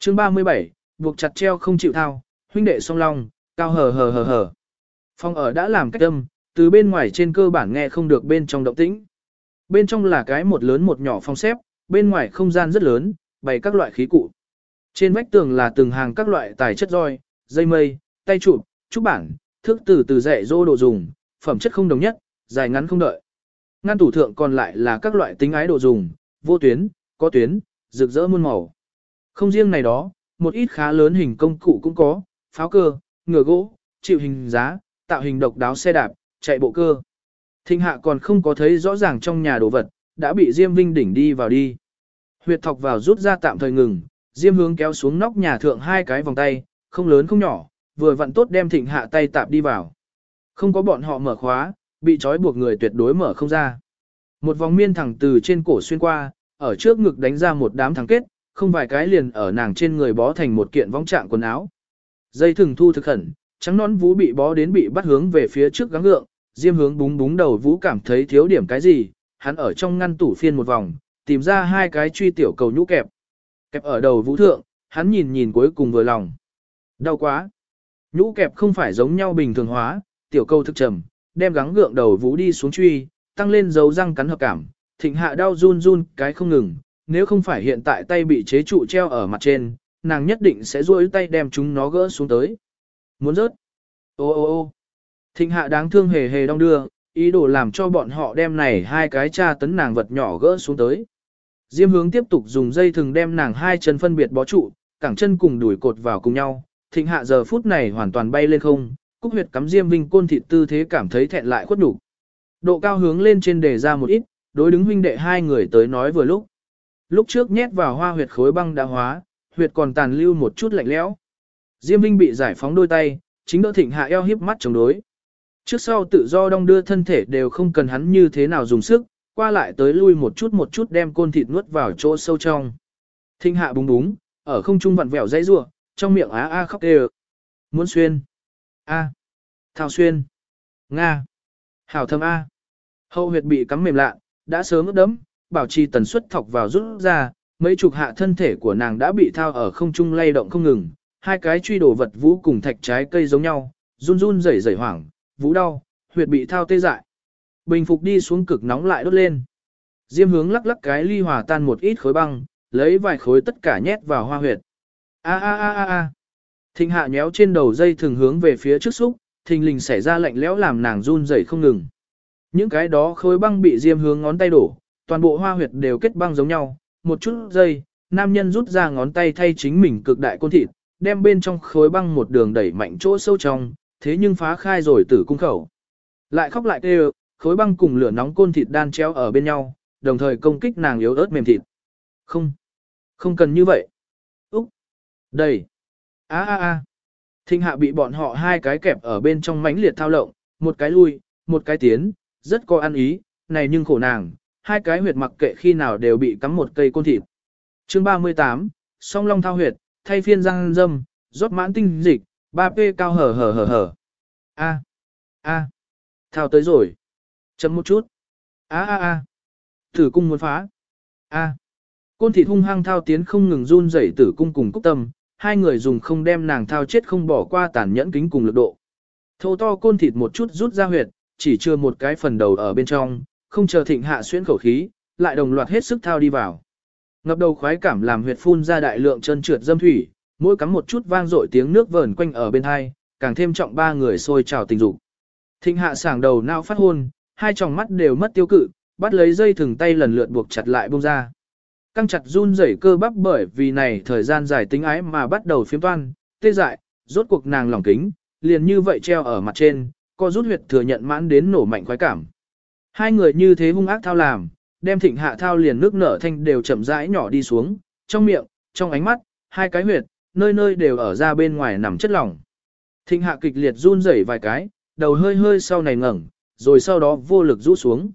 Chương 37, buộc chặt treo không chịu thao, huynh đệ song long, cao hờ hờ hờ hờ. Phong ở đã làm cách âm, từ bên ngoài trên cơ bản nghe không được bên trong động tĩnh. Bên trong là cái một lớn một nhỏ phong xếp, bên ngoài không gian rất lớn, bày các loại khí cụ. Trên vách tường là từng hàng các loại tài chất roi, dây mây, tay chụp, trúc bản, thước từ từ rẻ rô đồ dùng, phẩm chất không đồng nhất, dài ngắn không đợi. Ngăn tủ thượng còn lại là các loại tính ái đồ dùng, vô tuyến, có tuyến, rực rỡ muôn màu. Không riêng này đó, một ít khá lớn hình công cụ cũng có, pháo cơ, ngựa gỗ, chịu hình giá, tạo hình độc đáo xe đạp, chạy bộ cơ. Thịnh hạ còn không có thấy rõ ràng trong nhà đồ vật, đã bị Diêm Vinh đỉnh đi vào đi. Huyệt thọc vào rút ra tạm thời ngừng, Diêm hướng kéo xuống nóc nhà thượng hai cái vòng tay, không lớn không nhỏ, vừa vặn tốt đem thịnh hạ tay tạm đi vào. Không có bọn họ mở khóa, bị trói buộc người tuyệt đối mở không ra. Một vòng miên thẳng từ trên cổ xuyên qua, ở trước ngực đánh ra một đám thẳng kết, không vài cái liền ở nàng trên người bó thành một kiện vong trạng quần áo. Dây thừng thu thực khẩn, trắng nón vũ bị bó đến bị bắt hướng về phía trước gắng gượng, diêm hướng búng búng đầu vũ cảm thấy thiếu điểm cái gì, hắn ở trong ngăn tủ phiên một vòng, tìm ra hai cái truy tiểu cầu nhũ kẹp. Kẹp ở đầu vũ thượng, hắn nhìn nhìn cuối cùng vừa lòng. Đau quá. Nhũ kẹp không phải giống nhau bình thường hóa, tiểu câu thực trầm, đem gắng gượng đầu vũ đi xuống truy, tăng lên dấu răng cắn hợp cảm, thịnh hạ đau run run cái không ngừng, nếu không phải hiện tại tay bị chế trụ treo ở mặt trên, nàng nhất định sẽ duỗi tay đem chúng nó gỡ xuống tới. Muốn rớt. Ô ô ô thịnh hạ đáng thương hề hề đong đưa, ý đồ làm cho bọn họ đem này hai cái cha tấn nàng vật nhỏ gỡ xuống tới. Diêm hướng tiếp tục dùng dây thừng đem nàng hai chân phân biệt bó trụ, cẳng chân cùng đuổi cột vào cùng nhau, thịnh hạ giờ phút này hoàn toàn bay lên không, cúc huyệt cắm diêm vinh côn thịt tư thế cảm thấy thẹn lại khuất đủ. Độ cao hướng lên trên đề ra một ít, đối đứng huynh đệ hai người tới nói vừa lúc. Lúc trước nhét vào hoa huyệt khối băng đã hóa, huyệt còn tàn lưu một chút lạnh lẽo. Diêm Vinh bị giải phóng đôi tay, chính đỡ thịnh hạ eo hiếp mắt chống đối. Trước sau tự do đong đưa thân thể đều không cần hắn như thế nào dùng sức, qua lại tới lui một chút một chút đem côn thịt nuốt vào chỗ sâu trong. Thịnh hạ búng búng, ở không trung vặn vẹo dãy rủa, trong miệng á a khóc đều. Muốn xuyên. A. Thao xuyên. Nga. Hảo thâm A. Hậu huyệt bị cắm mềm lạ, đã sớm ướt đấm, bảo trì tần suất thọc vào rút ra, mấy chục hạ thân thể của nàng đã bị thao ở không trung lay động không ngừng, hai cái truy đổ vật vũ cùng thạch trái cây giống nhau, run run rẩy rẩy hoảng, vũ đau, huyệt bị thao tê dại. Bình phục đi xuống cực nóng lại đốt lên. Diêm hướng lắc lắc cái ly hòa tan một ít khối băng, lấy vài khối tất cả nhét vào hoa huyệt. A a a a a. Thịnh hạ nhéo trên đầu dây thường hướng về phía trước xúc, thình lình xảy ra lạnh lẽo làm nàng run rẩy không ngừng. Những cái đó khối băng bị diêm hướng ngón tay đổ, toàn bộ hoa huyệt đều kết băng giống nhau, một chút giây, nam nhân rút ra ngón tay thay chính mình cực đại côn thịt, đem bên trong khối băng một đường đẩy mạnh chỗ sâu trong, thế nhưng phá khai rồi tử cung khẩu. Lại khóc lại kêu, khối băng cùng lửa nóng côn thịt đan treo ở bên nhau, đồng thời công kích nàng yếu ớt mềm thịt. Không, không cần như vậy. Úc, đây, a a a. Thinh hạ bị bọn họ hai cái kẹp ở bên trong mãnh liệt thao lộng, một cái lui, một cái tiến, rất có ăn ý, này nhưng khổ nàng, hai cái huyệt mặc kệ khi nào đều bị cắm một cây côn thịt. Chương 38, song long thao huyệt, thay phiên răng dâm, rót mãn tinh dịch, 3P cao hở hở hở hở. A. A. Thao tới rồi. Chấm một chút. A a a. Tử cung muốn phá. A. Côn thịt hung hăng thao tiến không ngừng run rẩy tử cung cùng cúc tâm, hai người dùng không đem nàng thao chết không bỏ qua tàn nhẫn kính cùng lực độ. Thô to côn thịt một chút rút ra huyệt, chỉ chưa một cái phần đầu ở bên trong, không chờ thịnh hạ xuyên khẩu khí, lại đồng loạt hết sức thao đi vào. Ngập đầu khoái cảm làm huyệt phun ra đại lượng chân trượt dâm thủy, mỗi cắm một chút vang dội tiếng nước vờn quanh ở bên hai, càng thêm trọng ba người sôi trào tình dục. Thịnh hạ sảng đầu nao phát hôn, hai tròng mắt đều mất tiêu cự, bắt lấy dây thừng tay lần lượt buộc chặt lại bông ra. Căng chặt run rẩy cơ bắp bởi vì này thời gian dài tính ái mà bắt đầu phiếm toan, tê dại, rốt cuộc nàng lỏng kính, liền như vậy treo ở mặt trên, co rút huyệt thừa nhận mãn đến nổ mạnh khoái cảm. Hai người như thế hung ác thao làm, đem thịnh hạ thao liền nước nở thanh đều chậm rãi nhỏ đi xuống, trong miệng, trong ánh mắt, hai cái huyệt, nơi nơi đều ở ra bên ngoài nằm chất lỏng. Thịnh hạ kịch liệt run rẩy vài cái, đầu hơi hơi sau này ngẩng, rồi sau đó vô lực rũ xuống.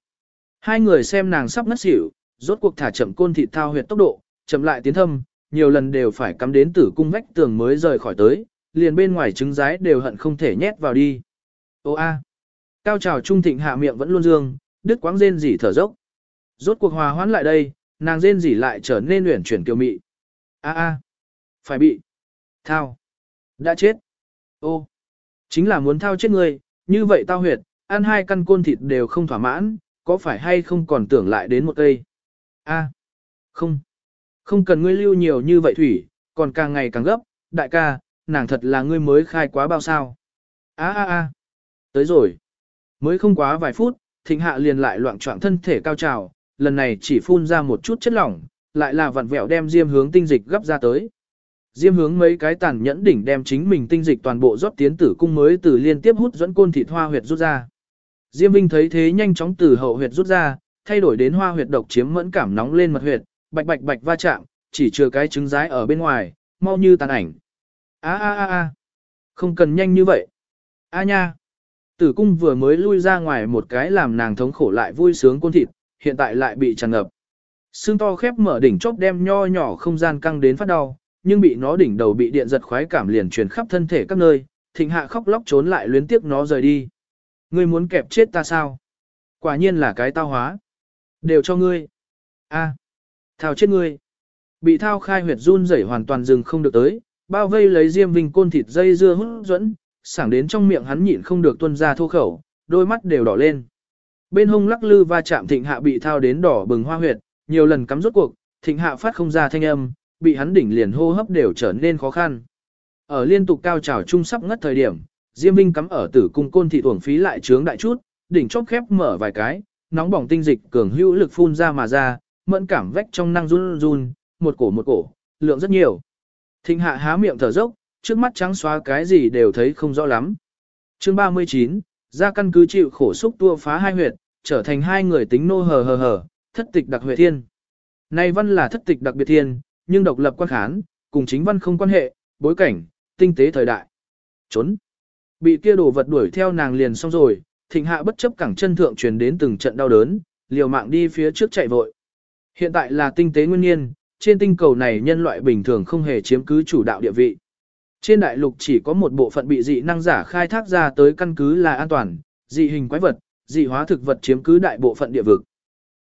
Hai người xem nàng sắp ngất xỉu, rốt cuộc thả chậm côn thịt thao huyệt tốc độ, chậm lại tiến thâm, nhiều lần đều phải cắm đến tử cung vách tường mới rời khỏi tới, liền bên ngoài trứng rái đều hận không thể nhét vào đi. Ô a. Cao trào trung thịnh hạ miệng vẫn luôn dương, đứt quãng rên rỉ thở dốc. Rốt cuộc hòa hoãn lại đây, nàng rên rỉ lại trở nên uyển chuyển kiều mị. A a. Phải bị. Thao. Đã chết. Ô. Chính là muốn thao chết người, như vậy tao huyệt, ăn hai căn côn thịt đều không thỏa mãn, có phải hay không còn tưởng lại đến một cây? A. Không. Không cần ngươi lưu nhiều như vậy thủy, còn càng ngày càng gấp, đại ca, nàng thật là ngươi mới khai quá bao sao. A a a. Tới rồi. Mới không quá vài phút, thịnh hạ liền lại loạn trọng thân thể cao trào, lần này chỉ phun ra một chút chất lỏng, lại là vặn vẹo đem diêm hướng tinh dịch gấp ra tới. Diêm hướng mấy cái tàn nhẫn đỉnh đem chính mình tinh dịch toàn bộ rót tiến tử cung mới từ liên tiếp hút dẫn côn thịt hoa huyệt rút ra. Diêm Vinh thấy thế nhanh chóng từ hậu huyệt rút ra, thay đổi đến hoa huyệt độc chiếm mẫn cảm nóng lên mật huyệt, bạch bạch bạch va chạm, chỉ chừa cái trứng rái ở bên ngoài, mau như tàn ảnh. A a a a, không cần nhanh như vậy. A nha. Tử cung vừa mới lui ra ngoài một cái làm nàng thống khổ lại vui sướng côn thịt, hiện tại lại bị tràn ngập. Xương to khép mở đỉnh chóp đem nho nhỏ không gian căng đến phát đau, nhưng bị nó đỉnh đầu bị điện giật khoái cảm liền truyền khắp thân thể các nơi, thịnh hạ khóc lóc trốn lại luyến tiếc nó rời đi. Ngươi muốn kẹp chết ta sao? Quả nhiên là cái tao hóa. Đều cho ngươi. A, thao chết ngươi. Bị thao khai huyệt run rẩy hoàn toàn dừng không được tới, bao vây lấy diêm vinh côn thịt dây dưa hút dẫn, sảng đến trong miệng hắn nhịn không được tuôn ra thô khẩu, đôi mắt đều đỏ lên. Bên hông lắc lư va chạm thịnh hạ bị thao đến đỏ bừng hoa huyệt, nhiều lần cắm rốt cuộc, thịnh hạ phát không ra thanh âm, bị hắn đỉnh liền hô hấp đều trở nên khó khăn. Ở liên tục cao trào trung sắp ngất thời điểm, Diêm Vinh cắm ở tử cung côn thị uổng phí lại trướng đại chút, đỉnh chóp khép mở vài cái, nóng bỏng tinh dịch cường hữu lực phun ra mà ra, mẫn cảm vách trong năng run run, một cổ một cổ, lượng rất nhiều. Thịnh hạ há miệng thở dốc, trước mắt trắng xóa cái gì đều thấy không rõ lắm. Chương 39, ra căn cứ chịu khổ xúc tua phá hai huyệt, trở thành hai người tính nô hờ hờ hờ, thất tịch đặc huệ thiên. này văn là thất tịch đặc biệt thiên, nhưng độc lập quan khán, cùng chính văn không quan hệ, bối cảnh, tinh tế thời đại. Trốn. Bị kia đồ vật đuổi theo nàng liền xong rồi, thịnh hạ bất chấp cẳng chân thượng truyền đến từng trận đau đớn, liều mạng đi phía trước chạy vội. Hiện tại là tinh tế nguyên nhiên, trên tinh cầu này nhân loại bình thường không hề chiếm cứ chủ đạo địa vị. Trên đại lục chỉ có một bộ phận bị dị năng giả khai thác ra tới căn cứ là an toàn, dị hình quái vật, dị hóa thực vật chiếm cứ đại bộ phận địa vực.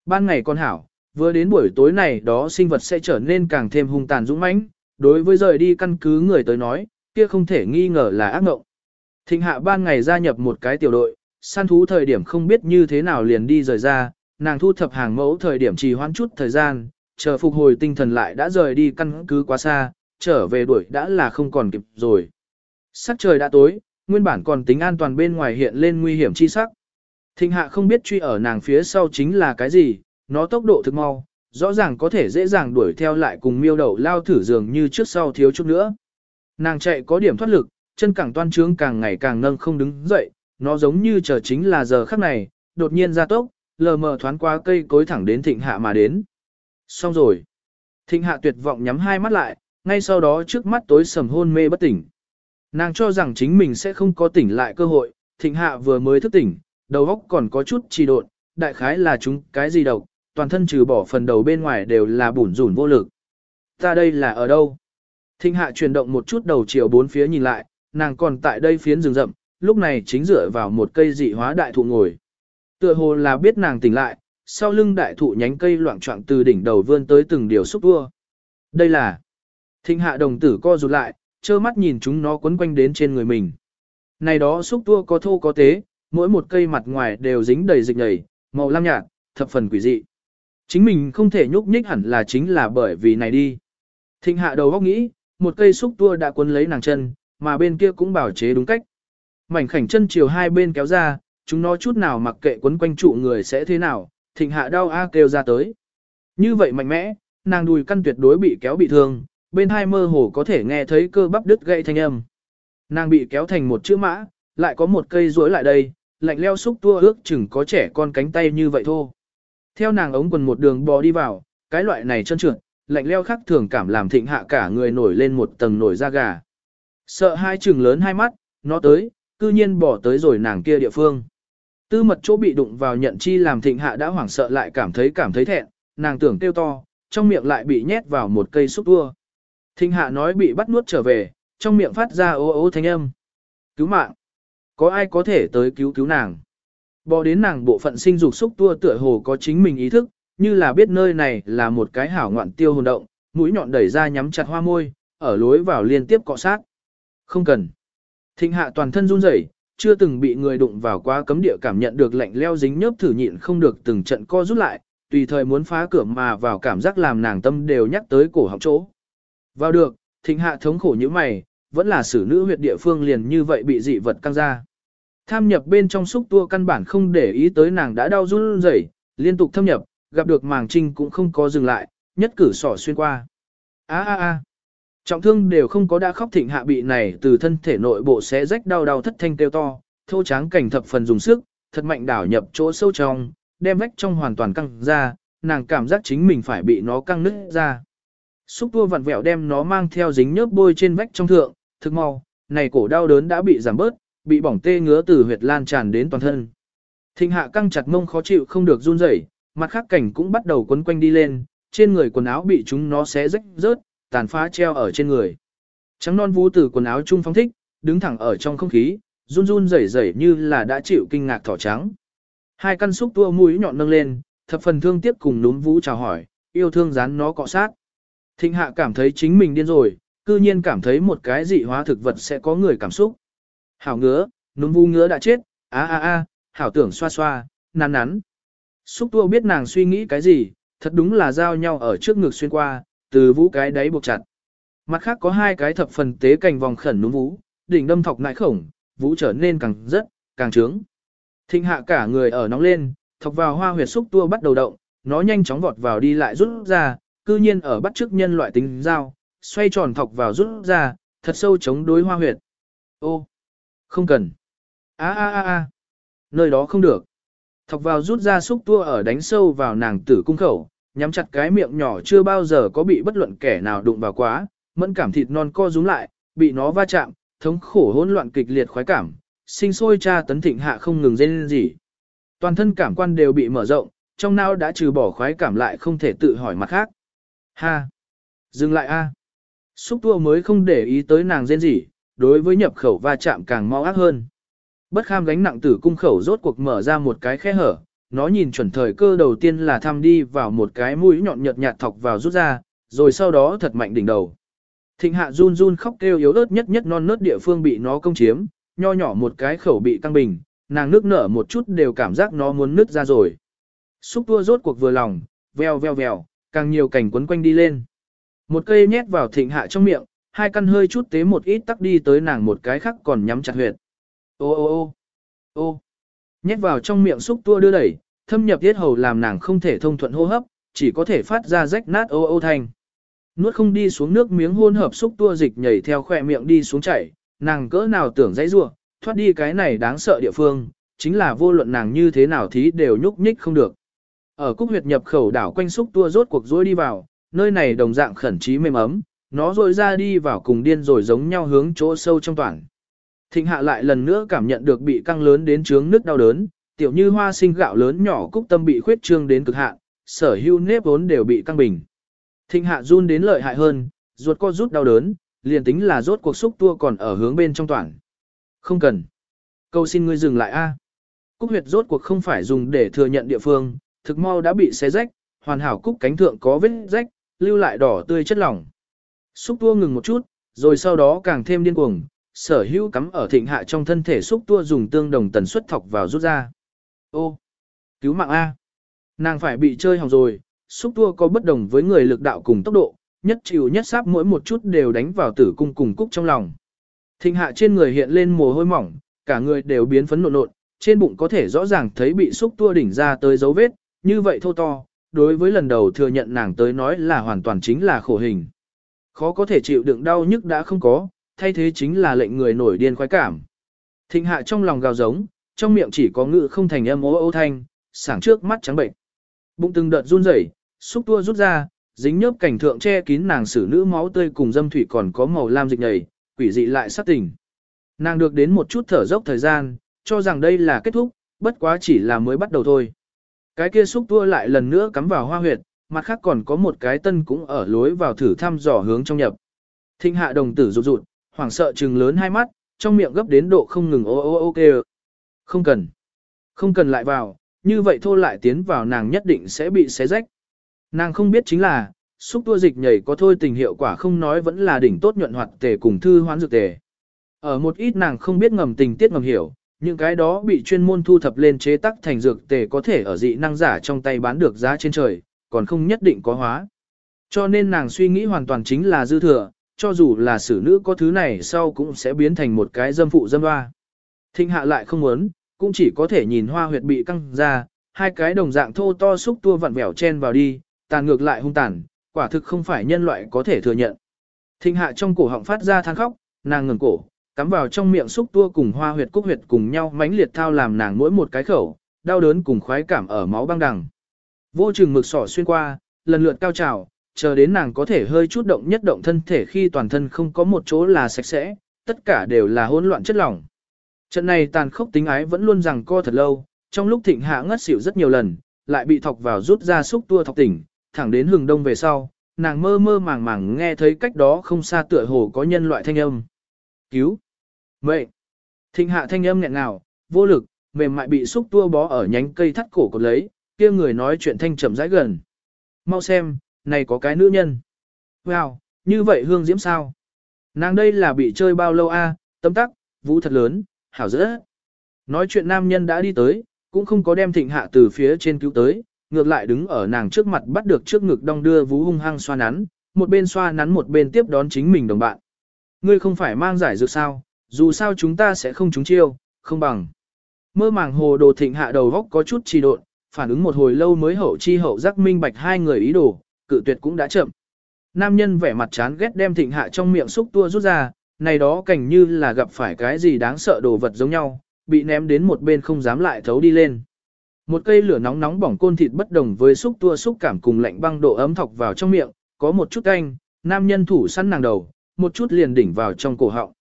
Ban ngày con hảo, vừa đến buổi tối này đó sinh vật sẽ trở nên càng thêm hung tàn dũng mãnh, đối với rời đi căn cứ người tới nói, kia không thể nghi ngờ là ác mộng. Thịnh hạ ban ngày gia nhập một cái tiểu đội, săn thú thời điểm không biết như thế nào liền đi rời ra, nàng thu thập hàng mẫu thời điểm trì hoãn chút thời gian, chờ phục hồi tinh thần lại đã rời đi căn cứ quá xa, trở về đuổi đã là không còn kịp rồi. Sắc trời đã tối, nguyên bản còn tính an toàn bên ngoài hiện lên nguy hiểm chi sắc. Thịnh hạ không biết truy ở nàng phía sau chính là cái gì, nó tốc độ thực mau, rõ ràng có thể dễ dàng đuổi theo lại cùng miêu đầu lao thử dường như trước sau thiếu chút nữa. Nàng chạy có điểm thoát lực, chân càng toan trướng càng ngày càng nâng không đứng dậy, nó giống như chờ chính là giờ khắc này, đột nhiên ra tốc, lờ mờ thoáng qua cây cối thẳng đến thịnh hạ mà đến. Xong rồi. Thịnh hạ tuyệt vọng nhắm hai mắt lại, ngay sau đó trước mắt tối sầm hôn mê bất tỉnh. Nàng cho rằng chính mình sẽ không có tỉnh lại cơ hội, thịnh hạ vừa mới thức tỉnh, đầu óc còn có chút trì độn, đại khái là chúng cái gì độc, toàn thân trừ bỏ phần đầu bên ngoài đều là bủn rủn vô lực. Ta đây là ở đâu? Thịnh hạ chuyển động một chút đầu chiều bốn phía nhìn lại, nàng còn tại đây phiến rừng rậm, lúc này chính dựa vào một cây dị hóa đại thụ ngồi. Tựa hồ là biết nàng tỉnh lại, sau lưng đại thụ nhánh cây loạn trọng từ đỉnh đầu vươn tới từng điều xúc vua. Đây là thịnh hạ đồng tử co rụt lại, trơ mắt nhìn chúng nó quấn quanh đến trên người mình. Này đó xúc tua có thô có tế, mỗi một cây mặt ngoài đều dính đầy dịch nhầy, màu lam nhạt, thập phần quỷ dị. Chính mình không thể nhúc nhích hẳn là chính là bởi vì này đi. Thịnh hạ đầu góc nghĩ, một cây xúc tua đã quấn lấy nàng chân, mà bên kia cũng bảo chế đúng cách. Mảnh khảnh chân chiều hai bên kéo ra, chúng nó chút nào mặc kệ quấn quanh trụ người sẽ thế nào, thịnh hạ đau a kêu ra tới. Như vậy mạnh mẽ, nàng đùi căn tuyệt đối bị kéo bị thương, bên hai mơ hồ có thể nghe thấy cơ bắp đứt gãy thanh âm. Nàng bị kéo thành một chữ mã, lại có một cây rối lại đây, lạnh leo xúc tua ước chừng có trẻ con cánh tay như vậy thô Theo nàng ống quần một đường bò đi vào, cái loại này chân trượt, lạnh leo khác thường cảm làm thịnh hạ cả người nổi lên một tầng nổi da gà. Sợ hai chừng lớn hai mắt, nó tới, cư nhiên bỏ tới rồi nàng kia địa phương. Tư mật chỗ bị đụng vào nhận chi làm thịnh hạ đã hoảng sợ lại cảm thấy cảm thấy thẹn, nàng tưởng kêu to, trong miệng lại bị nhét vào một cây xúc tua. Thịnh hạ nói bị bắt nuốt trở về, trong miệng phát ra ô ô thanh âm. Cứu mạng! Có ai có thể tới cứu cứu nàng? Bò đến nàng bộ phận sinh dục xúc tua tựa hồ có chính mình ý thức, như là biết nơi này là một cái hảo ngoạn tiêu hồn động, mũi nhọn đẩy ra nhắm chặt hoa môi, ở lối vào liên tiếp cọ sát. Không cần. Thịnh hạ toàn thân run rẩy, chưa từng bị người đụng vào quá cấm địa cảm nhận được lạnh leo dính nhớp thử nhịn không được từng trận co rút lại, tùy thời muốn phá cửa mà vào cảm giác làm nàng tâm đều nhắc tới cổ họng chỗ. Vào được, thịnh hạ thống khổ như mày, vẫn là xử nữ huyệt địa phương liền như vậy bị dị vật căng ra. Tham nhập bên trong xúc tua căn bản không để ý tới nàng đã đau run rẩy, liên tục thâm nhập, gặp được màng trinh cũng không có dừng lại, nhất cử sỏ xuyên qua. á á á Trọng thương đều không có đã khóc thịnh hạ bị này từ thân thể nội bộ xé rách đau đau thất thanh kêu to, thô tráng cảnh thập phần dùng sức, thật mạnh đảo nhập chỗ sâu trong, đem vách trong hoàn toàn căng ra, nàng cảm giác chính mình phải bị nó căng nứt ra. Xúc tua vặn vẹo đem nó mang theo dính nhớp bôi trên vách trong thượng, thực mau, này cổ đau đớn đã bị giảm bớt, bị bỏng tê ngứa từ huyệt lan tràn đến toàn thân. Thịnh hạ căng chặt mông khó chịu không được run rẩy, mặt khác cảnh cũng bắt đầu quấn quanh đi lên, trên người quần áo bị chúng nó xé rách rớt, tàn phá treo ở trên người. Trắng non vũ từ quần áo trung phong thích, đứng thẳng ở trong không khí, run run rẩy rẩy như là đã chịu kinh ngạc thỏ trắng. Hai căn xúc tua mũi nhọn nâng lên, thập phần thương tiếc cùng núm vũ chào hỏi, yêu thương dán nó cọ sát. Thịnh hạ cảm thấy chính mình điên rồi, cư nhiên cảm thấy một cái dị hóa thực vật sẽ có người cảm xúc. Hảo ngứa, núm vu ngứa đã chết, a a a, hảo tưởng xoa xoa, nắn nắn. Xúc tua biết nàng suy nghĩ cái gì, thật đúng là giao nhau ở trước ngực xuyên qua, từ vũ cái đáy buộc chặt. Mặt khác có hai cái thập phần tế cành vòng khẩn núm vũ, đỉnh đâm thọc nại khổng, vũ trở nên càng rất, càng trướng. Thịnh hạ cả người ở nóng lên, thọc vào hoa huyệt xúc tua bắt đầu động, nó nhanh chóng vọt vào đi lại rút ra, cư nhiên ở bắt trước nhân loại tính dao, xoay tròn thọc vào rút ra, thật sâu chống đối hoa huyệt. Ô, không cần. A a a a, nơi đó không được. Thọc vào rút ra xúc tua ở đánh sâu vào nàng tử cung khẩu, nhắm chặt cái miệng nhỏ chưa bao giờ có bị bất luận kẻ nào đụng vào quá, mẫn cảm thịt non co rúm lại, bị nó va chạm, thống khổ hỗn loạn kịch liệt khoái cảm, sinh sôi cha tấn thịnh hạ không ngừng lên gì. Toàn thân cảm quan đều bị mở rộng, trong não đã trừ bỏ khoái cảm lại không thể tự hỏi mặt khác. Ha! Dừng lại a. Xúc tua mới không để ý tới nàng rên gì, đối với nhập khẩu va chạm càng mau ác hơn. Bất kham gánh nặng tử cung khẩu rốt cuộc mở ra một cái khe hở, nó nhìn chuẩn thời cơ đầu tiên là thăm đi vào một cái mũi nhọn nhợt nhạt thọc vào rút ra, rồi sau đó thật mạnh đỉnh đầu. Thịnh hạ run run khóc kêu yếu ớt nhất nhất non nớt địa phương bị nó công chiếm, nho nhỏ một cái khẩu bị căng bình, nàng nước nở một chút đều cảm giác nó muốn nứt ra rồi. Xúc tua rốt cuộc vừa lòng, veo veo veo, càng nhiều cảnh quấn quanh đi lên. Một cây nhét vào thịnh hạ trong miệng, hai căn hơi chút tế một ít tắc đi tới nàng một cái khác còn nhắm chặt huyệt. Ô ô ô ô nhét vào trong miệng xúc tua đưa đẩy, thâm nhập tiết hầu làm nàng không thể thông thuận hô hấp, chỉ có thể phát ra rách nát ô ô thanh. Nuốt không đi xuống nước miếng hôn hợp xúc tua dịch nhảy theo khỏe miệng đi xuống chảy, nàng cỡ nào tưởng dãy rua, thoát đi cái này đáng sợ địa phương, chính là vô luận nàng như thế nào thí đều nhúc nhích không được. Ở cúc huyệt nhập khẩu đảo quanh xúc tua rốt cuộc rối đi vào, nơi này đồng dạng khẩn trí mềm ấm, nó rội ra đi vào cùng điên rồi giống nhau hướng chỗ sâu trong toàn. Thịnh hạ lại lần nữa cảm nhận được bị căng lớn đến trướng nước đau đớn, tiểu như hoa sinh gạo lớn nhỏ cúc tâm bị khuyết trương đến cực hạn, sở hưu nếp vốn đều bị căng bình. Thịnh hạ run đến lợi hại hơn, ruột co rút đau đớn, liền tính là rốt cuộc xúc tua còn ở hướng bên trong toàn. Không cần. Câu xin ngươi dừng lại a. Cúc huyệt rốt cuộc không phải dùng để thừa nhận địa phương, thực mau đã bị xé rách, hoàn hảo cúc cánh thượng có vết rách, lưu lại đỏ tươi chất lỏng. Xúc tua ngừng một chút, rồi sau đó càng thêm điên cuồng, sở hữu cắm ở thịnh hạ trong thân thể xúc tua dùng tương đồng tần suất thọc vào rút ra. Ô, cứu mạng A. Nàng phải bị chơi hỏng rồi, xúc tua có bất đồng với người lực đạo cùng tốc độ, nhất chịu nhất sáp mỗi một chút đều đánh vào tử cung cùng cúc trong lòng. Thịnh hạ trên người hiện lên mồ hôi mỏng, cả người đều biến phấn nộn nộn, trên bụng có thể rõ ràng thấy bị xúc tua đỉnh ra tới dấu vết, như vậy thô to, đối với lần đầu thừa nhận nàng tới nói là hoàn toàn chính là khổ hình. Khó có thể chịu đựng đau nhức đã không có, thay thế chính là lệnh người nổi điên khoái cảm. Thịnh hạ trong lòng gào giống, trong miệng chỉ có ngự không thành âm ố ô thanh, sảng trước mắt trắng bệnh. Bụng từng đợt run rẩy, xúc tua rút ra, dính nhớp cảnh thượng che kín nàng xử nữ máu tươi cùng dâm thủy còn có màu lam dịch nhầy, quỷ dị lại sát tình. Nàng được đến một chút thở dốc thời gian, cho rằng đây là kết thúc, bất quá chỉ là mới bắt đầu thôi. Cái kia xúc tua lại lần nữa cắm vào hoa huyệt, mặt khác còn có một cái tân cũng ở lối vào thử thăm dò hướng trong nhập. Thinh hạ đồng tử rụt rụt, hoảng sợ trừng lớn hai mắt, trong miệng gấp đến độ không ngừng ô ô ô kêu. Không cần. Không cần lại vào, như vậy thô lại tiến vào nàng nhất định sẽ bị xé rách. Nàng không biết chính là, xúc tua dịch nhảy có thôi tình hiệu quả không nói vẫn là đỉnh tốt nhuận hoạt tề cùng thư hoán dược tề. Ở một ít nàng không biết ngầm tình tiết ngầm hiểu, những cái đó bị chuyên môn thu thập lên chế tác thành dược tề có thể ở dị năng giả trong tay bán được giá trên trời, còn không nhất định có hóa. Cho nên nàng suy nghĩ hoàn toàn chính là dư thừa, cho dù là xử nữ có thứ này sau cũng sẽ biến thành một cái dâm phụ dâm hoa. Thịnh hạ lại không muốn, cũng chỉ có thể nhìn hoa huyệt bị căng ra, hai cái đồng dạng thô to xúc tua vặn vẹo chen vào đi, tàn ngược lại hung tàn, quả thực không phải nhân loại có thể thừa nhận. Thịnh hạ trong cổ họng phát ra than khóc, nàng ngừng cổ, cắm vào trong miệng xúc tua cùng hoa huyệt cúc huyệt cùng nhau mãnh liệt thao làm nàng mỗi một cái khẩu, đau đớn cùng khoái cảm ở máu băng đằng. Vô chừng mực sỏ xuyên qua, lần lượt cao trào, chờ đến nàng có thể hơi chút động nhất động thân thể khi toàn thân không có một chỗ là sạch sẽ, tất cả đều là hỗn loạn chất lỏng. Trận này tàn khốc tính ái vẫn luôn rằng co thật lâu, trong lúc thịnh hạ ngất xỉu rất nhiều lần, lại bị thọc vào rút ra xúc tua thọc tỉnh, thẳng đến hừng đông về sau, nàng mơ mơ màng màng nghe thấy cách đó không xa tựa hồ có nhân loại thanh âm. Cứu! Mệnh! Thịnh hạ thanh âm nghẹn ngào, vô lực, mềm mại bị xúc tua bó ở nhánh cây thắt cổ cột lấy, kia người nói chuyện thanh chậm rãi gần. Mau xem, này có cái nữ nhân. Wow, như vậy hương diễm sao? Nàng đây là bị chơi bao lâu a? À? tấm tắc, vũ thật lớn, hảo dỡ. Nói chuyện nam nhân đã đi tới, cũng không có đem thịnh hạ từ phía trên cứu tới, ngược lại đứng ở nàng trước mặt bắt được trước ngực đong đưa vú hung hăng xoa nắn, một bên xoa nắn một bên tiếp đón chính mình đồng bạn. Ngươi không phải mang giải dược sao, dù sao chúng ta sẽ không trúng chiêu, không bằng. Mơ màng hồ đồ thịnh hạ đầu góc có chút trì độn, phản ứng một hồi lâu mới hậu chi hậu giác minh bạch hai người ý đồ, cự tuyệt cũng đã chậm. Nam nhân vẻ mặt chán ghét đem thịnh hạ trong miệng xúc tua rút ra, này đó cảnh như là gặp phải cái gì đáng sợ đồ vật giống nhau, bị ném đến một bên không dám lại thấu đi lên. Một cây lửa nóng nóng bỏng côn thịt bất đồng với xúc tua xúc cảm cùng lạnh băng độ ấm thọc vào trong miệng, có một chút canh, nam nhân thủ săn nàng đầu, một chút liền đỉnh vào trong cổ họng.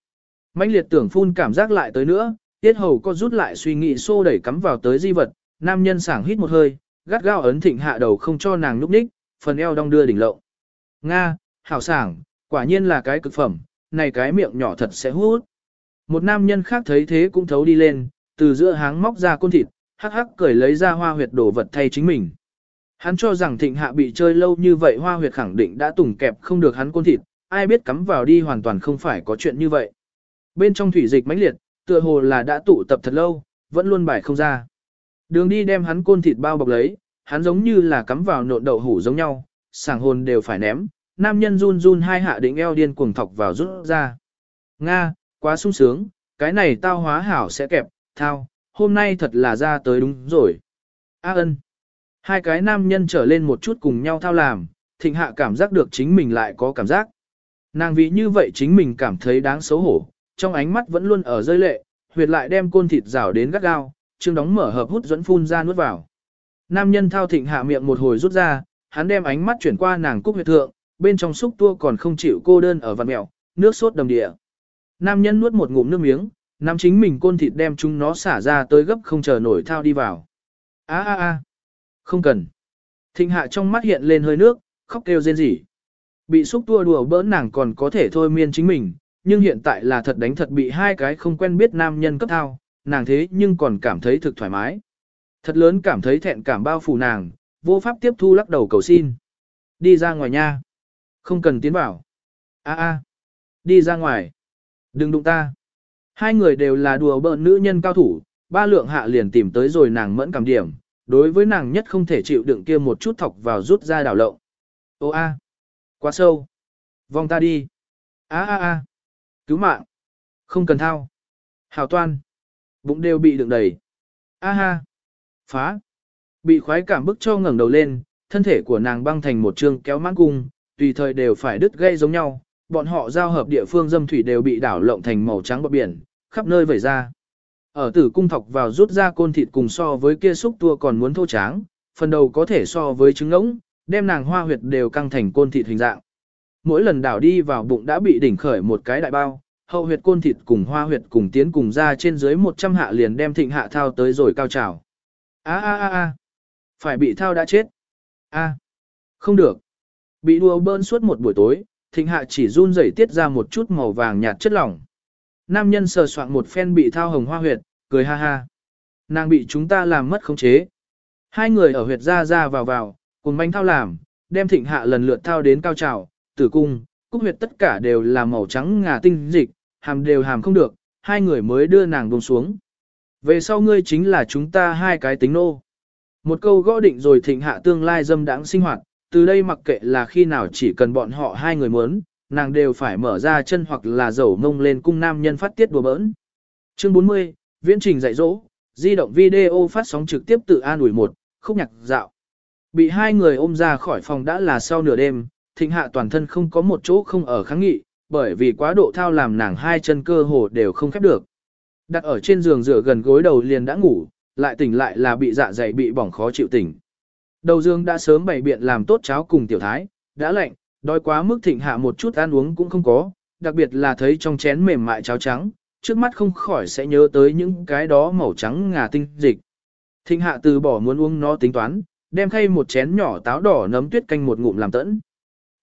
mãnh liệt tưởng phun cảm giác lại tới nữa, tiết hầu có rút lại suy nghĩ xô đẩy cắm vào tới di vật, nam nhân sảng hít một hơi, gắt gao ấn thịnh hạ đầu không cho nàng núp ních, phần eo đong đưa đỉnh lộng. Nga, hảo sảng, quả nhiên là cái cực phẩm, này cái miệng nhỏ thật sẽ hút. Một nam nhân khác thấy thế cũng thấu đi lên, từ giữa háng móc ra côn thịt, hắc hắc cười lấy ra hoa huyệt đổ vật thay chính mình. Hắn cho rằng thịnh hạ bị chơi lâu như vậy hoa huyệt khẳng định đã tùng kẹp không được hắn côn thịt, ai biết cắm vào đi hoàn toàn không phải có chuyện như vậy. Bên trong thủy dịch mãnh liệt, tựa hồ là đã tụ tập thật lâu, vẫn luôn bài không ra. Đường đi đem hắn côn thịt bao bọc lấy, hắn giống như là cắm vào nộn đậu hủ giống nhau, sảng hồn đều phải ném, nam nhân run run hai hạ định eo điên cuồng thọc vào rút ra. Nga, quá sung sướng, cái này tao hóa hảo sẽ kẹp, thao, hôm nay thật là ra tới đúng rồi. A ân. Hai cái nam nhân trở lên một chút cùng nhau thao làm, thịnh hạ cảm giác được chính mình lại có cảm giác. Nàng vì như vậy chính mình cảm thấy đáng xấu hổ, trong ánh mắt vẫn luôn ở rơi lệ, huyệt lại đem côn thịt rào đến gắt gao, chương đóng mở hợp hút dẫn phun ra nuốt vào. Nam nhân thao thịnh hạ miệng một hồi rút ra, hắn đem ánh mắt chuyển qua nàng cúc huyệt thượng, bên trong xúc tua còn không chịu cô đơn ở vạt mẹo, nước sốt đầm địa. Nam nhân nuốt một ngụm nước miếng, nắm chính mình côn thịt đem chúng nó xả ra tới gấp không chờ nổi thao đi vào. A a a, không cần. Thịnh hạ trong mắt hiện lên hơi nước, khóc kêu rên rỉ. Bị xúc tua đùa bỡn nàng còn có thể thôi miên chính mình, nhưng hiện tại là thật đánh thật bị hai cái không quen biết nam nhân cấp thao, nàng thế nhưng còn cảm thấy thực thoải mái. Thật lớn cảm thấy thẹn cảm bao phủ nàng, vô pháp tiếp thu lắc đầu cầu xin. Đi ra ngoài nha. Không cần tiến vào. A a. Đi ra ngoài. Đừng đụng ta. Hai người đều là đùa bỡn nữ nhân cao thủ, ba lượng hạ liền tìm tới rồi nàng mẫn cảm điểm, đối với nàng nhất không thể chịu đựng kia một chút thọc vào rút ra đảo lộng. Ô a, quá sâu. Vòng ta đi. á á á, cứu mạng. Không cần thao. Hào toan. Bụng đều bị đựng đầy. A ha. Phá. Bị khoái cảm bức cho ngẩng đầu lên, thân thể của nàng băng thành một trường kéo mãn cung, tùy thời đều phải đứt gây giống nhau, bọn họ giao hợp địa phương dâm thủy đều bị đảo lộng thành màu trắng bọt biển, khắp nơi vẩy ra. Ở tử cung thọc vào rút ra côn thịt cùng so với kia xúc tua còn muốn thô tráng, phần đầu có thể so với trứng ngỗng, đem nàng hoa huyệt đều căng thành côn thịt hình dạng. Mỗi lần đảo đi vào bụng đã bị đỉnh khởi một cái đại bao, hậu huyệt côn thịt cùng hoa huyệt cùng tiến cùng ra trên dưới 100 hạ liền đem thịnh hạ thao tới rồi cao trào. A a a a, phải bị thao đã chết. A, không được. Bị đùa bơn suốt một buổi tối, thịnh hạ chỉ run rẩy tiết ra một chút màu vàng nhạt chất lỏng. Nam nhân sờ soạn một phen bị thao hồng hoa huyệt, cười ha ha. Nàng bị chúng ta làm mất khống chế. Hai người ở huyệt ra ra vào vào, cùng manh thao làm, đem thịnh hạ lần lượt thao đến cao trào, tử cung, cúc huyệt tất cả đều là màu trắng ngà tinh dịch, hàm đều hàm không được, hai người mới đưa nàng buông xuống. Về sau ngươi chính là chúng ta hai cái tính nô. Một câu gõ định rồi thịnh hạ tương lai dâm đãng sinh hoạt, từ đây mặc kệ là khi nào chỉ cần bọn họ hai người muốn, nàng đều phải mở ra chân hoặc là dầu mông lên cung nam nhân phát tiết đùa bỡn. Chương 40, viễn trình dạy dỗ, di động video phát sóng trực tiếp tự an ủi một, khúc nhạc dạo. Bị hai người ôm ra khỏi phòng đã là sau nửa đêm, thịnh hạ toàn thân không có một chỗ không ở kháng nghị, bởi vì quá độ thao làm nàng hai chân cơ hồ đều không khép được. Đặt ở trên giường rửa gần gối đầu liền đã ngủ, lại tỉnh lại là bị dạ dày bị bỏng khó chịu tỉnh. Đầu dương đã sớm bày biện làm tốt cháo cùng tiểu thái, đã lạnh, đói quá mức thịnh hạ một chút ăn uống cũng không có, đặc biệt là thấy trong chén mềm mại cháo trắng, trước mắt không khỏi sẽ nhớ tới những cái đó màu trắng ngà tinh dịch. Thịnh hạ từ bỏ muốn uống nó tính toán, đem khay một chén nhỏ táo đỏ nấm tuyết canh một ngụm làm tẫn.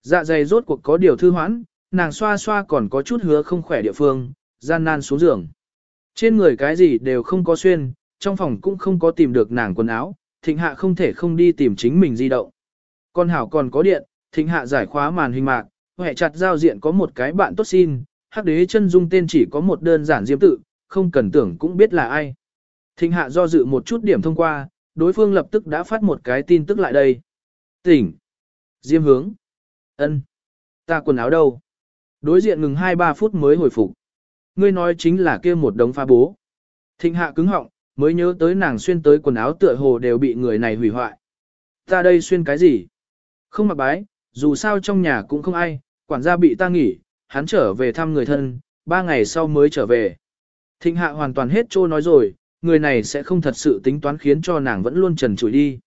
Dạ dày rốt cuộc có điều thư hoãn, nàng xoa xoa còn có chút hứa không khỏe địa phương, gian nan xuống giường. Trên người cái gì đều không có xuyên, trong phòng cũng không có tìm được nàng quần áo, thịnh hạ không thể không đi tìm chính mình di động. Con hảo còn có điện, thịnh hạ giải khóa màn hình mạc, hệ chặt giao diện có một cái bạn tốt xin, hắc đế chân dung tên chỉ có một đơn giản diêm tự, không cần tưởng cũng biết là ai. Thịnh hạ do dự một chút điểm thông qua, đối phương lập tức đã phát một cái tin tức lại đây. Tỉnh. Diêm hướng. ân, Ta quần áo đâu? Đối diện ngừng 2-3 phút mới hồi phục. Ngươi nói chính là kia một đống phá bố. Thịnh hạ cứng họng, mới nhớ tới nàng xuyên tới quần áo tựa hồ đều bị người này hủy hoại. Ta đây xuyên cái gì? Không mặc bái, dù sao trong nhà cũng không ai, quản gia bị ta nghỉ, hắn trở về thăm người thân, ba ngày sau mới trở về. Thịnh hạ hoàn toàn hết trô nói rồi, người này sẽ không thật sự tính toán khiến cho nàng vẫn luôn trần trụi đi.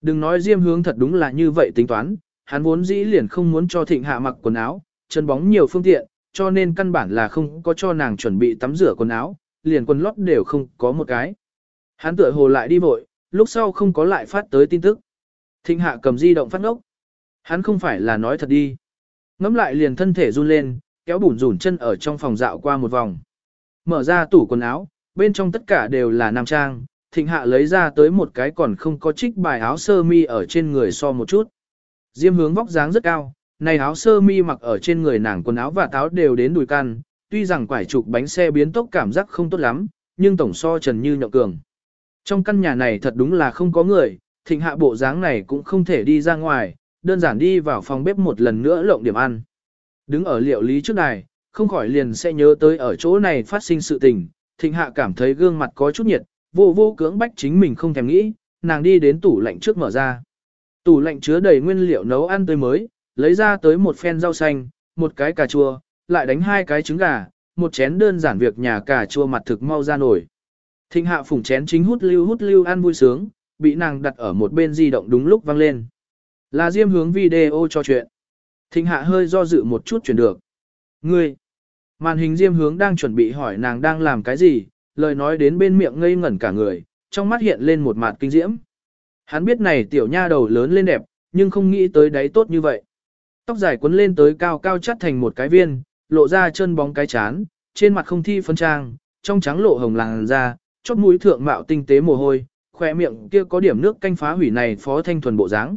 Đừng nói diêm hướng thật đúng là như vậy tính toán, hắn vốn dĩ liền không muốn cho thịnh hạ mặc quần áo, chân bóng nhiều phương tiện, cho nên căn bản là không có cho nàng chuẩn bị tắm rửa quần áo, liền quần lót đều không có một cái. Hắn tựa hồ lại đi vội, lúc sau không có lại phát tới tin tức. Thịnh hạ cầm di động phát ngốc. Hắn không phải là nói thật đi. Ngắm lại liền thân thể run lên, kéo bủn rủn chân ở trong phòng dạo qua một vòng. Mở ra tủ quần áo, bên trong tất cả đều là nam trang, thịnh hạ lấy ra tới một cái còn không có trích bài áo sơ mi ở trên người so một chút. Diêm hướng vóc dáng rất cao, này áo sơ mi mặc ở trên người nàng quần áo và táo đều đến đùi căn, tuy rằng quải trục bánh xe biến tốc cảm giác không tốt lắm, nhưng tổng so trần như nhậu cường. Trong căn nhà này thật đúng là không có người, thịnh hạ bộ dáng này cũng không thể đi ra ngoài, đơn giản đi vào phòng bếp một lần nữa lộng điểm ăn. Đứng ở liệu lý trước này, không khỏi liền sẽ nhớ tới ở chỗ này phát sinh sự tình, thịnh hạ cảm thấy gương mặt có chút nhiệt, vô vô cưỡng bách chính mình không thèm nghĩ, nàng đi đến tủ lạnh trước mở ra. Tủ lạnh chứa đầy nguyên liệu nấu ăn tươi mới, lấy ra tới một phen rau xanh, một cái cà chua, lại đánh hai cái trứng gà, một chén đơn giản việc nhà cà chua mặt thực mau ra nổi. Thịnh hạ phủng chén chính hút lưu hút lưu ăn vui sướng, bị nàng đặt ở một bên di động đúng lúc vang lên. Là diêm hướng video cho chuyện. Thịnh hạ hơi do dự một chút chuyển được. Ngươi! Màn hình diêm hướng đang chuẩn bị hỏi nàng đang làm cái gì, lời nói đến bên miệng ngây ngẩn cả người, trong mắt hiện lên một mặt kinh diễm. Hắn biết này tiểu nha đầu lớn lên đẹp, nhưng không nghĩ tới đấy tốt như vậy. Tóc dài quấn lên tới cao cao chắt thành một cái viên, lộ ra chân bóng cái chán, trên mặt không thi phấn trang, trong trắng lộ hồng làn da, chót mũi thượng mạo tinh tế mồ hôi, khỏe miệng kia có điểm nước canh phá hủy này phó thanh thuần bộ dáng.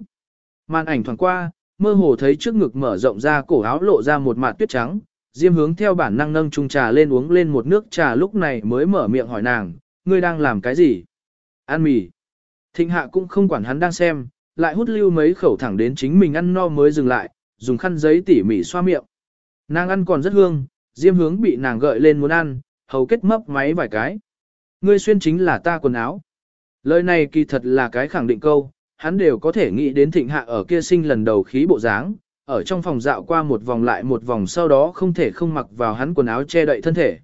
Màn ảnh thoảng qua, mơ hồ thấy trước ngực mở rộng ra cổ áo lộ ra một mạt tuyết trắng, Diêm hướng theo bản năng nâng chung trà lên uống lên một nước trà lúc này mới mở miệng hỏi nàng, ngươi đang làm cái gì? Ăn mì. Thịnh hạ cũng không quản hắn đang xem, lại hút lưu mấy khẩu thẳng đến chính mình ăn no mới dừng lại, dùng khăn giấy tỉ mỉ xoa miệng. Nàng ăn còn rất hương, diêm hướng bị nàng gợi lên muốn ăn, hầu kết mấp máy vài cái. Ngươi xuyên chính là ta quần áo. Lời này kỳ thật là cái khẳng định câu, hắn đều có thể nghĩ đến thịnh hạ ở kia sinh lần đầu khí bộ dáng, ở trong phòng dạo qua một vòng lại một vòng sau đó không thể không mặc vào hắn quần áo che đậy thân thể.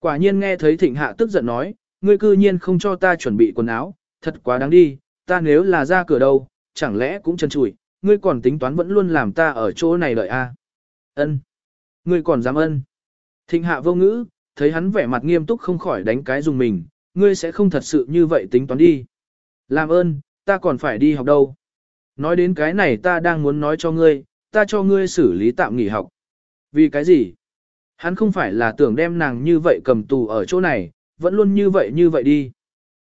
Quả nhiên nghe thấy thịnh hạ tức giận nói, ngươi cư nhiên không cho ta chuẩn bị quần áo, thật quá đáng đi, ta nếu là ra cửa đâu, chẳng lẽ cũng chân chùi, ngươi còn tính toán vẫn luôn làm ta ở chỗ này đợi a? À? Ân, ngươi còn dám ân? Thịnh hạ vô ngữ, thấy hắn vẻ mặt nghiêm túc không khỏi đánh cái dùng mình, ngươi sẽ không thật sự như vậy tính toán đi. Làm ơn, ta còn phải đi học đâu. Nói đến cái này ta đang muốn nói cho ngươi, ta cho ngươi xử lý tạm nghỉ học. Vì cái gì? Hắn không phải là tưởng đem nàng như vậy cầm tù ở chỗ này, vẫn luôn như vậy như vậy đi.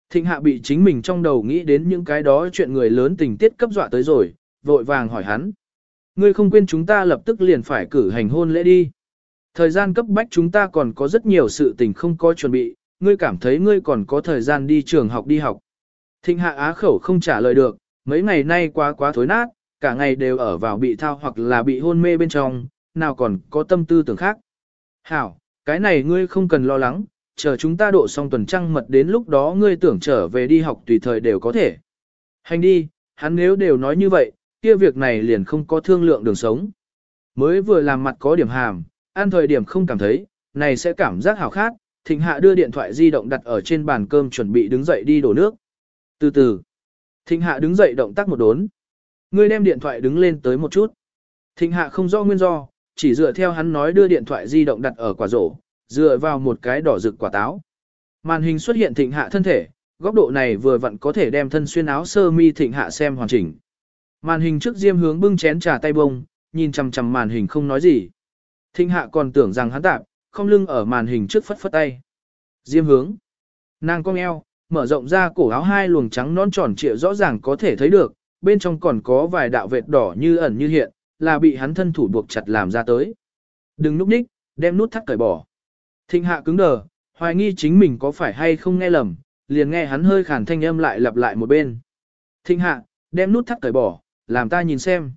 Thịnh hạ bị chính mình trong đầu nghĩ đến những cái đó chuyện người lớn tình tiết cấp dọa tới rồi, vội vàng hỏi hắn. Ngươi không quên chúng ta lập tức liền phải cử hành hôn lễ đi. Thời gian cấp bách chúng ta còn có rất nhiều sự tình không có chuẩn bị, ngươi cảm thấy ngươi còn có thời gian đi trường học đi học. Thịnh hạ á khẩu không trả lời được, mấy ngày nay quá quá thối nát, cả ngày đều ở vào bị thao hoặc là bị hôn mê bên trong, nào còn có tâm tư tưởng khác. Hảo, cái này ngươi không cần lo lắng, chờ chúng ta độ xong tuần trăng mật đến lúc đó ngươi tưởng trở về đi học tùy thời đều có thể. Hành đi, hắn nếu đều nói như vậy, kia việc này liền không có thương lượng đường sống. Mới vừa làm mặt có điểm hàm, ăn thời điểm không cảm thấy, này sẽ cảm giác hảo khát, thịnh hạ đưa điện thoại di động đặt ở trên bàn cơm chuẩn bị đứng dậy đi đổ nước. Từ từ, thịnh hạ đứng dậy động tác một đốn. Ngươi đem điện thoại đứng lên tới một chút. Thịnh hạ không rõ nguyên do, chỉ dựa theo hắn nói đưa điện thoại di động đặt ở quả rổ, dựa vào một cái đỏ rực quả táo. Màn hình xuất hiện thịnh hạ thân thể, góc độ này vừa vặn có thể đem thân xuyên áo sơ mi thịnh hạ xem hoàn chỉnh. Màn hình trước diêm hướng bưng chén trà tay bông, nhìn chằm chằm màn hình không nói gì. Thịnh hạ còn tưởng rằng hắn tạp, không lưng ở màn hình trước phất phất tay. Diêm hướng. Nàng cong eo, mở rộng ra cổ áo hai luồng trắng non tròn trịa rõ ràng có thể thấy được, bên trong còn có vài đạo vệt đỏ như ẩn như hiện, là bị hắn thân thủ buộc chặt làm ra tới. Đừng núp ních, đem nút thắt cởi bỏ. Thịnh hạ cứng đờ, hoài nghi chính mình có phải hay không nghe lầm, liền nghe hắn hơi khàn thanh âm lại lặp lại một bên. Thịnh hạ, đem nút thắt cởi bỏ, làm ta nhìn xem.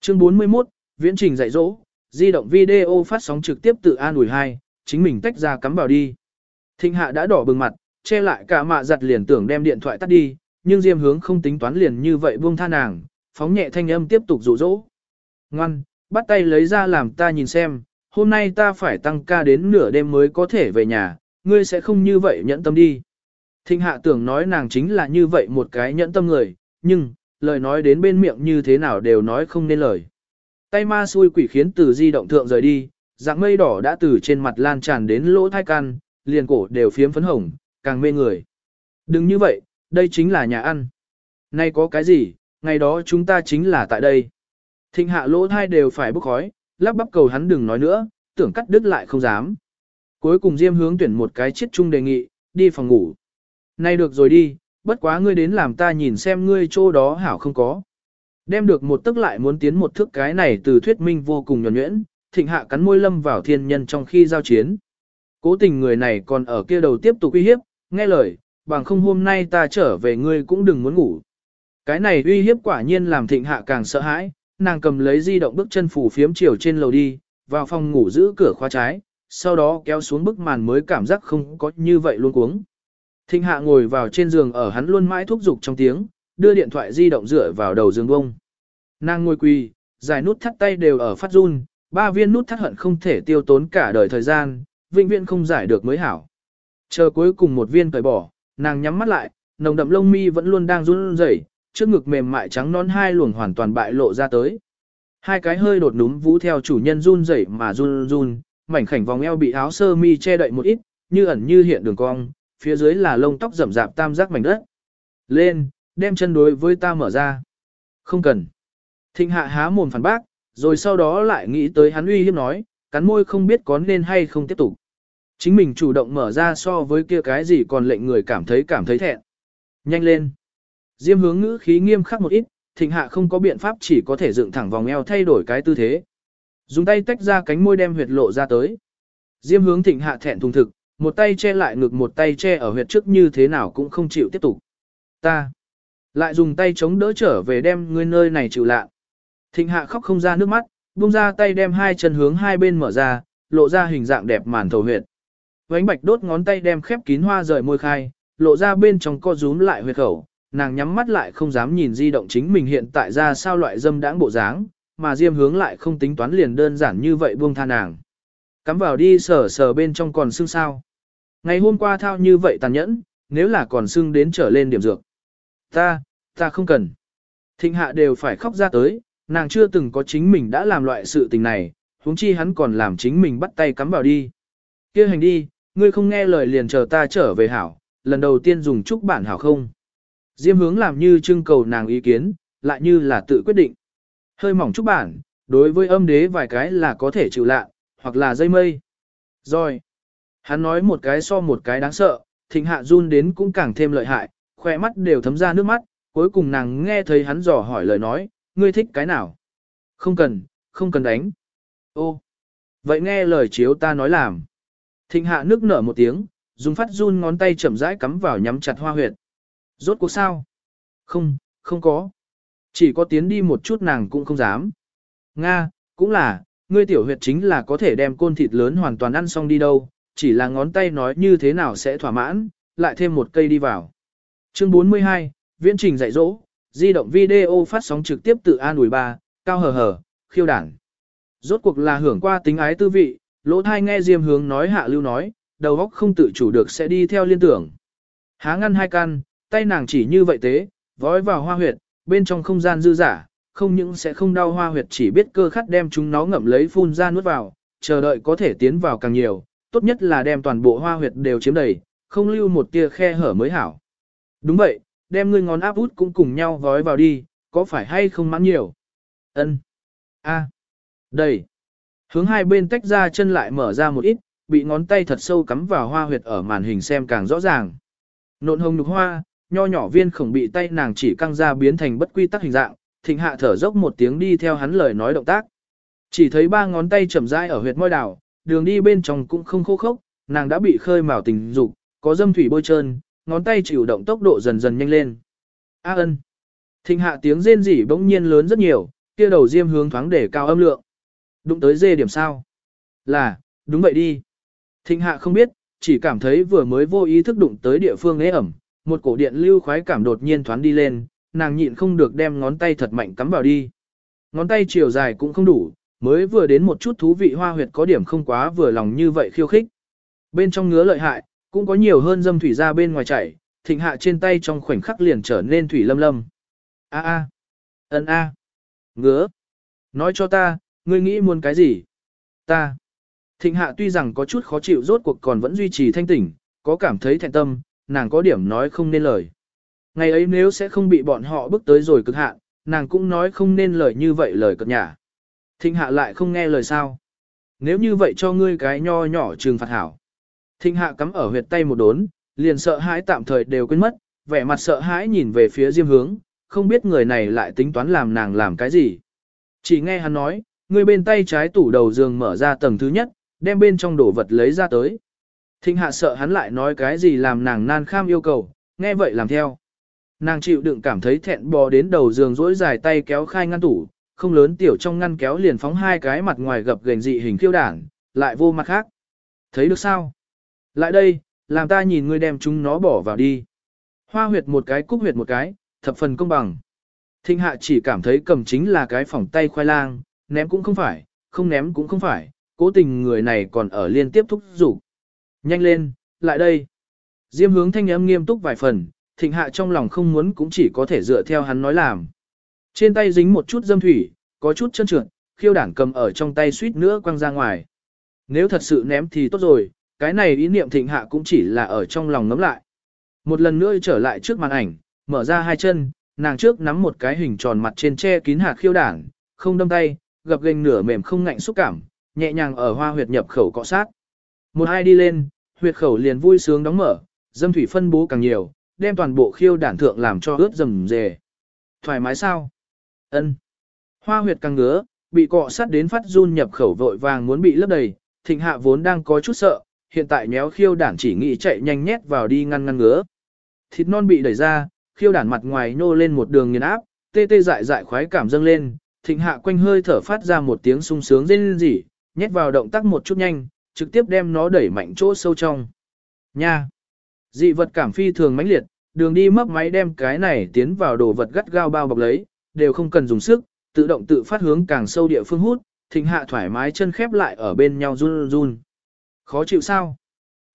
Chương 41, viễn trình dạy dỗ, di động video phát sóng trực tiếp tự an ủi hai, chính mình tách ra cắm vào đi. Thịnh hạ đã đỏ bừng mặt, che lại cả mạ giặt liền tưởng đem điện thoại tắt đi, nhưng Diêm hướng không tính toán liền như vậy buông tha nàng, phóng nhẹ thanh âm tiếp tục dụ dỗ. Ngoan, bắt tay lấy ra làm ta nhìn xem, hôm nay ta phải tăng ca đến nửa đêm mới có thể về nhà, ngươi sẽ không như vậy nhẫn tâm đi. Thịnh hạ tưởng nói nàng chính là như vậy một cái nhẫn tâm người, nhưng, lời nói đến bên miệng như thế nào đều nói không nên lời. Tay ma xui quỷ khiến từ di động thượng rời đi, dạng mây đỏ đã từ trên mặt lan tràn đến lỗ thai can, liền cổ đều phiếm phấn hồng, càng mê người. Đừng như vậy, đây chính là nhà ăn. Nay có cái gì, ngày đó chúng ta chính là tại đây. Thịnh hạ lỗ thai đều phải bốc khói, lắp bắp cầu hắn đừng nói nữa, tưởng cắt đứt lại không dám. Cuối cùng Diêm hướng tuyển một cái chiết chung đề nghị, đi phòng ngủ. Nay được rồi đi, bất quá ngươi đến làm ta nhìn xem ngươi chỗ đó hảo không có. Đem được một tức lại muốn tiến một thước cái này từ thuyết minh vô cùng nhuẩn nhuyễn, thịnh hạ cắn môi lâm vào thiên nhân trong khi giao chiến. Cố tình người này còn ở kia đầu tiếp tục uy hiếp, nghe lời, bằng không hôm nay ta trở về ngươi cũng đừng muốn ngủ. Cái này uy hiếp quả nhiên làm thịnh hạ càng sợ hãi, nàng cầm lấy di động bước chân phủ phiếm chiều trên lầu đi, vào phòng ngủ giữ cửa khóa trái, sau đó kéo xuống bức màn mới cảm giác không có như vậy luôn cuống. Thịnh hạ ngồi vào trên giường ở hắn luôn mãi thúc giục trong tiếng, đưa điện thoại di động dựa vào đầu giường bông. Nàng ngồi quỳ, dài nút thắt tay đều ở phát run, ba viên nút thắt hận không thể tiêu tốn cả đời thời gian, vĩnh viễn không giải được mới hảo. Chờ cuối cùng một viên cởi bỏ, nàng nhắm mắt lại, nồng đậm lông mi vẫn luôn đang run rẩy, trước ngực mềm mại trắng non hai luồng hoàn toàn bại lộ ra tới. Hai cái hơi đột núm vũ theo chủ nhân run rẩy mà run run, mảnh khảnh vòng eo bị áo sơ mi che đậy một ít, như ẩn như hiện đường cong, phía dưới là lông tóc rậm rạp tam giác mảnh đất. Lên, đem chân đối với ta mở ra. Không cần. Thịnh hạ há mồm phản bác, rồi sau đó lại nghĩ tới hắn uy hiếp nói, cắn môi không biết có nên hay không tiếp tục. Chính mình chủ động mở ra so với kia cái gì còn lệnh người cảm thấy cảm thấy thẹn. Nhanh lên. Diêm hướng ngữ khí nghiêm khắc một ít, thịnh hạ không có biện pháp chỉ có thể dựng thẳng vòng eo thay đổi cái tư thế. Dùng tay tách ra cánh môi đem huyệt lộ ra tới. Diêm hướng thịnh hạ thẹn thùng thực, một tay che lại ngực một tay che ở huyệt trước như thế nào cũng không chịu tiếp tục. Ta. Lại dùng tay chống đỡ trở về đem ngươi nơi này chịu lạ. Thịnh hạ khóc không ra nước mắt, buông ra tay đem hai chân hướng hai bên mở ra, lộ ra hình dạng đẹp màn thầu huyệt. Vánh bạch đốt ngón tay đem khép kín hoa rời môi khai, lộ ra bên trong co rúm lại huyệt khẩu, nàng nhắm mắt lại không dám nhìn di động chính mình hiện tại ra sao loại dâm đãng bộ dáng, mà diêm hướng lại không tính toán liền đơn giản như vậy buông tha nàng. Cắm vào đi sờ sờ bên trong còn xương sao. Ngày hôm qua thao như vậy tàn nhẫn, nếu là còn xương đến trở lên điểm dược. Ta, ta không cần. Thịnh hạ đều phải khóc ra tới, nàng chưa từng có chính mình đã làm loại sự tình này, huống chi hắn còn làm chính mình bắt tay cắm vào đi. kia hành đi, ngươi không nghe lời liền chờ ta trở về hảo, lần đầu tiên dùng chúc bản hảo không. Diêm hướng làm như trưng cầu nàng ý kiến, lại như là tự quyết định. Hơi mỏng chúc bản, đối với âm đế vài cái là có thể chịu lạ, hoặc là dây mây. Rồi, hắn nói một cái so một cái đáng sợ, thịnh hạ run đến cũng càng thêm lợi hại, khoe mắt đều thấm ra nước mắt, cuối cùng nàng nghe thấy hắn dò hỏi lời nói, ngươi thích cái nào? Không cần, không cần đánh. Ô, vậy nghe lời chiếu ta nói làm. Thịnh hạ nước nở một tiếng, dùng phát run ngón tay chậm rãi cắm vào nhắm chặt hoa huyệt. Rốt cuộc sao? Không, không có. Chỉ có tiến đi một chút nàng cũng không dám. Nga, cũng là, ngươi tiểu huyệt chính là có thể đem côn thịt lớn hoàn toàn ăn xong đi đâu, chỉ là ngón tay nói như thế nào sẽ thỏa mãn, lại thêm một cây đi vào. Chương 42, viễn trình dạy dỗ, di động video phát sóng trực tiếp tự an ủi ba, cao hờ hờ, khiêu đảng. Rốt cuộc là hưởng qua tính ái tư vị, lỗ thai nghe diêm hướng nói hạ lưu nói, đầu óc không tự chủ được sẽ đi theo liên tưởng. Há ngăn hai căn, tay nàng chỉ như vậy tế, vói vào hoa huyệt, bên trong không gian dư giả, không những sẽ không đau hoa huyệt chỉ biết cơ khát đem chúng nó ngậm lấy phun ra nuốt vào, chờ đợi có thể tiến vào càng nhiều, tốt nhất là đem toàn bộ hoa huyệt đều chiếm đầy, không lưu một tia khe hở mới hảo. Đúng vậy, đem ngươi ngón áp út cũng cùng nhau vói vào đi, có phải hay không mãn nhiều? Ân. A. Đây. Hướng hai bên tách ra chân lại mở ra một ít, bị ngón tay thật sâu cắm vào hoa huyệt ở màn hình xem càng rõ ràng. Nộn hồng nục hoa, nho nhỏ viên khổng bị tay nàng chỉ căng ra biến thành bất quy tắc hình dạng, thịnh hạ thở dốc một tiếng đi theo hắn lời nói động tác. Chỉ thấy ba ngón tay chậm rãi ở huyệt môi đảo, đường đi bên trong cũng không khô khốc, nàng đã bị khơi mào tình dục, có dâm thủy bôi trơn, ngón tay chịu động tốc độ dần dần nhanh lên. A ân. Thịnh hạ tiếng rên rỉ bỗng nhiên lớn rất nhiều, kia đầu diêm hướng thoáng để cao âm lượng. Đụng tới dê điểm sao? Là, đúng vậy đi. Thịnh hạ không biết, chỉ cảm thấy vừa mới vô ý thức đụng tới địa phương ế ẩm, một cổ điện lưu khoái cảm đột nhiên thoáng đi lên, nàng nhịn không được đem ngón tay thật mạnh cắm vào đi. Ngón tay chiều dài cũng không đủ, mới vừa đến một chút thú vị hoa huyệt có điểm không quá vừa lòng như vậy khiêu khích. Bên trong ngứa lợi hại, cũng có nhiều hơn dâm thủy ra bên ngoài chảy, thịnh hạ trên tay trong khoảnh khắc liền trở nên thủy lâm lâm. A a, ân a, ngứa. Nói cho ta, ngươi nghĩ muốn cái gì? Ta. Thịnh hạ tuy rằng có chút khó chịu rốt cuộc còn vẫn duy trì thanh tỉnh, có cảm thấy thẹn tâm, nàng có điểm nói không nên lời. Ngày ấy nếu sẽ không bị bọn họ bước tới rồi cực hạn, nàng cũng nói không nên lời như vậy lời cợt nhả. Thịnh hạ lại không nghe lời sao. Nếu như vậy cho ngươi cái nho nhỏ trừng phạt hảo. Thịnh hạ cắm ở huyệt tay một đốn, liền sợ hãi tạm thời đều quên mất, vẻ mặt sợ hãi nhìn về phía diêm hướng, không biết người này lại tính toán làm nàng làm cái gì. Chỉ nghe hắn nói, người bên tay trái tủ đầu giường mở ra tầng thứ nhất, đem bên trong đồ vật lấy ra tới. Thịnh hạ sợ hắn lại nói cái gì làm nàng nan kham yêu cầu, nghe vậy làm theo. Nàng chịu đựng cảm thấy thẹn bò đến đầu giường rỗi dài tay kéo khai ngăn tủ, không lớn tiểu trong ngăn kéo liền phóng hai cái mặt ngoài gập gềnh dị hình khiêu đảng, lại vô mặt khác. Thấy được sao? Lại đây, làm ta nhìn ngươi đem chúng nó bỏ vào đi. Hoa huyệt một cái cúc huyệt một cái, thập phần công bằng. Thinh hạ chỉ cảm thấy cầm chính là cái phỏng tay khoai lang, ném cũng không phải, không ném cũng không phải, cố tình người này còn ở liên tiếp thúc rủ. Nhanh lên, lại đây. Diêm hướng thanh âm nghiêm túc vài phần, thịnh hạ trong lòng không muốn cũng chỉ có thể dựa theo hắn nói làm. Trên tay dính một chút dâm thủy, có chút chân trượt, khiêu đảng cầm ở trong tay suýt nữa quăng ra ngoài. Nếu thật sự ném thì tốt rồi, cái này ý niệm thịnh hạ cũng chỉ là ở trong lòng ngấm lại. Một lần nữa trở lại trước màn ảnh, mở ra hai chân, nàng trước nắm một cái hình tròn mặt trên che kín hạt khiêu đảng, không đâm tay, gập gềnh nửa mềm không ngạnh xúc cảm, nhẹ nhàng ở hoa huyệt nhập khẩu cọ sát. Một hai đi lên, huyệt khẩu liền vui sướng đóng mở, dâm thủy phân bố càng nhiều, đem toàn bộ khiêu đản thượng làm cho ướt rầm rề. Thoải mái sao? Ân. Hoa huyệt càng ngứa, bị cọ sát đến phát run nhập khẩu vội vàng muốn bị lấp đầy, thịnh hạ vốn đang có chút sợ, hiện tại nhéo khiêu đản chỉ nghĩ chạy nhanh nhét vào đi ngăn ngăn ngứa. Thịt non bị đẩy ra, khiêu đản mặt ngoài nô lên một đường nghiền áp, tê tê dại dại khoái cảm dâng lên, thịnh hạ quanh hơi thở phát ra một tiếng sung sướng rên rỉ, nhét vào động tác một chút nhanh, trực tiếp đem nó đẩy mạnh chỗ sâu trong. Nha! Dị vật cảm phi thường mãnh liệt, đường đi mấp máy đem cái này tiến vào đồ vật gắt gao bao bọc lấy, đều không cần dùng sức, tự động tự phát hướng càng sâu địa phương hút, thịnh hạ thoải mái chân khép lại ở bên nhau run run. Khó chịu sao?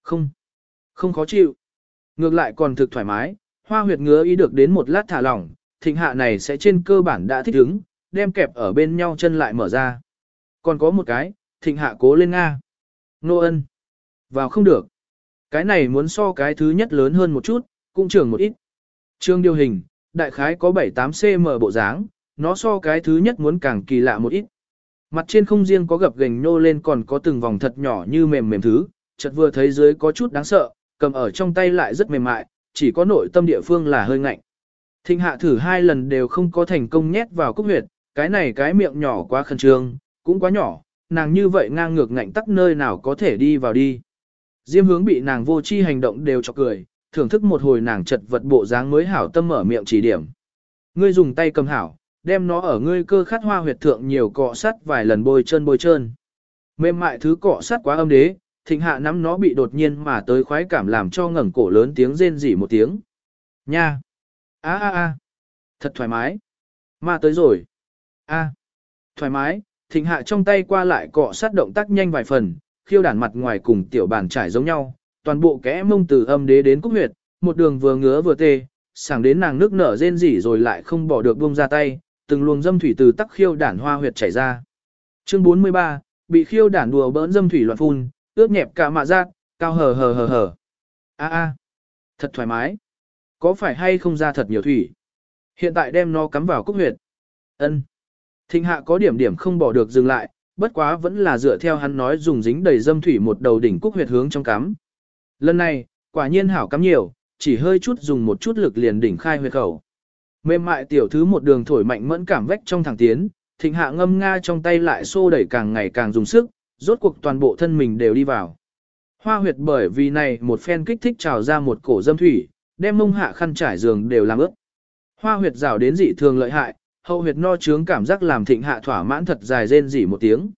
Không. Không khó chịu. Ngược lại còn thực thoải mái, hoa huyệt ngứa ý được đến một lát thả lỏng, thịnh hạ này sẽ trên cơ bản đã thích ứng, đem kẹp ở bên nhau chân lại mở ra. Còn có một cái, thịnh hạ cố lên Nga. Nô ân. Vào không được. Cái này muốn so cái thứ nhất lớn hơn một chút, cũng trưởng một ít. Trương điều hình, đại khái có 7-8 cm bộ dáng, nó so cái thứ nhất muốn càng kỳ lạ một ít. Mặt trên không riêng có gập gềnh nô lên còn có từng vòng thật nhỏ như mềm mềm thứ, chợt vừa thấy dưới có chút đáng sợ, cầm ở trong tay lại rất mềm mại, chỉ có nội tâm địa phương là hơi ngạnh. Thịnh hạ thử hai lần đều không có thành công nhét vào cúc huyệt, cái này cái miệng nhỏ quá khẩn trương, cũng quá nhỏ, nàng như vậy ngang ngược ngạnh tắc nơi nào có thể đi vào đi. Diêm hướng bị nàng vô chi hành động đều cho cười, thưởng thức một hồi nàng chật vật bộ dáng mới hảo tâm mở miệng chỉ điểm. Ngươi dùng tay cầm hảo, đem nó ở ngươi cơ khát hoa huyệt thượng nhiều cọ sắt vài lần bôi chân bôi chân. Mềm mại thứ cọ sắt quá âm đế, thịnh hạ nắm nó bị đột nhiên mà tới khoái cảm làm cho ngẩng cổ lớn tiếng rên rỉ một tiếng. Nha! a a a Thật thoải mái! Ma tới rồi! A Thoải mái! Thịnh hạ trong tay qua lại cọ sát động tác nhanh vài phần, khiêu đản mặt ngoài cùng tiểu bàn trải giống nhau, toàn bộ kẽ mông từ âm đế đến cúc huyệt, một đường vừa ngứa vừa tê, sảng đến nàng nước nở rên rỉ rồi lại không bỏ được buông ra tay, từng luồng dâm thủy từ tắc khiêu đản hoa huyệt chảy ra. Chương 43, bị khiêu đản đùa bỡn dâm thủy loạn phun, ướt nhẹp cả mạ giác, cao hờ hờ hờ hờ. A a, thật thoải mái. Có phải hay không ra thật nhiều thủy? Hiện tại đem nó cắm vào cúc huyệt. Ân. Thịnh hạ có điểm điểm không bỏ được dừng lại, bất quá vẫn là dựa theo hắn nói dùng dính đầy dâm thủy một đầu đỉnh cúc huyệt hướng trong cắm. Lần này, quả nhiên hảo cắm nhiều, chỉ hơi chút dùng một chút lực liền đỉnh khai huyệt khẩu. Mềm mại tiểu thứ một đường thổi mạnh mẫn cảm vách trong thẳng tiến, thịnh hạ ngâm nga trong tay lại xô đẩy càng ngày càng dùng sức, rốt cuộc toàn bộ thân mình đều đi vào. Hoa huyệt bởi vì này một phen kích thích trào ra một cổ dâm thủy, đem mông hạ khăn trải giường đều làm ướt. Hoa huyệt rào đến dị thường lợi hại, hậu huyệt no trướng cảm giác làm thịnh hạ thỏa mãn thật dài rên rỉ một tiếng.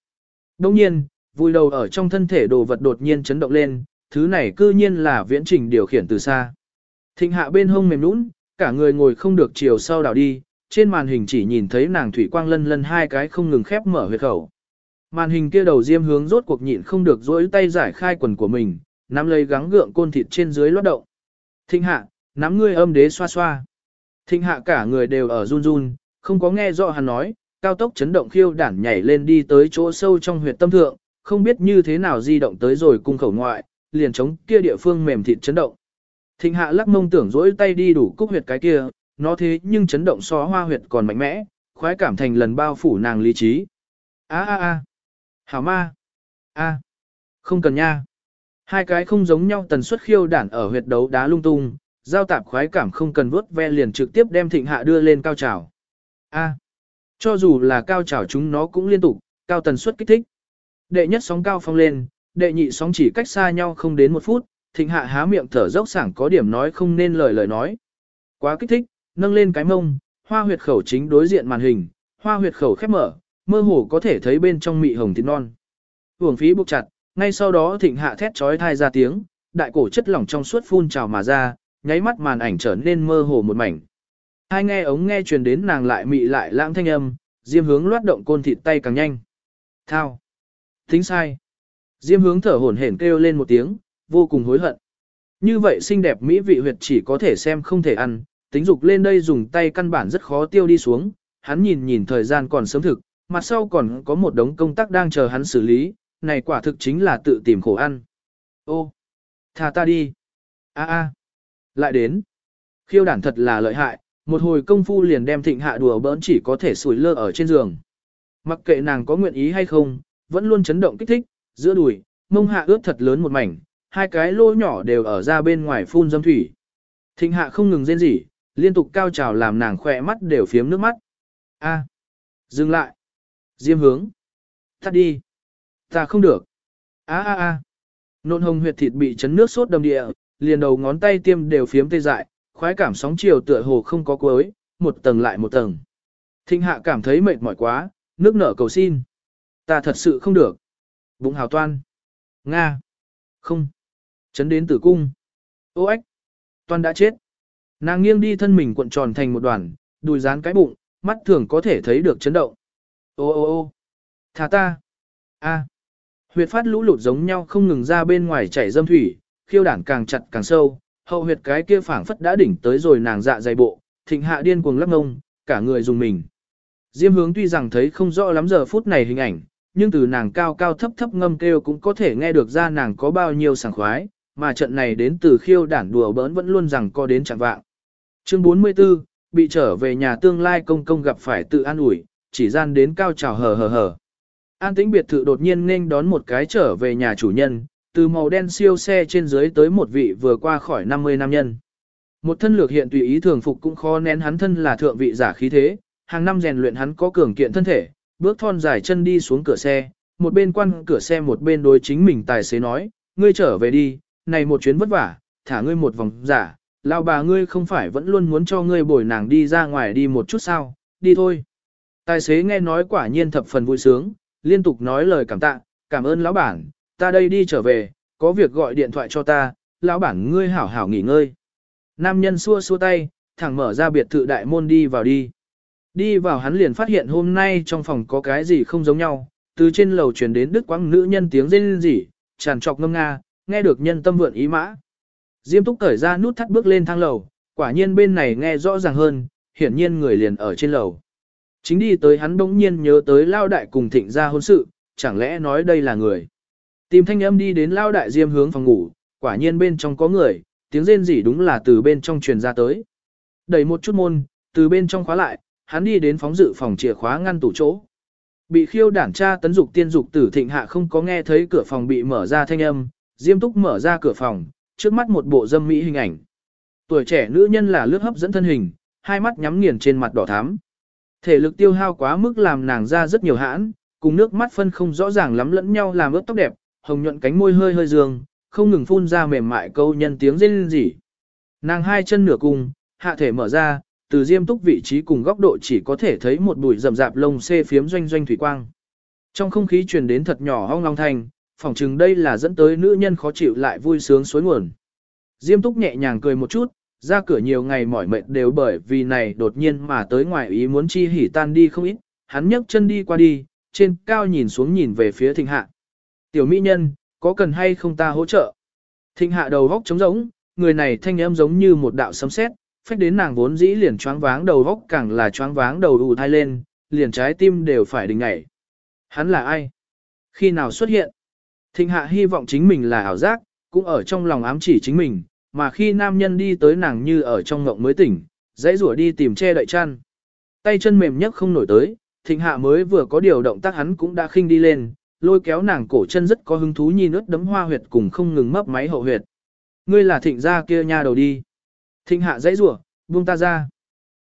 Đông nhiên, vui đầu ở trong thân thể đồ vật đột nhiên chấn động lên, thứ này cư nhiên là viễn trình điều khiển từ xa. Thịnh hạ bên hông mềm nũng, cả người ngồi không được chiều sau đảo đi, trên màn hình chỉ nhìn thấy nàng thủy quang lân lân hai cái không ngừng khép mở huyệt khẩu. Màn hình kia đầu diêm hướng rốt cuộc nhịn không được dỗi tay giải khai quần của mình, nắm lấy gắng gượng côn thịt trên dưới lót động. Thịnh hạ, nắm ngươi âm đế xoa xoa. Thịnh hạ cả người đều ở run run, không có nghe rõ hắn nói, cao tốc chấn động khiêu đản nhảy lên đi tới chỗ sâu trong huyệt tâm thượng, không biết như thế nào di động tới rồi cung khẩu ngoại, liền chống kia địa phương mềm thịt chấn động. Thịnh hạ lắc mông tưởng rỗi tay đi đủ cúc huyệt cái kia, nó thế nhưng chấn động xóa hoa huyệt còn mạnh mẽ, khoái cảm thành lần bao phủ nàng lý trí. A a a, hảo ma, a, không cần nha. Hai cái không giống nhau tần suất khiêu đản ở huyệt đấu đá lung tung, giao tạp khoái cảm không cần vớt ve liền trực tiếp đem thịnh hạ đưa lên cao trào. A, cho dù là cao trào chúng nó cũng liên tục, cao tần suất kích thích. Đệ nhất sóng cao phong lên, đệ nhị sóng chỉ cách xa nhau không đến một phút, thịnh hạ há miệng thở dốc sảng có điểm nói không nên lời lời nói. Quá kích thích, nâng lên cái mông, hoa huyệt khẩu chính đối diện màn hình, hoa huyệt khẩu khép mở, mơ hồ có thể thấy bên trong mị hồng thịt non. Hưởng phí buộc chặt, ngay sau đó thịnh hạ thét trói thai ra tiếng, đại cổ chất lỏng trong suốt phun trào mà ra, nháy mắt màn ảnh trở nên mơ hồ một mảnh. Hai nghe ống nghe truyền đến nàng lại mị lại lãng thanh âm, diêm hướng loát động côn thịt tay càng nhanh. Thao. Tính sai. Diêm hướng thở hổn hển kêu lên một tiếng, vô cùng hối hận. Như vậy xinh đẹp mỹ vị huyệt chỉ có thể xem không thể ăn, tính dục lên đây dùng tay căn bản rất khó tiêu đi xuống, hắn nhìn nhìn thời gian còn sớm thực, mặt sau còn có một đống công tác đang chờ hắn xử lý, này quả thực chính là tự tìm khổ ăn. Ô, thà ta đi. a a lại đến. Khiêu đản thật là lợi hại, một hồi công phu liền đem thịnh hạ đùa bỡn chỉ có thể sủi lơ ở trên giường. Mặc kệ nàng có nguyện ý hay không, vẫn luôn chấn động kích thích, giữa đùi, mông hạ ướt thật lớn một mảnh, hai cái lỗ nhỏ đều ở ra bên ngoài phun dâm thủy. Thịnh hạ không ngừng rên rỉ, liên tục cao trào làm nàng khỏe mắt đều phiếm nước mắt. A, à, dừng lại. Diêm hướng. Tắt đi. Ta không được. A a a. Nôn hồng huyệt thịt bị chấn nước sốt đầm địa, liền đầu ngón tay tiêm đều phiếm tê dại, khoái cảm sóng chiều tựa hồ không có cuối, một tầng lại một tầng. Thịnh hạ cảm thấy mệt mỏi quá, nước nở cầu xin. Ta thật sự không được. Bụng hào toan. Nga. Không. Chấn đến tử cung. Ô ếch. Toan đã chết. Nàng nghiêng đi thân mình cuộn tròn thành một đoàn, đùi dán cái bụng, mắt thường có thể thấy được chấn động. Ô ô ô. Thả ta. A. Huyệt phát lũ lụt giống nhau không ngừng ra bên ngoài chảy dâm thủy, khiêu đản càng chặt càng sâu, hậu huyệt cái kia phảng phất đã đỉnh tới rồi nàng dạ dày bộ, thịnh hạ điên cuồng lắc ngông, cả người dùng mình. Diêm hướng tuy rằng thấy không rõ lắm giờ phút này hình ảnh, nhưng từ nàng cao cao thấp thấp ngâm kêu cũng có thể nghe được ra nàng có bao nhiêu sảng khoái, mà trận này đến từ khiêu đản đùa bỡn vẫn luôn rằng co đến chẳng vạng. Chương 44, bị trở về nhà tương lai công công gặp phải tự an ủi, chỉ gian đến cao trào hờ hờ hờ. An tĩnh biệt thự đột nhiên nên đón một cái trở về nhà chủ nhân, từ màu đen siêu xe trên dưới tới một vị vừa qua khỏi 50 nam nhân. Một thân lược hiện tùy ý thường phục cũng khó nén hắn thân là thượng vị giả khí thế, hàng năm rèn luyện hắn có cường kiện thân thể, bước thon dài chân đi xuống cửa xe, một bên quan cửa xe một bên đối chính mình tài xế nói, ngươi trở về đi, này một chuyến vất vả, thả ngươi một vòng giả, lao bà ngươi không phải vẫn luôn muốn cho ngươi bồi nàng đi ra ngoài đi một chút sao, đi thôi. Tài xế nghe nói quả nhiên thập phần vui sướng, liên tục nói lời cảm tạ, cảm ơn lão bản, ta đây đi trở về, có việc gọi điện thoại cho ta, lão bản ngươi hảo hảo nghỉ ngơi. Nam nhân xua xua tay, thẳng mở ra biệt thự đại môn đi vào đi. Đi vào hắn liền phát hiện hôm nay trong phòng có cái gì không giống nhau, từ trên lầu truyền đến đức quãng nữ nhân tiếng rên rỉ, tràn trọc ngâm nga, nghe được nhân tâm vượn ý mã. Diêm túc cởi ra nút thắt bước lên thang lầu, quả nhiên bên này nghe rõ ràng hơn, hiển nhiên người liền ở trên lầu. Chính đi tới hắn bỗng nhiên nhớ tới lao đại cùng thịnh ra hôn sự, chẳng lẽ nói đây là người. Tìm thanh âm đi đến lao đại diêm hướng phòng ngủ, quả nhiên bên trong có người, tiếng rên rỉ đúng là từ bên trong truyền ra tới. Đẩy một chút môn, từ bên trong khóa lại, hắn đi đến phóng dự phòng chìa khóa ngăn tủ chỗ. Bị khiêu đản tra tấn dục tiên dục tử thịnh hạ không có nghe thấy cửa phòng bị mở ra thanh âm, diêm túc mở ra cửa phòng, trước mắt một bộ dâm mỹ hình ảnh. Tuổi trẻ nữ nhân là lướt hấp dẫn thân hình, hai mắt nhắm nghiền trên mặt đỏ thắm. Thể lực tiêu hao quá mức làm nàng ra rất nhiều hãn, cùng nước mắt phân không rõ ràng lắm lẫn nhau làm ướt tóc đẹp, hồng nhuận cánh môi hơi hơi dương, không ngừng phun ra mềm mại câu nhân tiếng rên rỉ. Nàng hai chân nửa cung, hạ thể mở ra, từ diêm túc vị trí cùng góc độ chỉ có thể thấy một bụi rậm rạp lông xê phiếm doanh doanh thủy quang. Trong không khí truyền đến thật nhỏ hong long thành, phỏng chừng đây là dẫn tới nữ nhân khó chịu lại vui sướng suối nguồn. Diêm túc nhẹ nhàng cười một chút, ra cửa nhiều ngày mỏi mệt đều bởi vì này đột nhiên mà tới ngoài ý muốn chi hỉ tan đi không ít, hắn nhấc chân đi qua đi, trên cao nhìn xuống nhìn về phía thịnh hạ. Tiểu mỹ nhân, có cần hay không ta hỗ trợ? Thịnh hạ đầu góc trống rỗng, người này thanh âm giống như một đạo sấm sét, phách đến nàng vốn dĩ liền choáng váng đầu góc càng là choáng váng đầu ù thai lên, liền trái tim đều phải đình ngảy. Hắn là ai? Khi nào xuất hiện? Thịnh hạ hy vọng chính mình là ảo giác, cũng ở trong lòng ám chỉ chính mình, mà khi nam nhân đi tới nàng như ở trong ngộng mới tỉnh, dãy rủa đi tìm che đậy chăn. Tay chân mềm nhất không nổi tới, thịnh hạ mới vừa có điều động tác hắn cũng đã khinh đi lên, lôi kéo nàng cổ chân rất có hứng thú nhìn ướt đấm hoa huyệt cùng không ngừng mấp máy hậu huyệt. Ngươi là thịnh gia kia nha đầu đi. Thịnh hạ dãy rủa, buông ta ra.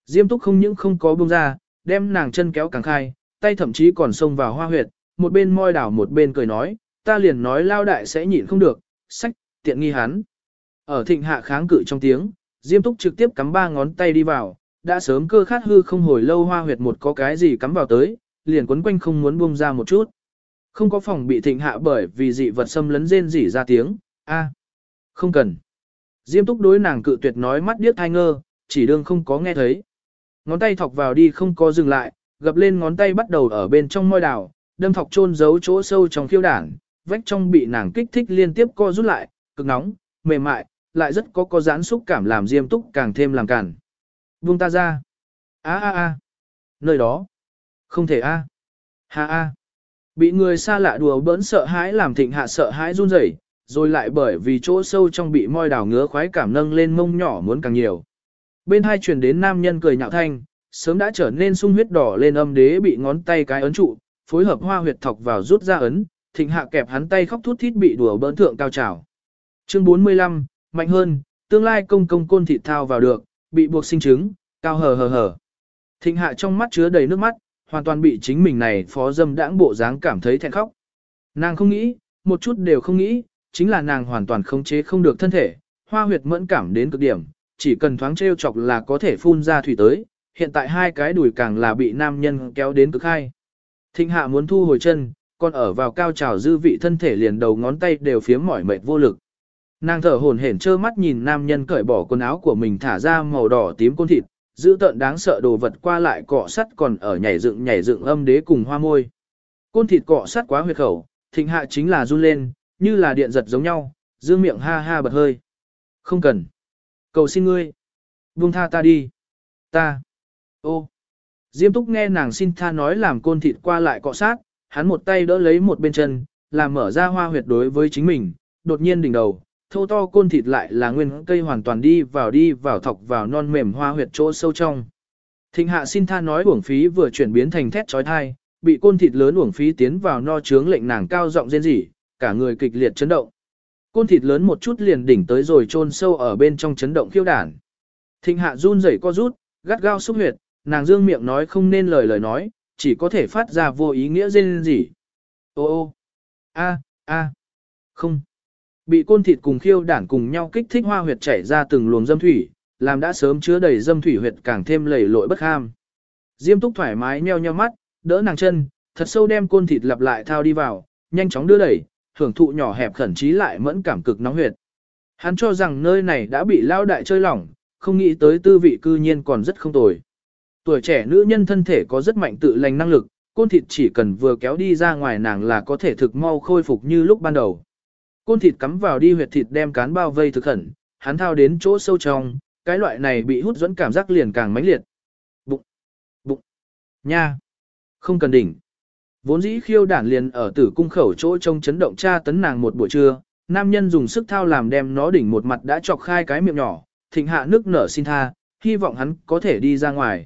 Diêm túc không những không có buông ra, đem nàng chân kéo càng khai, tay thậm chí còn xông vào hoa huyệt, một bên môi đảo một bên cười nói, ta liền nói lao đại sẽ nhịn không được, sách, tiện nghi hắn. Ở thịnh hạ kháng cự trong tiếng, Diêm túc trực tiếp cắm ba ngón tay đi vào, đã sớm cơ khát hư không hồi lâu hoa huyệt một có cái gì cắm vào tới, liền quấn quanh không muốn buông ra một chút. Không có phòng bị thịnh hạ bởi vì dị vật xâm lấn rên rỉ ra tiếng, a, không cần. Diêm túc đối nàng cự tuyệt nói mắt điếc thai ngơ, chỉ đương không có nghe thấy. Ngón tay thọc vào đi không có dừng lại, gập lên ngón tay bắt đầu ở bên trong môi đào, đâm thọc chôn giấu chỗ sâu trong khiêu đảng, vách trong bị nàng kích thích liên tiếp co rút lại, cực nóng, mềm mại, lại rất có có giãn xúc cảm làm diêm túc càng thêm làm cản. Buông ta ra. a a a Nơi đó. Không thể a Ha a. Bị người xa lạ đùa bỡn sợ hãi làm thịnh hạ sợ hãi run rẩy, rồi lại bởi vì chỗ sâu trong bị môi đào ngứa khoái cảm nâng lên mông nhỏ muốn càng nhiều. Bên hai truyền đến nam nhân cười nhạo thanh, sớm đã trở nên sung huyết đỏ lên âm đế bị ngón tay cái ấn trụ, phối hợp hoa huyệt thọc vào rút ra ấn, thịnh hạ kẹp hắn tay khóc thút thít bị đùa bỡn thượng cao trào. Chương 45, mạnh hơn, tương lai công công côn thịt thao vào được, bị buộc sinh chứng, cao hờ hờ hờ. Thịnh hạ trong mắt chứa đầy nước mắt, hoàn toàn bị chính mình này phó dâm đãng bộ dáng cảm thấy thẹn khóc. Nàng không nghĩ, một chút đều không nghĩ, chính là nàng hoàn toàn khống chế không được thân thể, hoa huyệt mẫn cảm đến cực điểm, chỉ cần thoáng trêu chọc là có thể phun ra thủy tới, hiện tại hai cái đùi càng là bị nam nhân kéo đến cực hai. Thịnh hạ muốn thu hồi chân, còn ở vào cao trào dư vị thân thể liền đầu ngón tay đều phiếm mỏi mệt vô lực. Nàng thở hổn hển trơ mắt nhìn nam nhân cởi bỏ quần áo của mình thả ra màu đỏ tím côn thịt, giữ tợn đáng sợ đồ vật qua lại cọ sắt còn ở nhảy dựng nhảy dựng âm đế cùng hoa môi. Côn thịt cọ sắt quá huyệt khẩu, thịnh hạ chính là run lên, như là điện giật giống nhau, dương miệng ha ha bật hơi. Không cần. Cầu xin ngươi. Buông tha ta đi. Ta. Ô. Diêm túc nghe nàng xin tha nói làm côn thịt qua lại cọ sát, hắn một tay đỡ lấy một bên chân, làm mở ra hoa huyệt đối với chính mình, đột nhiên đỉnh đầu, thô to côn thịt lại là nguyên cây hoàn toàn đi vào đi vào thọc vào non mềm hoa huyệt chỗ sâu trong. Thịnh hạ xin tha nói uổng phí vừa chuyển biến thành thét trói thai, bị côn thịt lớn uổng phí tiến vào no trướng lệnh nàng cao giọng rên rỉ, cả người kịch liệt chấn động. Côn thịt lớn một chút liền đỉnh tới rồi chôn sâu ở bên trong chấn động khiêu đản. Thịnh hạ run rẩy co rút, gắt gao xúc huyệt, nàng dương miệng nói không nên lời lời nói, chỉ có thể phát ra vô ý nghĩa rên gì. Ô ô, a, a, không. Bị côn thịt cùng khiêu đản cùng nhau kích thích hoa huyệt chảy ra từng luồng dâm thủy, làm đã sớm chứa đầy dâm thủy huyệt càng thêm lầy lội bất ham. Diêm túc thoải mái nheo nheo mắt, đỡ nàng chân, thật sâu đem côn thịt lặp lại thao đi vào, nhanh chóng đưa đẩy, hưởng thụ nhỏ hẹp khẩn trí lại mẫn cảm cực nóng huyệt. Hắn cho rằng nơi này đã bị lao đại chơi lỏng, không nghĩ tới tư vị cư nhiên còn rất không tồi. Tuổi trẻ nữ nhân thân thể có rất mạnh tự lành năng lực, côn thịt chỉ cần vừa kéo đi ra ngoài nàng là có thể thực mau khôi phục như lúc ban đầu. Côn thịt cắm vào đi huyệt thịt đem cán bao vây thực khẩn, hắn thao đến chỗ sâu trong, cái loại này bị hút dẫn cảm giác liền càng mãnh liệt. Bụng, bụng, nha, không cần đỉnh. Vốn dĩ khiêu đản liền ở tử cung khẩu chỗ trông chấn động tra tấn nàng một buổi trưa, nam nhân dùng sức thao làm đem nó đỉnh một mặt đã chọc khai cái miệng nhỏ, thịnh hạ nước nở xin tha, hy vọng hắn có thể đi ra ngoài.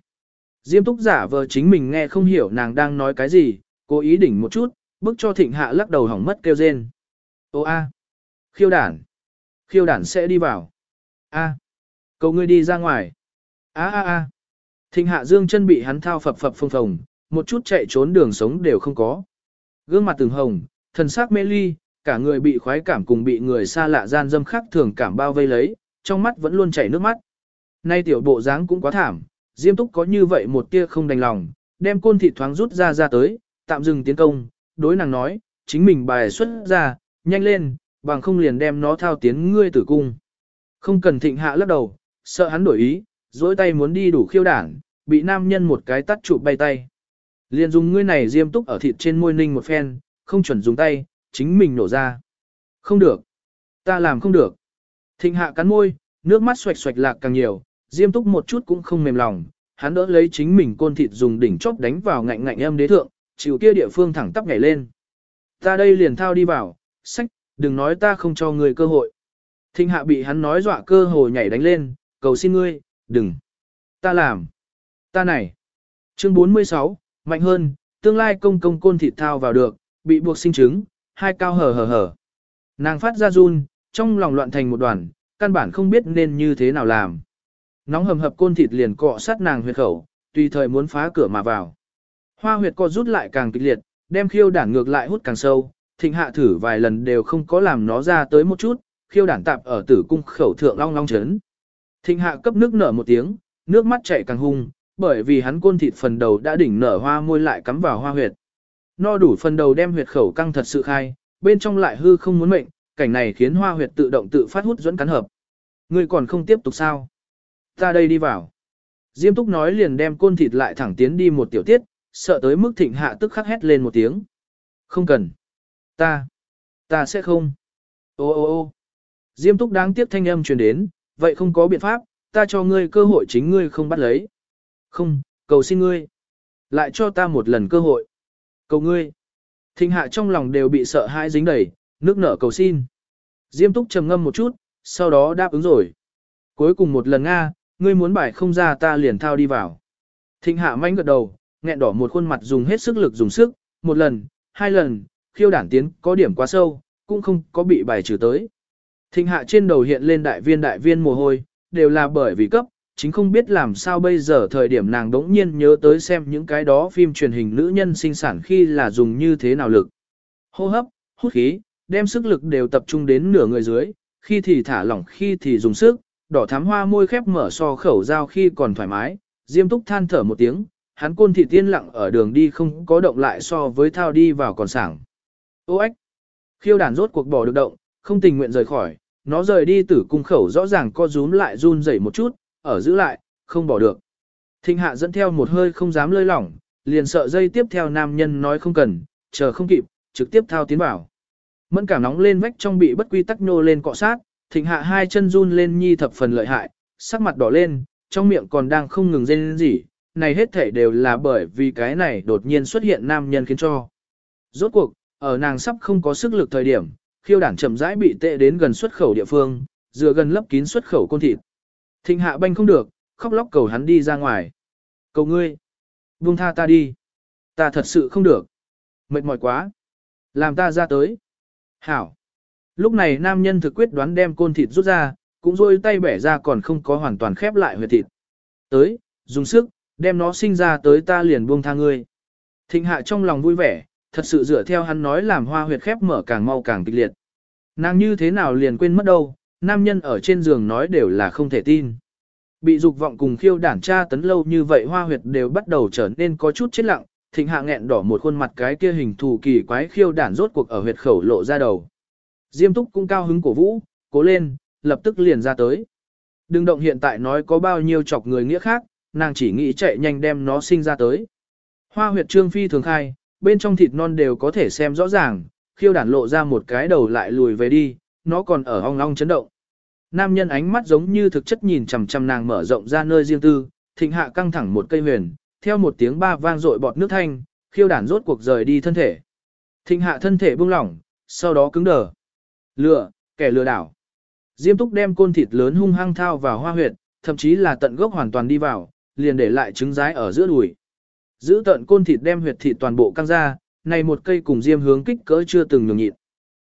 Diêm túc giả vờ chính mình nghe không hiểu nàng đang nói cái gì, cố ý đỉnh một chút, bức cho thịnh hạ lắc đầu hỏng mất kêu rên. Ô a, khiêu đản, khiêu đản sẽ đi vào. A, cầu ngươi đi ra ngoài. A a a. Thịnh hạ dương chân bị hắn thao phập phập phồng phồng, một chút chạy trốn đường sống đều không có. Gương mặt từng hồng, thần sắc mê ly, cả người bị khoái cảm cùng bị người xa lạ gian dâm khác thường cảm bao vây lấy, trong mắt vẫn luôn chảy nước mắt. Nay tiểu bộ dáng cũng quá thảm, Diêm Túc có như vậy một tia không đành lòng, đem côn thị thoáng rút ra ra tới, tạm dừng tiến công, đối nàng nói, chính mình bài xuất ra, nhanh lên, bằng không liền đem nó thao tiến ngươi tử cung. Không cần thịnh hạ lắc đầu, sợ hắn đổi ý, dối tay muốn đi đủ khiêu đảng, bị nam nhân một cái tắt chụp bay tay. Liền dùng ngươi này diêm túc ở thịt trên môi ninh một phen, không chuẩn dùng tay, chính mình nổ ra. Không được. Ta làm không được. Thịnh hạ cắn môi, nước mắt xoạch xoạch lạc càng nhiều, diêm túc một chút cũng không mềm lòng. Hắn đỡ lấy chính mình côn thịt dùng đỉnh chóp đánh vào ngạnh ngạnh em đế thượng, chịu kia địa phương thẳng tắp nhảy lên. Ta đây liền thao đi vào, sách, đừng nói ta không cho người cơ hội. Thịnh hạ bị hắn nói dọa cơ hồ nhảy đánh lên, cầu xin ngươi, đừng. Ta làm. Ta này. Chương 46, mạnh hơn, tương lai công công côn thịt thao vào được, bị buộc sinh trứng, hai cao hở hở hở. Nàng phát ra run, trong lòng loạn thành một đoàn, căn bản không biết nên như thế nào làm. Nóng hầm hập côn thịt liền cọ sát nàng huyệt khẩu, tùy thời muốn phá cửa mà vào. Hoa huyệt co rút lại càng kịch liệt, đem khiêu đản ngược lại hút càng sâu, thịnh hạ thử vài lần đều không có làm nó ra tới một chút, khiêu đản tạp ở tử cung khẩu thượng long long chấn. Thịnh hạ cấp nước nở một tiếng, nước mắt chảy càng hung, bởi vì hắn côn thịt phần đầu đã đỉnh nở hoa môi lại cắm vào hoa huyệt. No đủ phần đầu đem huyệt khẩu căng thật sự khai, bên trong lại hư không muốn mệnh, cảnh này khiến hoa huyệt tự động tự phát hút dẫn cắn hợp. Ngươi còn không tiếp tục sao? Ta đây đi vào. Diêm túc nói liền đem côn thịt lại thẳng tiến đi một tiểu tiết, sợ tới mức thịnh hạ tức khắc hét lên một tiếng. Không cần. Ta. Ta sẽ không. Ô ô ô Diêm túc đáng tiếc thanh âm truyền đến, vậy không có biện pháp, ta cho ngươi cơ hội chính ngươi không bắt lấy. Không, cầu xin ngươi. Lại cho ta một lần cơ hội. Cầu ngươi. Thịnh hạ trong lòng đều bị sợ hãi dính đầy, nước nở cầu xin. Diêm túc trầm ngâm một chút, sau đó đáp ứng rồi. Cuối cùng một lần Nga, ngươi muốn bài không ra ta liền thao đi vào. Thịnh hạ manh gật đầu, nghẹn đỏ một khuôn mặt dùng hết sức lực dùng sức, một lần, hai lần, khiêu đản tiến có điểm quá sâu, cũng không có bị bài trừ tới. Thịnh hạ trên đầu hiện lên đại viên đại viên mồ hôi, đều là bởi vì cấp, chính không biết làm sao bây giờ thời điểm nàng đống nhiên nhớ tới xem những cái đó phim truyền hình nữ nhân sinh sản khi là dùng như thế nào lực. Hô hấp, hút khí, đem sức lực đều tập trung đến nửa người dưới, khi thì thả lỏng khi thì dùng sức, đỏ thắm hoa môi khép mở so khẩu dao khi còn thoải mái, diêm túc than thở một tiếng, hắn côn thị tiên lặng ở đường đi không có động lại so với thao đi vào còn sảng. Ô ếch! Khiêu đàn rốt cuộc bỏ được động, không tình nguyện rời khỏi, nó rời đi tử cung khẩu rõ ràng co rúm lại run rẩy một chút, ở giữ lại, không bỏ được. Thịnh hạ dẫn theo một hơi không dám lơi lỏng, liền sợ dây tiếp theo nam nhân nói không cần, chờ không kịp, trực tiếp thao tiến vào. Mẫn cảm nóng lên vách trong bị bất quy tắc nhô lên cọ sát, thịnh hạ hai chân run lên nhi thập phần lợi hại, sắc mặt đỏ lên, trong miệng còn đang không ngừng rên gì, này hết thể đều là bởi vì cái này đột nhiên xuất hiện nam nhân khiến cho. Rốt cuộc, ở nàng sắp không có sức lực thời điểm, khiêu đảng chậm rãi bị tệ đến gần xuất khẩu địa phương, dựa gần lấp kín xuất khẩu côn thịt. Thịnh hạ banh không được, khóc lóc cầu hắn đi ra ngoài. Cầu ngươi, buông tha ta đi. Ta thật sự không được. Mệt mỏi quá. Làm ta ra tới. Hảo. Lúc này nam nhân thực quyết đoán đem côn thịt rút ra, cũng rôi tay bẻ ra còn không có hoàn toàn khép lại huyệt thịt. Tới, dùng sức, đem nó sinh ra tới ta liền buông tha ngươi. Thịnh hạ trong lòng vui vẻ, thật sự dựa theo hắn nói làm hoa huyệt khép mở càng mau càng kịch liệt. Nàng như thế nào liền quên mất đâu, nam nhân ở trên giường nói đều là không thể tin. Bị dục vọng cùng khiêu đản tra tấn lâu như vậy hoa huyệt đều bắt đầu trở nên có chút chết lặng, thịnh hạ nghẹn đỏ một khuôn mặt cái kia hình thù kỳ quái khiêu đản rốt cuộc ở huyệt khẩu lộ ra đầu. Diêm túc cũng cao hứng cổ vũ, cố lên, lập tức liền ra tới. Đừng động hiện tại nói có bao nhiêu chọc người nghĩa khác, nàng chỉ nghĩ chạy nhanh đem nó sinh ra tới. Hoa huyệt trương phi thường khai, bên trong thịt non đều có thể xem rõ ràng, khiêu đản lộ ra một cái đầu lại lùi về đi, nó còn ở ong ong chấn động. Nam nhân ánh mắt giống như thực chất nhìn chằm chằm nàng mở rộng ra nơi riêng tư, thịnh hạ căng thẳng một cây huyền, theo một tiếng ba vang dội bọt nước thanh, khiêu đản rốt cuộc rời đi thân thể. Thịnh hạ thân thể buông lỏng, sau đó cứng đờ. Lừa, kẻ lừa đảo. Diêm túc đem côn thịt lớn hung hăng thao vào hoa huyệt, thậm chí là tận gốc hoàn toàn đi vào, liền để lại trứng rái ở giữa đùi. Giữ tận côn thịt đem huyệt thịt toàn bộ căng ra, này một cây cùng diêm hướng kích cỡ chưa từng nhường nhịn.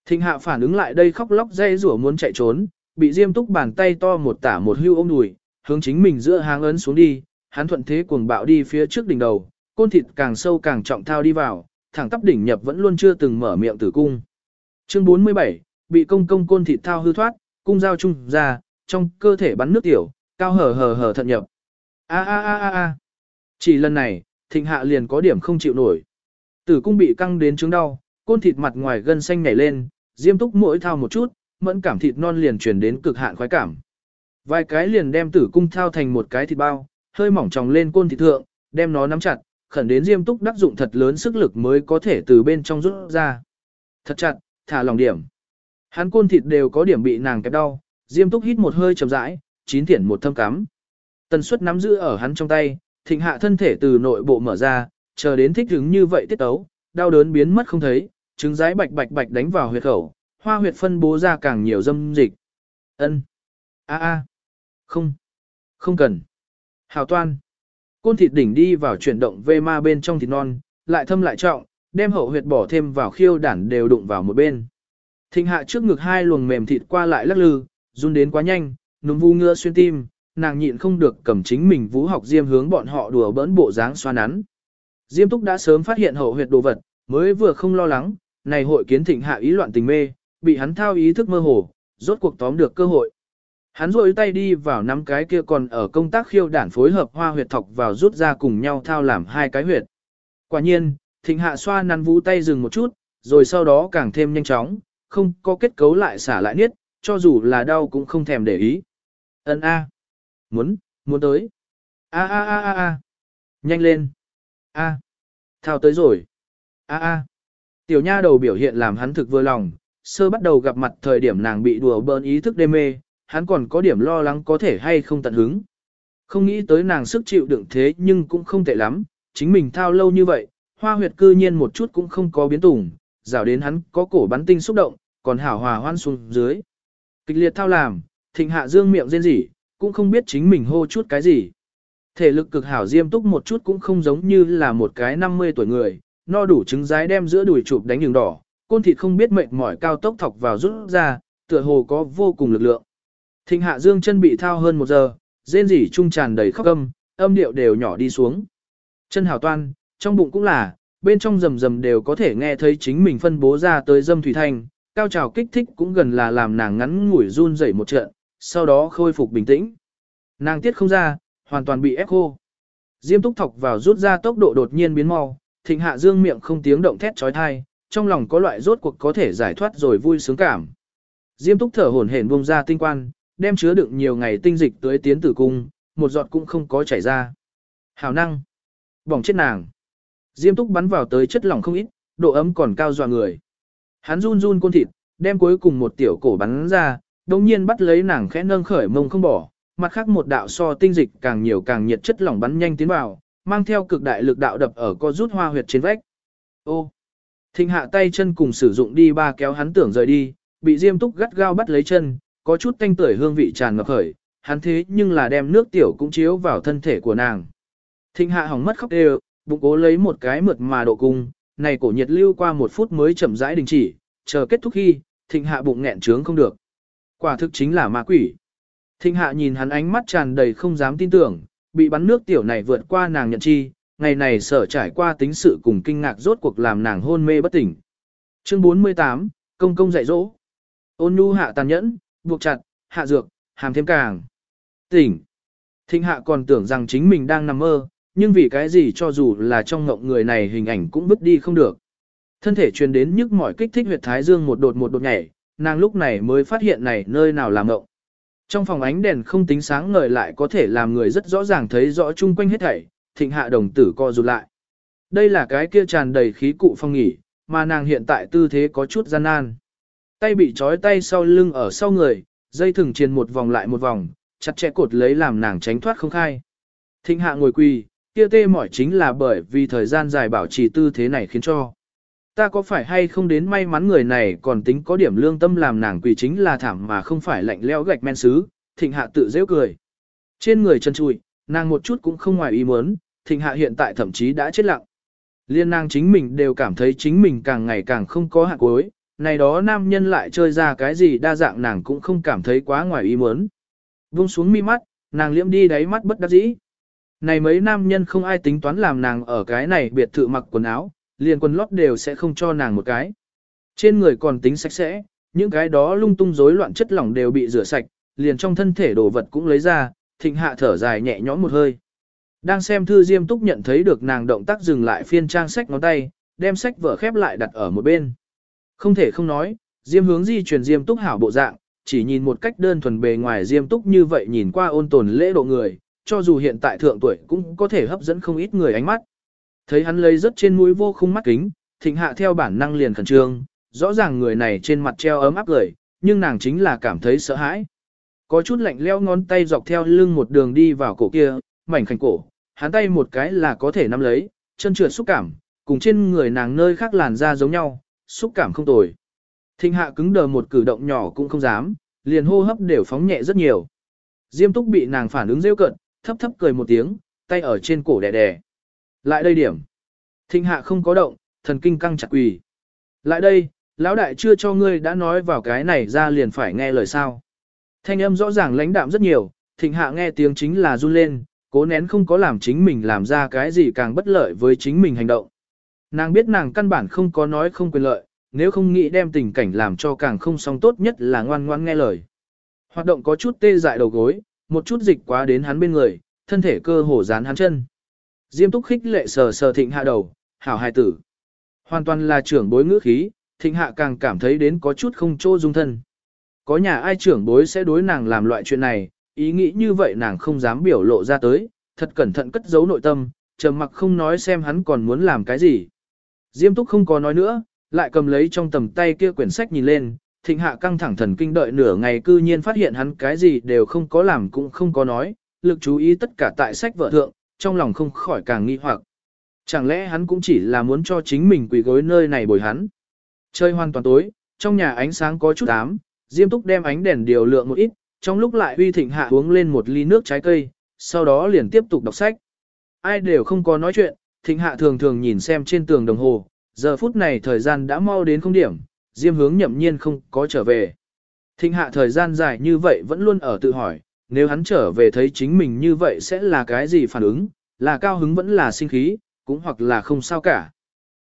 Thịnh hạ phản ứng lại đây khóc lóc dây rủa muốn chạy trốn, bị diêm túc bàn tay to một tả một hưu ôm đùi, hướng chính mình giữa háng ấn xuống đi, hắn thuận thế cuồng bạo đi phía trước đỉnh đầu, côn thịt càng sâu càng trọng thao đi vào, thẳng tắp đỉnh nhập vẫn luôn chưa từng mở miệng tử cung. Chương 47, bị công công côn thịt thao hư thoát, cung giao trung ra, trong cơ thể bắn nước tiểu, cao hở hở hở thận nhập. A a a a a. Chỉ lần này, thịnh hạ liền có điểm không chịu nổi. Tử cung bị căng đến chứng đau, côn thịt mặt ngoài gân xanh nhảy lên, diêm túc mỗi thao một chút, mẫn cảm thịt non liền truyền đến cực hạn khoái cảm. Vài cái liền đem tử cung thao thành một cái thịt bao, hơi mỏng tròng lên côn thịt thượng, đem nó nắm chặt, khẩn đến diêm túc đắc dụng thật lớn sức lực mới có thể từ bên trong rút ra. Thật chặt, thả lòng điểm. Hắn côn thịt đều có điểm bị nàng kẹp đau, diêm túc hít một hơi chậm rãi, chín thiển một thâm cắm. Tần suất nắm giữ ở hắn trong tay, thịnh hạ thân thể từ nội bộ mở ra, chờ đến thích ứng như vậy tiết tấu, đau đớn biến mất không thấy, trứng rái bạch bạch bạch đánh vào huyệt khẩu, hoa huyệt phân bố ra càng nhiều dâm dịch. Ân, a a, không, không cần. Hào toan. Côn thịt đỉnh đi vào chuyển động vê ma bên trong thịt non, lại thâm lại trọng, đem hậu huyệt bỏ thêm vào khiêu đản đều đụng vào một bên. Thịnh hạ trước ngực hai luồng mềm thịt qua lại lắc lư, run đến quá nhanh, núm vu ngựa xuyên tim, nàng nhịn không được cầm chính mình vũ học diêm hướng bọn họ đùa bỡn bộ dáng xoa nắn. Diêm túc đã sớm phát hiện hậu huyệt đồ vật, mới vừa không lo lắng, này hội kiến thịnh hạ ý loạn tình mê, bị hắn thao ý thức mơ hồ, rốt cuộc tóm được cơ hội. Hắn rôi tay đi vào năm cái kia còn ở công tác khiêu đản phối hợp hoa huyệt thọc vào rút ra cùng nhau thao làm hai cái huyệt. Quả nhiên, thịnh hạ xoa nắn vũ tay dừng một chút, rồi sau đó càng thêm nhanh chóng, không có kết cấu lại xả lại niết, cho dù là đau cũng không thèm để ý. Ấn a, muốn, muốn tới. A a a a a, nhanh lên. A, thao tới rồi. A a, tiểu nha đầu biểu hiện làm hắn thực vừa lòng, sơ bắt đầu gặp mặt thời điểm nàng bị đùa bỡn ý thức đê mê, hắn còn có điểm lo lắng có thể hay không tận hứng. Không nghĩ tới nàng sức chịu đựng thế nhưng cũng không tệ lắm, chính mình thao lâu như vậy, hoa huyệt cư nhiên một chút cũng không có biến tủng, rào đến hắn có cổ bắn tinh xúc động, còn hảo hòa hoan xuống dưới. Kịch liệt thao làm, thịnh hạ dương miệng rên rỉ, cũng không biết chính mình hô chút cái gì. Thể lực cực hảo diêm túc một chút cũng không giống như là một cái 50 tuổi người, no đủ trứng rái đem giữa đùi chụp đánh đường đỏ, côn thịt không biết mệt mỏi cao tốc thọc vào rút ra, tựa hồ có vô cùng lực lượng. Thịnh hạ dương chân bị thao hơn một giờ, rên rỉ trung tràn đầy khóc âm, âm điệu đều nhỏ đi xuống. Chân hảo toan, trong bụng cũng là, bên trong rầm rầm đều có thể nghe thấy chính mình phân bố ra tới dâm thủy thanh, cao trào kích thích cũng gần là làm nàng ngắn ngủi run rẩy một trận, sau đó khôi phục bình tĩnh. Nàng tiết không ra, hoàn toàn bị ép khô. Diêm túc thọc vào rút ra tốc độ đột nhiên biến mau, thịnh hạ dương miệng không tiếng động thét trói thai, trong lòng có loại rốt cuộc có thể giải thoát rồi vui sướng cảm. Diêm túc thở hổn hển buông ra tinh quan, đem chứa đựng nhiều ngày tinh dịch tới tiến tử cung, một giọt cũng không có chảy ra. Hào năng. Bỏng chết nàng. Diêm túc bắn vào tới chất lỏng không ít, độ ấm còn cao dọa người. Hắn run run côn thịt, đem cuối cùng một tiểu cổ bắn ra, đồng nhiên bắt lấy nàng khẽ nâng khởi mông không bỏ, mặt khác một đạo so tinh dịch càng nhiều càng nhiệt chất lỏng bắn nhanh tiến vào, mang theo cực đại lực đạo đập ở co rút hoa huyệt trên vách. Ô! Thịnh hạ tay chân cùng sử dụng đi ba kéo hắn tưởng rời đi, bị diêm túc gắt gao bắt lấy chân, có chút tanh tưởi hương vị tràn ngập khởi, hắn thế nhưng là đem nước tiểu cũng chiếu vào thân thể của nàng. Thịnh hạ hỏng mất khóc đều, bụng cố lấy một cái mượt mà độ cung, này cổ nhiệt lưu qua một phút mới chậm rãi đình chỉ, chờ kết thúc khi, thịnh hạ bụng nghẹn trướng không được. Quả thực chính là ma quỷ. Thịnh hạ nhìn hắn ánh mắt tràn đầy không dám tin tưởng, bị bắn nước tiểu này vượt qua nàng nhận chi, ngày này sở trải qua tính sự cùng kinh ngạc rốt cuộc làm nàng hôn mê bất tỉnh. Chương 48, công công dạy dỗ. Ôn nhu hạ tàn nhẫn, buộc chặt, hạ dược, hàm thêm càng. Tỉnh. Thịnh hạ còn tưởng rằng chính mình đang nằm mơ, nhưng vì cái gì cho dù là trong ngộng người này hình ảnh cũng vứt đi không được. Thân thể truyền đến nhức mỏi kích thích huyệt thái dương một đột một đột nhảy, nàng lúc này mới phát hiện này nơi nào là ngộng. Trong phòng ánh đèn không tính sáng ngời lại có thể làm người rất rõ ràng thấy rõ chung quanh hết thảy, thịnh hạ đồng tử co rụt lại. Đây là cái kia tràn đầy khí cụ phong nghỉ, mà nàng hiện tại tư thế có chút gian nan. Tay bị trói tay sau lưng ở sau người, dây thừng triền một vòng lại một vòng, chặt chẽ cột lấy làm nàng tránh thoát không khai. Thịnh hạ ngồi quỳ, kia tê mỏi chính là bởi vì thời gian dài bảo trì tư thế này khiến cho. Ta có phải hay không đến may mắn người này còn tính có điểm lương tâm làm nàng quỳ chính là thảm mà không phải lạnh lẽo gạch men sứ, thịnh hạ tự dễ cười. Trên người chân trụi, nàng một chút cũng không ngoài ý muốn, thịnh hạ hiện tại thậm chí đã chết lặng. Liên nàng chính mình đều cảm thấy chính mình càng ngày càng không có hạ cuối, này đó nam nhân lại chơi ra cái gì đa dạng nàng cũng không cảm thấy quá ngoài ý muốn. Vung xuống mi mắt, nàng liễm đi đáy mắt bất đắc dĩ. Này mấy nam nhân không ai tính toán làm nàng ở cái này biệt thự mặc quần áo, liền quần lót đều sẽ không cho nàng một cái. Trên người còn tính sạch sẽ, những cái đó lung tung rối loạn chất lỏng đều bị rửa sạch, liền trong thân thể đồ vật cũng lấy ra, thịnh hạ thở dài nhẹ nhõm một hơi. Đang xem thư Diêm Túc nhận thấy được nàng động tác dừng lại phiên trang sách ngón tay, đem sách vở khép lại đặt ở một bên. Không thể không nói, Diêm hướng di truyền Diêm Túc hảo bộ dạng, chỉ nhìn một cách đơn thuần bề ngoài Diêm Túc như vậy nhìn qua ôn tồn lễ độ người, cho dù hiện tại thượng tuổi cũng có thể hấp dẫn không ít người ánh mắt. Thấy hắn lấy rất trên mũi vô khung mắt kính, thịnh hạ theo bản năng liền khẩn trương, rõ ràng người này trên mặt treo ấm áp cười, nhưng nàng chính là cảm thấy sợ hãi. Có chút lạnh leo ngón tay dọc theo lưng một đường đi vào cổ kia, mảnh khảnh cổ, hắn tay một cái là có thể nắm lấy, chân trượt xúc cảm, cùng trên người nàng nơi khác làn da giống nhau, xúc cảm không tồi. Thịnh hạ cứng đờ một cử động nhỏ cũng không dám, liền hô hấp đều phóng nhẹ rất nhiều. Diêm túc bị nàng phản ứng rêu cận, thấp thấp cười một tiếng, tay ở trên cổ đè đè. Lại đây điểm. Thịnh hạ không có động, thần kinh căng chặt quỳ. Lại đây, lão đại chưa cho ngươi đã nói vào cái này ra liền phải nghe lời sao. Thanh âm rõ ràng lãnh đạm rất nhiều, thịnh hạ nghe tiếng chính là run lên, cố nén không có làm chính mình làm ra cái gì càng bất lợi với chính mình hành động. Nàng biết nàng căn bản không có nói không quyền lợi, nếu không nghĩ đem tình cảnh làm cho càng không xong tốt nhất là ngoan ngoan nghe lời. Hoạt động có chút tê dại đầu gối, một chút dịch quá đến hắn bên người, thân thể cơ hồ dán hắn chân. Diêm túc khích lệ sờ sờ thịnh hạ đầu, hảo hài tử. Hoàn toàn là trưởng bối ngữ khí, thịnh hạ càng cảm thấy đến có chút không trô dung thân. Có nhà ai trưởng bối sẽ đối nàng làm loại chuyện này, ý nghĩ như vậy nàng không dám biểu lộ ra tới, thật cẩn thận cất giấu nội tâm, trầm mặc không nói xem hắn còn muốn làm cái gì. Diêm túc không có nói nữa, lại cầm lấy trong tầm tay kia quyển sách nhìn lên, thịnh hạ căng thẳng thần kinh đợi nửa ngày cư nhiên phát hiện hắn cái gì đều không có làm cũng không có nói, lực chú ý tất cả tại sách vợ thượng, trong lòng không khỏi càng nghi hoặc. Chẳng lẽ hắn cũng chỉ là muốn cho chính mình quỳ gối nơi này bồi hắn. Chơi hoàn toàn tối, trong nhà ánh sáng có chút ám, Diêm Túc đem ánh đèn điều lượng một ít, trong lúc lại uy thịnh hạ uống lên một ly nước trái cây, sau đó liền tiếp tục đọc sách. Ai đều không có nói chuyện, thịnh hạ thường thường nhìn xem trên tường đồng hồ, giờ phút này thời gian đã mau đến không điểm, Diêm hướng nhậm nhiên không có trở về. Thịnh hạ thời gian dài như vậy vẫn luôn ở tự hỏi, nếu hắn trở về thấy chính mình như vậy sẽ là cái gì phản ứng, là cao hứng vẫn là sinh khí, cũng hoặc là không sao cả.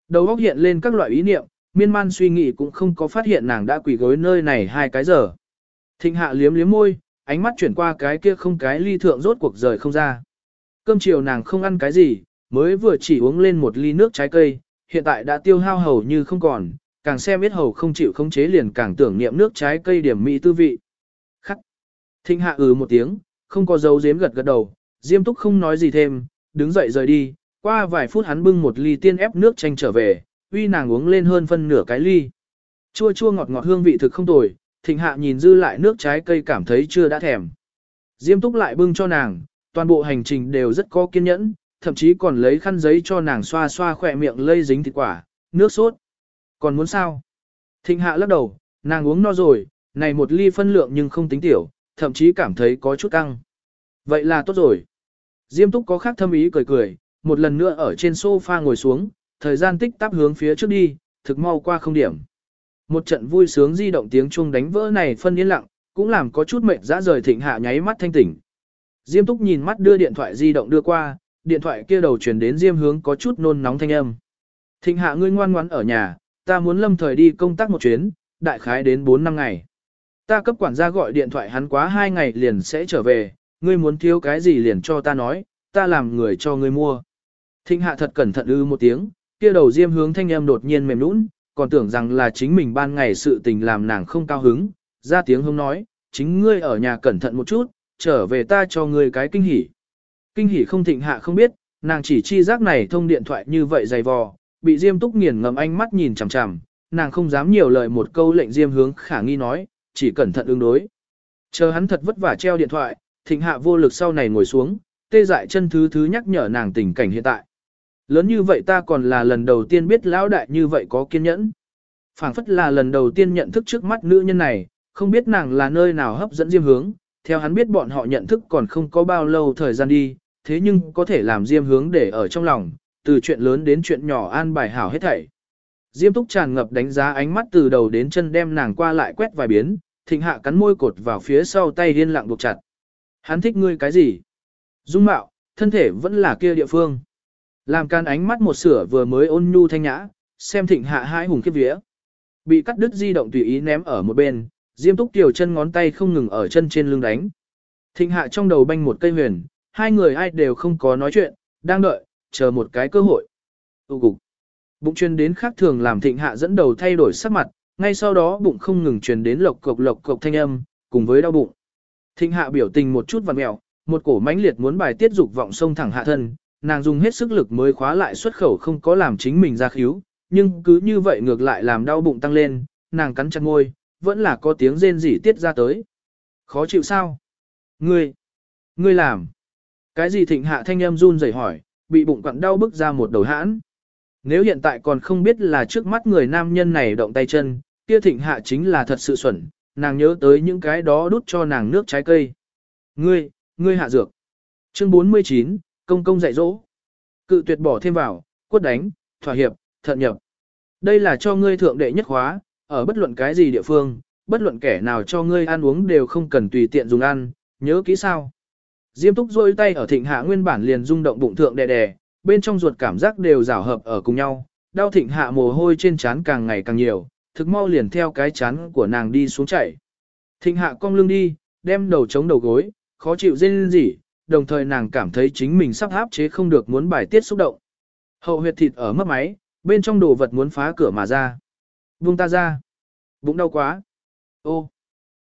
Đầu óc hiện lên các loại ý niệm, miên man suy nghĩ cũng không có phát hiện nàng đã quỳ gối nơi này hai cái giờ. Thịnh hạ liếm liếm môi, ánh mắt chuyển qua cái kia không cái ly thượng rốt cuộc rời không ra. Cơm chiều nàng không ăn cái gì, mới vừa chỉ uống lên một ly nước trái cây, hiện tại đã tiêu hao hầu như không còn, càng xem biết hầu không chịu khống chế liền càng tưởng niệm nước trái cây điểm mỹ tư vị. Thịnh hạ ừ một tiếng, không có dấu giếm gật gật đầu, Diêm Túc không nói gì thêm, đứng dậy rời đi, qua vài phút hắn bưng một ly tiên ép nước chanh trở về, uy nàng uống lên hơn phân nửa cái ly. Chua chua ngọt ngọt hương vị thực không tồi, thịnh hạ nhìn dư lại nước trái cây cảm thấy chưa đã thèm. Diêm túc lại bưng cho nàng, toàn bộ hành trình đều rất có kiên nhẫn, thậm chí còn lấy khăn giấy cho nàng xoa xoa khỏe miệng lây dính thịt quả, nước sốt. Còn muốn sao? Thịnh hạ lắc đầu, nàng uống no rồi, này một ly phân lượng nhưng không tính tiểu, thậm chí cảm thấy có chút căng. Vậy là tốt rồi. Diêm túc có khác thâm ý cười cười, một lần nữa ở trên sofa ngồi xuống, thời gian tích tắp hướng phía trước đi, thực mau qua không điểm. Một trận vui sướng di động tiếng chuông đánh vỡ này phân yên lặng, cũng làm có chút mệt dã rời thịnh hạ nháy mắt thanh tỉnh. Diêm túc nhìn mắt đưa điện thoại di động đưa qua, điện thoại kia đầu chuyển đến Diêm hướng có chút nôn nóng thanh âm. Thịnh hạ ngươi ngoan ngoãn ở nhà, ta muốn lâm thời đi công tác một chuyến, đại khái đến 4 năm ngày. Ta cấp quản gia gọi điện thoại hắn quá hai ngày liền sẽ trở về, ngươi muốn thiếu cái gì liền cho ta nói, ta làm người cho ngươi mua. Thịnh hạ thật cẩn thận ư một tiếng, kia đầu diêm hướng thanh em đột nhiên mềm nũng, còn tưởng rằng là chính mình ban ngày sự tình làm nàng không cao hứng, ra tiếng hông nói, chính ngươi ở nhà cẩn thận một chút, trở về ta cho ngươi cái kinh hỉ. Kinh hỉ không thịnh hạ không biết, nàng chỉ chi giác này thông điện thoại như vậy dày vò, bị Diêm Túc nghiền ngầm ánh mắt nhìn chằm chằm, nàng không dám nhiều lời một câu lệnh Diêm hướng khả nghi nói, chỉ cẩn thận ứng đối. Chờ hắn thật vất vả treo điện thoại, thịnh hạ vô lực sau này ngồi xuống, tê dại chân thứ thứ nhắc nhở nàng tình cảnh hiện tại. Lớn như vậy ta còn là lần đầu tiên biết lão đại như vậy có kiên nhẫn. phảng phất là lần đầu tiên nhận thức trước mắt nữ nhân này, không biết nàng là nơi nào hấp dẫn Diêm hướng, theo hắn biết bọn họ nhận thức còn không có bao lâu thời gian đi, thế nhưng có thể làm Diêm hướng để ở trong lòng, từ chuyện lớn đến chuyện nhỏ an bài hảo hết thảy. Diêm túc tràn ngập đánh giá ánh mắt từ đầu đến chân đem nàng qua lại quét vài biến, thịnh hạ cắn môi cột vào phía sau tay điên lặng buộc chặt. Hắn thích ngươi cái gì? Dung mạo, thân thể vẫn là kia địa phương. Làm can ánh mắt một sửa vừa mới ôn nhu thanh nhã, xem thịnh hạ hai hùng kiếp vía. Bị cắt đứt di động tùy ý ném ở một bên, diêm túc tiểu chân ngón tay không ngừng ở chân trên lưng đánh. Thịnh hạ trong đầu banh một cây huyền, hai người ai đều không có nói chuyện, đang đợi, chờ một cái cơ hội. Tụ cục. Bụng truyền đến khác thường làm thịnh hạ dẫn đầu thay đổi sắc mặt, ngay sau đó bụng không ngừng truyền đến lộc cộc lộc cộc thanh âm, cùng với đau bụng. Thịnh hạ biểu tình một chút vặn mẹo, một cổ mãnh liệt muốn bài tiết dục vọng sông thẳng hạ thân, nàng dùng hết sức lực mới khóa lại xuất khẩu không có làm chính mình ra khíu, nhưng cứ như vậy ngược lại làm đau bụng tăng lên, nàng cắn chặt môi, vẫn là có tiếng rên rỉ tiết ra tới. Khó chịu sao? Ngươi, ngươi làm. Cái gì thịnh hạ thanh âm run rẩy hỏi, bị bụng quặn đau bức ra một đầu hãn. Nếu hiện tại còn không biết là trước mắt người nam nhân này động tay chân, kia thịnh hạ chính là thật sự xuẩn, nàng nhớ tới những cái đó đút cho nàng nước trái cây. Ngươi, ngươi hạ dược. Chương 49, công công dạy dỗ. Cự tuyệt bỏ thêm vào, quất đánh, thỏa hiệp, thận nhập. Đây là cho ngươi thượng đệ nhất hóa, ở bất luận cái gì địa phương, bất luận kẻ nào cho ngươi ăn uống đều không cần tùy tiện dùng ăn, nhớ kỹ sao. Diêm túc rôi tay ở thịnh hạ nguyên bản liền rung động bụng thượng đè đè, bên trong ruột cảm giác đều rào hợp ở cùng nhau, đau thịnh hạ mồ hôi trên trán càng ngày càng nhiều, thực mau liền theo cái chán của nàng đi xuống chảy. Thịnh hạ cong lưng đi, đem đầu chống đầu gối, khó chịu rên rỉ, đồng thời nàng cảm thấy chính mình sắp áp chế không được muốn bài tiết xúc động. Hậu huyệt thịt ở mất máy, bên trong đồ vật muốn phá cửa mà ra. Buông ta ra. Bụng đau quá. Ô.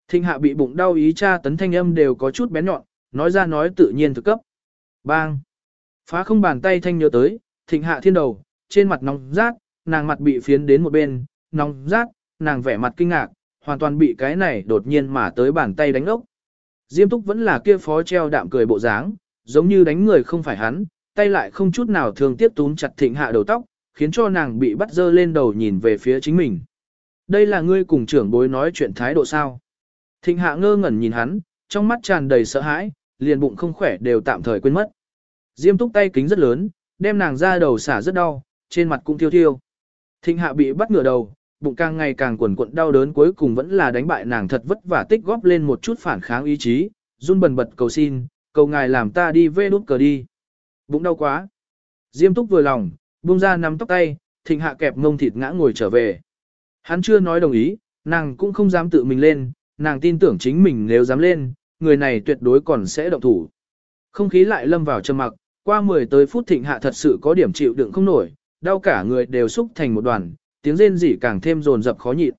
Thịnh hạ bị bụng đau ý cha tấn thanh âm đều có chút bén nhọn, nói ra nói tự nhiên thực cấp. Bang. Phá không bàn tay thanh nhớ tới, thịnh hạ thiên đầu, trên mặt nóng rát, nàng mặt bị phiến đến một bên, nóng rát, nàng vẻ mặt kinh ngạc, hoàn toàn bị cái này đột nhiên mà tới bàn tay đánh ốc. Diêm túc vẫn là kia phó treo đạm cười bộ dáng, giống như đánh người không phải hắn, tay lại không chút nào thường tiếp túm chặt thịnh hạ đầu tóc, khiến cho nàng bị bắt dơ lên đầu nhìn về phía chính mình. Đây là ngươi cùng trưởng bối nói chuyện thái độ sao. Thịnh hạ ngơ ngẩn nhìn hắn, trong mắt tràn đầy sợ hãi, liền bụng không khỏe đều tạm thời quên mất. Diêm túc tay kính rất lớn, đem nàng ra đầu xả rất đau, trên mặt cũng thiêu thiêu. Thịnh hạ bị bắt ngửa đầu, bụng càng ngày càng quẩn cuộn đau đớn cuối cùng vẫn là đánh bại nàng thật vất vả tích góp lên một chút phản kháng ý chí, run bần bật cầu xin, cầu ngài làm ta đi về đút cờ đi. Bụng đau quá. Diêm túc vừa lòng, buông ra nắm tóc tay, thịnh hạ kẹp ngông thịt ngã ngồi trở về. Hắn chưa nói đồng ý, nàng cũng không dám tự mình lên, nàng tin tưởng chính mình nếu dám lên, người này tuyệt đối còn sẽ động thủ. Không khí lại lâm vào trầm mặc, qua 10 tới phút thịnh hạ thật sự có điểm chịu đựng không nổi, đau cả người đều xúc thành một đoàn, tiếng rên rỉ càng thêm dồn dập khó nhịn.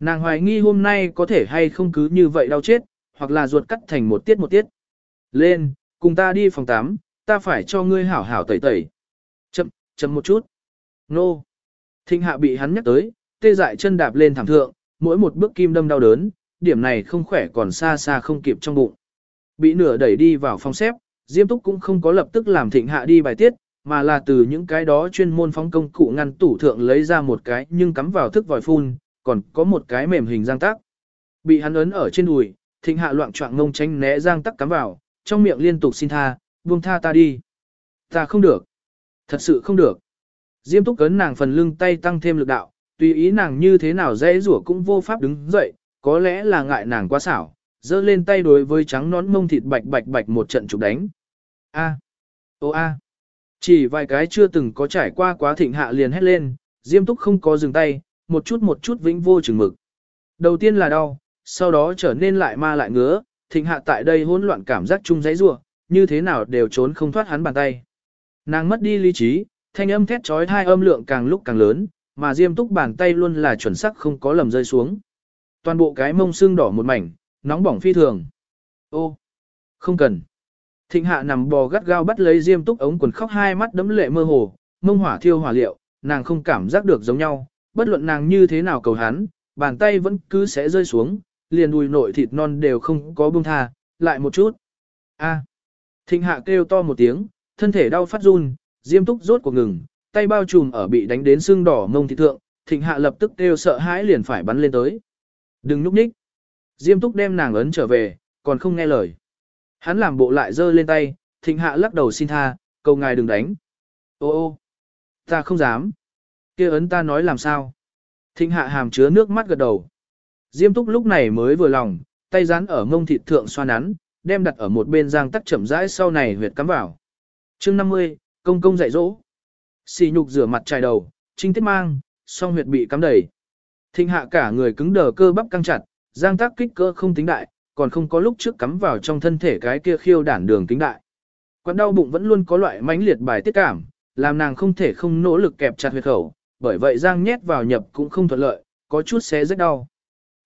Nàng hoài nghi hôm nay có thể hay không cứ như vậy đau chết, hoặc là ruột cắt thành một tiết một tiết. Lên, cùng ta đi phòng 8, ta phải cho ngươi hảo hảo tẩy tẩy. Chậm, chậm một chút. Nô. Thịnh hạ bị hắn nhắc tới, tê dại chân đạp lên thảm thượng, mỗi một bước kim đâm đau đớn, điểm này không khỏe còn xa xa không kịp trong bụng. Bị nửa đẩy đi vào phòng xếp, Diêm Túc cũng không có lập tức làm thịnh hạ đi bài tiết, mà là từ những cái đó chuyên môn phóng công cụ ngăn tủ thượng lấy ra một cái nhưng cắm vào thức vòi phun, còn có một cái mềm hình giang tắc. Bị hắn ấn ở trên đùi, thịnh hạ loạn trọng ngông tránh né giang tắc cắm vào, trong miệng liên tục xin tha, buông tha ta đi. Ta không được. Thật sự không được. Diêm túc cấn nàng phần lưng tay tăng thêm lực đạo, tùy ý nàng như thế nào dễ rủa cũng vô pháp đứng dậy, có lẽ là ngại nàng quá xảo, giơ lên tay đối với trắng nón mông thịt bạch bạch bạch một trận chụp đánh. A. Ô a. Chỉ vài cái chưa từng có trải qua quá thịnh hạ liền hét lên, Diêm Túc không có dừng tay, một chút một chút vĩnh vô chừng mực. Đầu tiên là đau, sau đó trở nên lại ma lại ngứa, thịnh hạ tại đây hỗn loạn cảm giác chung giấy rủa, như thế nào đều trốn không thoát hắn bàn tay. Nàng mất đi lý trí, thanh âm thét trói hai âm lượng càng lúc càng lớn, mà Diêm Túc bàn tay luôn là chuẩn xác không có lầm rơi xuống. Toàn bộ cái mông xương đỏ một mảnh, nóng bỏng phi thường. Ô, không cần. Thịnh hạ nằm bò gắt gao bắt lấy Diêm Túc ống quần khóc hai mắt đấm lệ mơ hồ, mông hỏa thiêu hỏa liệu, nàng không cảm giác được giống nhau, bất luận nàng như thế nào cầu hắn, bàn tay vẫn cứ sẽ rơi xuống, liền đùi nội thịt non đều không có buông tha, lại một chút. A. Thịnh hạ kêu to một tiếng, thân thể đau phát run, Diêm Túc rốt cuộc ngừng, tay bao trùm ở bị đánh đến xương đỏ mông thịt thượng, Thịnh hạ lập tức kêu sợ hãi liền phải bắn lên tới. Đừng núp ních. Diêm Túc đem nàng ấn trở về, còn không nghe lời. Hắn làm bộ lại giơ lên tay, Thịnh hạ lắc đầu xin tha, cầu ngài đừng đánh. Ô ô, ta không dám. kia ấn ta nói làm sao? Thịnh hạ hàm chứa nước mắt gật đầu. Diêm túc lúc này mới vừa lòng, tay dán ở mông thịt thượng xoa nắn, đem đặt ở một bên giang tắc chậm rãi sau này huyệt cắm vào. chương 50, công công dạy dỗ. Xì nhục rửa mặt chải đầu, trinh tiết mang, song huyệt bị cắm đầy. Thịnh hạ cả người cứng đờ cơ bắp căng chặt, giang tác kích cỡ không tính đại, còn không có lúc trước cắm vào trong thân thể cái kia khiêu đản đường kính đại. Quặn đau bụng vẫn luôn có loại mãnh liệt bài tiết cảm, làm nàng không thể không nỗ lực kẹp chặt huyệt khẩu, bởi vậy giang nhét vào nhập cũng không thuận lợi, có chút xé rất đau.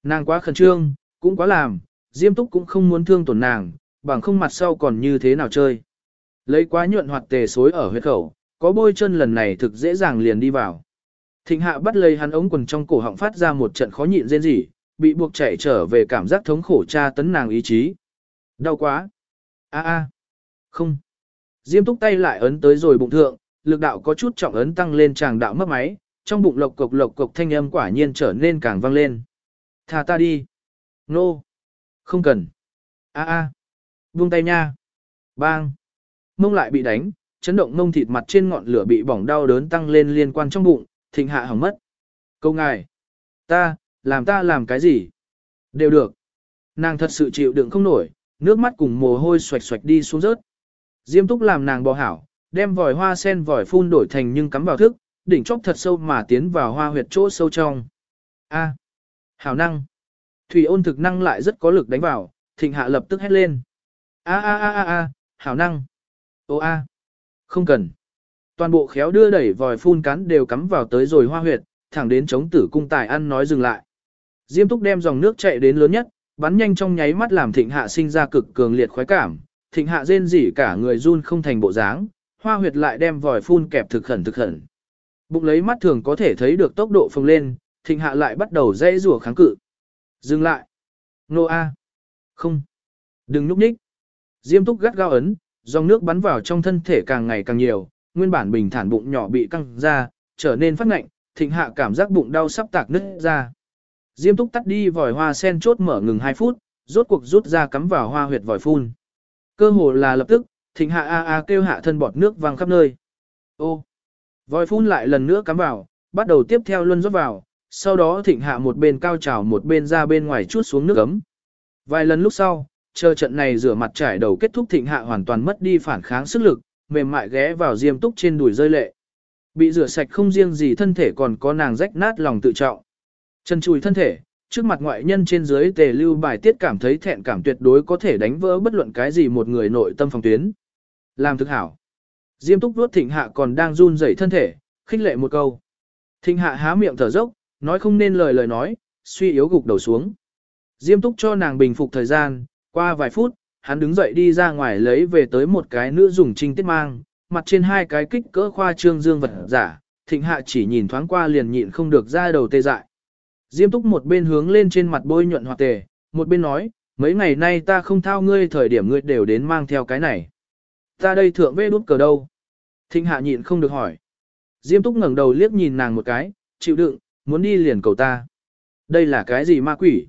Nàng quá khẩn trương, cũng quá làm, Diêm Túc cũng không muốn thương tổn nàng, bằng không mặt sau còn như thế nào chơi. Lấy quá nhuận hoạt tề xối ở huyệt khẩu, có bôi chân lần này thực dễ dàng liền đi vào. Thịnh hạ bắt lấy hắn ống quần trong cổ họng phát ra một trận khó nhịn rên rỉ, bị buộc chạy trở về cảm giác thống khổ tra tấn nàng ý chí. Đau quá. a a Không. Diêm túc tay lại ấn tới rồi bụng thượng, lực đạo có chút trọng ấn tăng lên chàng đạo mất máy, trong bụng lộc cộc lộc cộc thanh âm quả nhiên trở nên càng vang lên. thả ta đi. Nô. No. Không cần. A a. Buông tay nha. Bang. Mông lại bị đánh, chấn động mông thịt mặt trên ngọn lửa bị bỏng đau đớn tăng lên liên quan trong bụng, thịnh hạ hỏng mất. Câu ngài. Ta, làm ta làm cái gì? Đều được. Nàng thật sự chịu đựng không nổi, nước mắt cùng mồ hôi xoạch xoạch đi xuống rớt. Diêm túc làm nàng bò hảo, đem vòi hoa sen vòi phun đổi thành nhưng cắm vào thức, đỉnh chóp thật sâu mà tiến vào hoa huyệt chỗ sâu trong. A. Hảo năng. Thủy ôn thực năng lại rất có lực đánh vào, thịnh hạ lập tức hét lên. A a a a a, hảo năng. Ô a. Không cần. Toàn bộ khéo đưa đẩy vòi phun cắn đều cắm vào tới rồi hoa huyệt, thẳng đến chống tử cung tài ăn nói dừng lại. Diêm túc đem dòng nước chạy đến lớn nhất, bắn nhanh trong nháy mắt làm thịnh hạ sinh ra cực cường liệt khoái cảm. Thịnh hạ rên rỉ cả người run không thành bộ dáng, hoa huyệt lại đem vòi phun kẹp thực khẩn thực khẩn. Bụng lấy mắt thường có thể thấy được tốc độ phồng lên, thịnh hạ lại bắt đầu dây rủa kháng cự. Dừng lại. Nô A. Không. Đừng núp nhích. Diêm túc gắt gao ấn, dòng nước bắn vào trong thân thể càng ngày càng nhiều, nguyên bản bình thản bụng nhỏ bị căng ra, trở nên phát ngạnh, thịnh hạ cảm giác bụng đau sắp tạc nứt ra. Diêm túc tắt đi vòi hoa sen chốt mở ngừng 2 phút, rốt cuộc rút ra cắm vào hoa huyệt vòi phun. Cơ hồ là lập tức, thịnh hạ a a kêu hạ thân bọt nước văng khắp nơi. Ô, vòi phun lại lần nữa cắm vào, bắt đầu tiếp theo luân rót vào, sau đó thịnh hạ một bên cao trào một bên ra bên ngoài chút xuống nước ấm. Vài lần lúc sau, chờ trận này rửa mặt trải đầu kết thúc thịnh hạ hoàn toàn mất đi phản kháng sức lực, mềm mại ghé vào diêm túc trên đùi rơi lệ. Bị rửa sạch không riêng gì thân thể còn có nàng rách nát lòng tự trọng. Chân chùi thân thể, trước mặt ngoại nhân trên dưới tề lưu bài tiết cảm thấy thẹn cảm tuyệt đối có thể đánh vỡ bất luận cái gì một người nội tâm phòng tuyến. Làm thực hảo. Diêm túc vuốt thịnh hạ còn đang run rẩy thân thể, khích lệ một câu. Thịnh hạ há miệng thở dốc, nói không nên lời lời nói, suy yếu gục đầu xuống. Diêm túc cho nàng bình phục thời gian, qua vài phút, hắn đứng dậy đi ra ngoài lấy về tới một cái nữ dùng trinh tiết mang, mặt trên hai cái kích cỡ khoa trương dương vật giả, thịnh hạ chỉ nhìn thoáng qua liền nhịn không được ra đầu tê dại. Diêm túc một bên hướng lên trên mặt bôi nhuận hoặc tề, một bên nói, mấy ngày nay ta không thao ngươi thời điểm ngươi đều đến mang theo cái này. Ta đây thượng vê đút cờ đâu? Thịnh hạ nhịn không được hỏi. Diêm túc ngẩng đầu liếc nhìn nàng một cái, chịu đựng, muốn đi liền cầu ta. Đây là cái gì ma quỷ?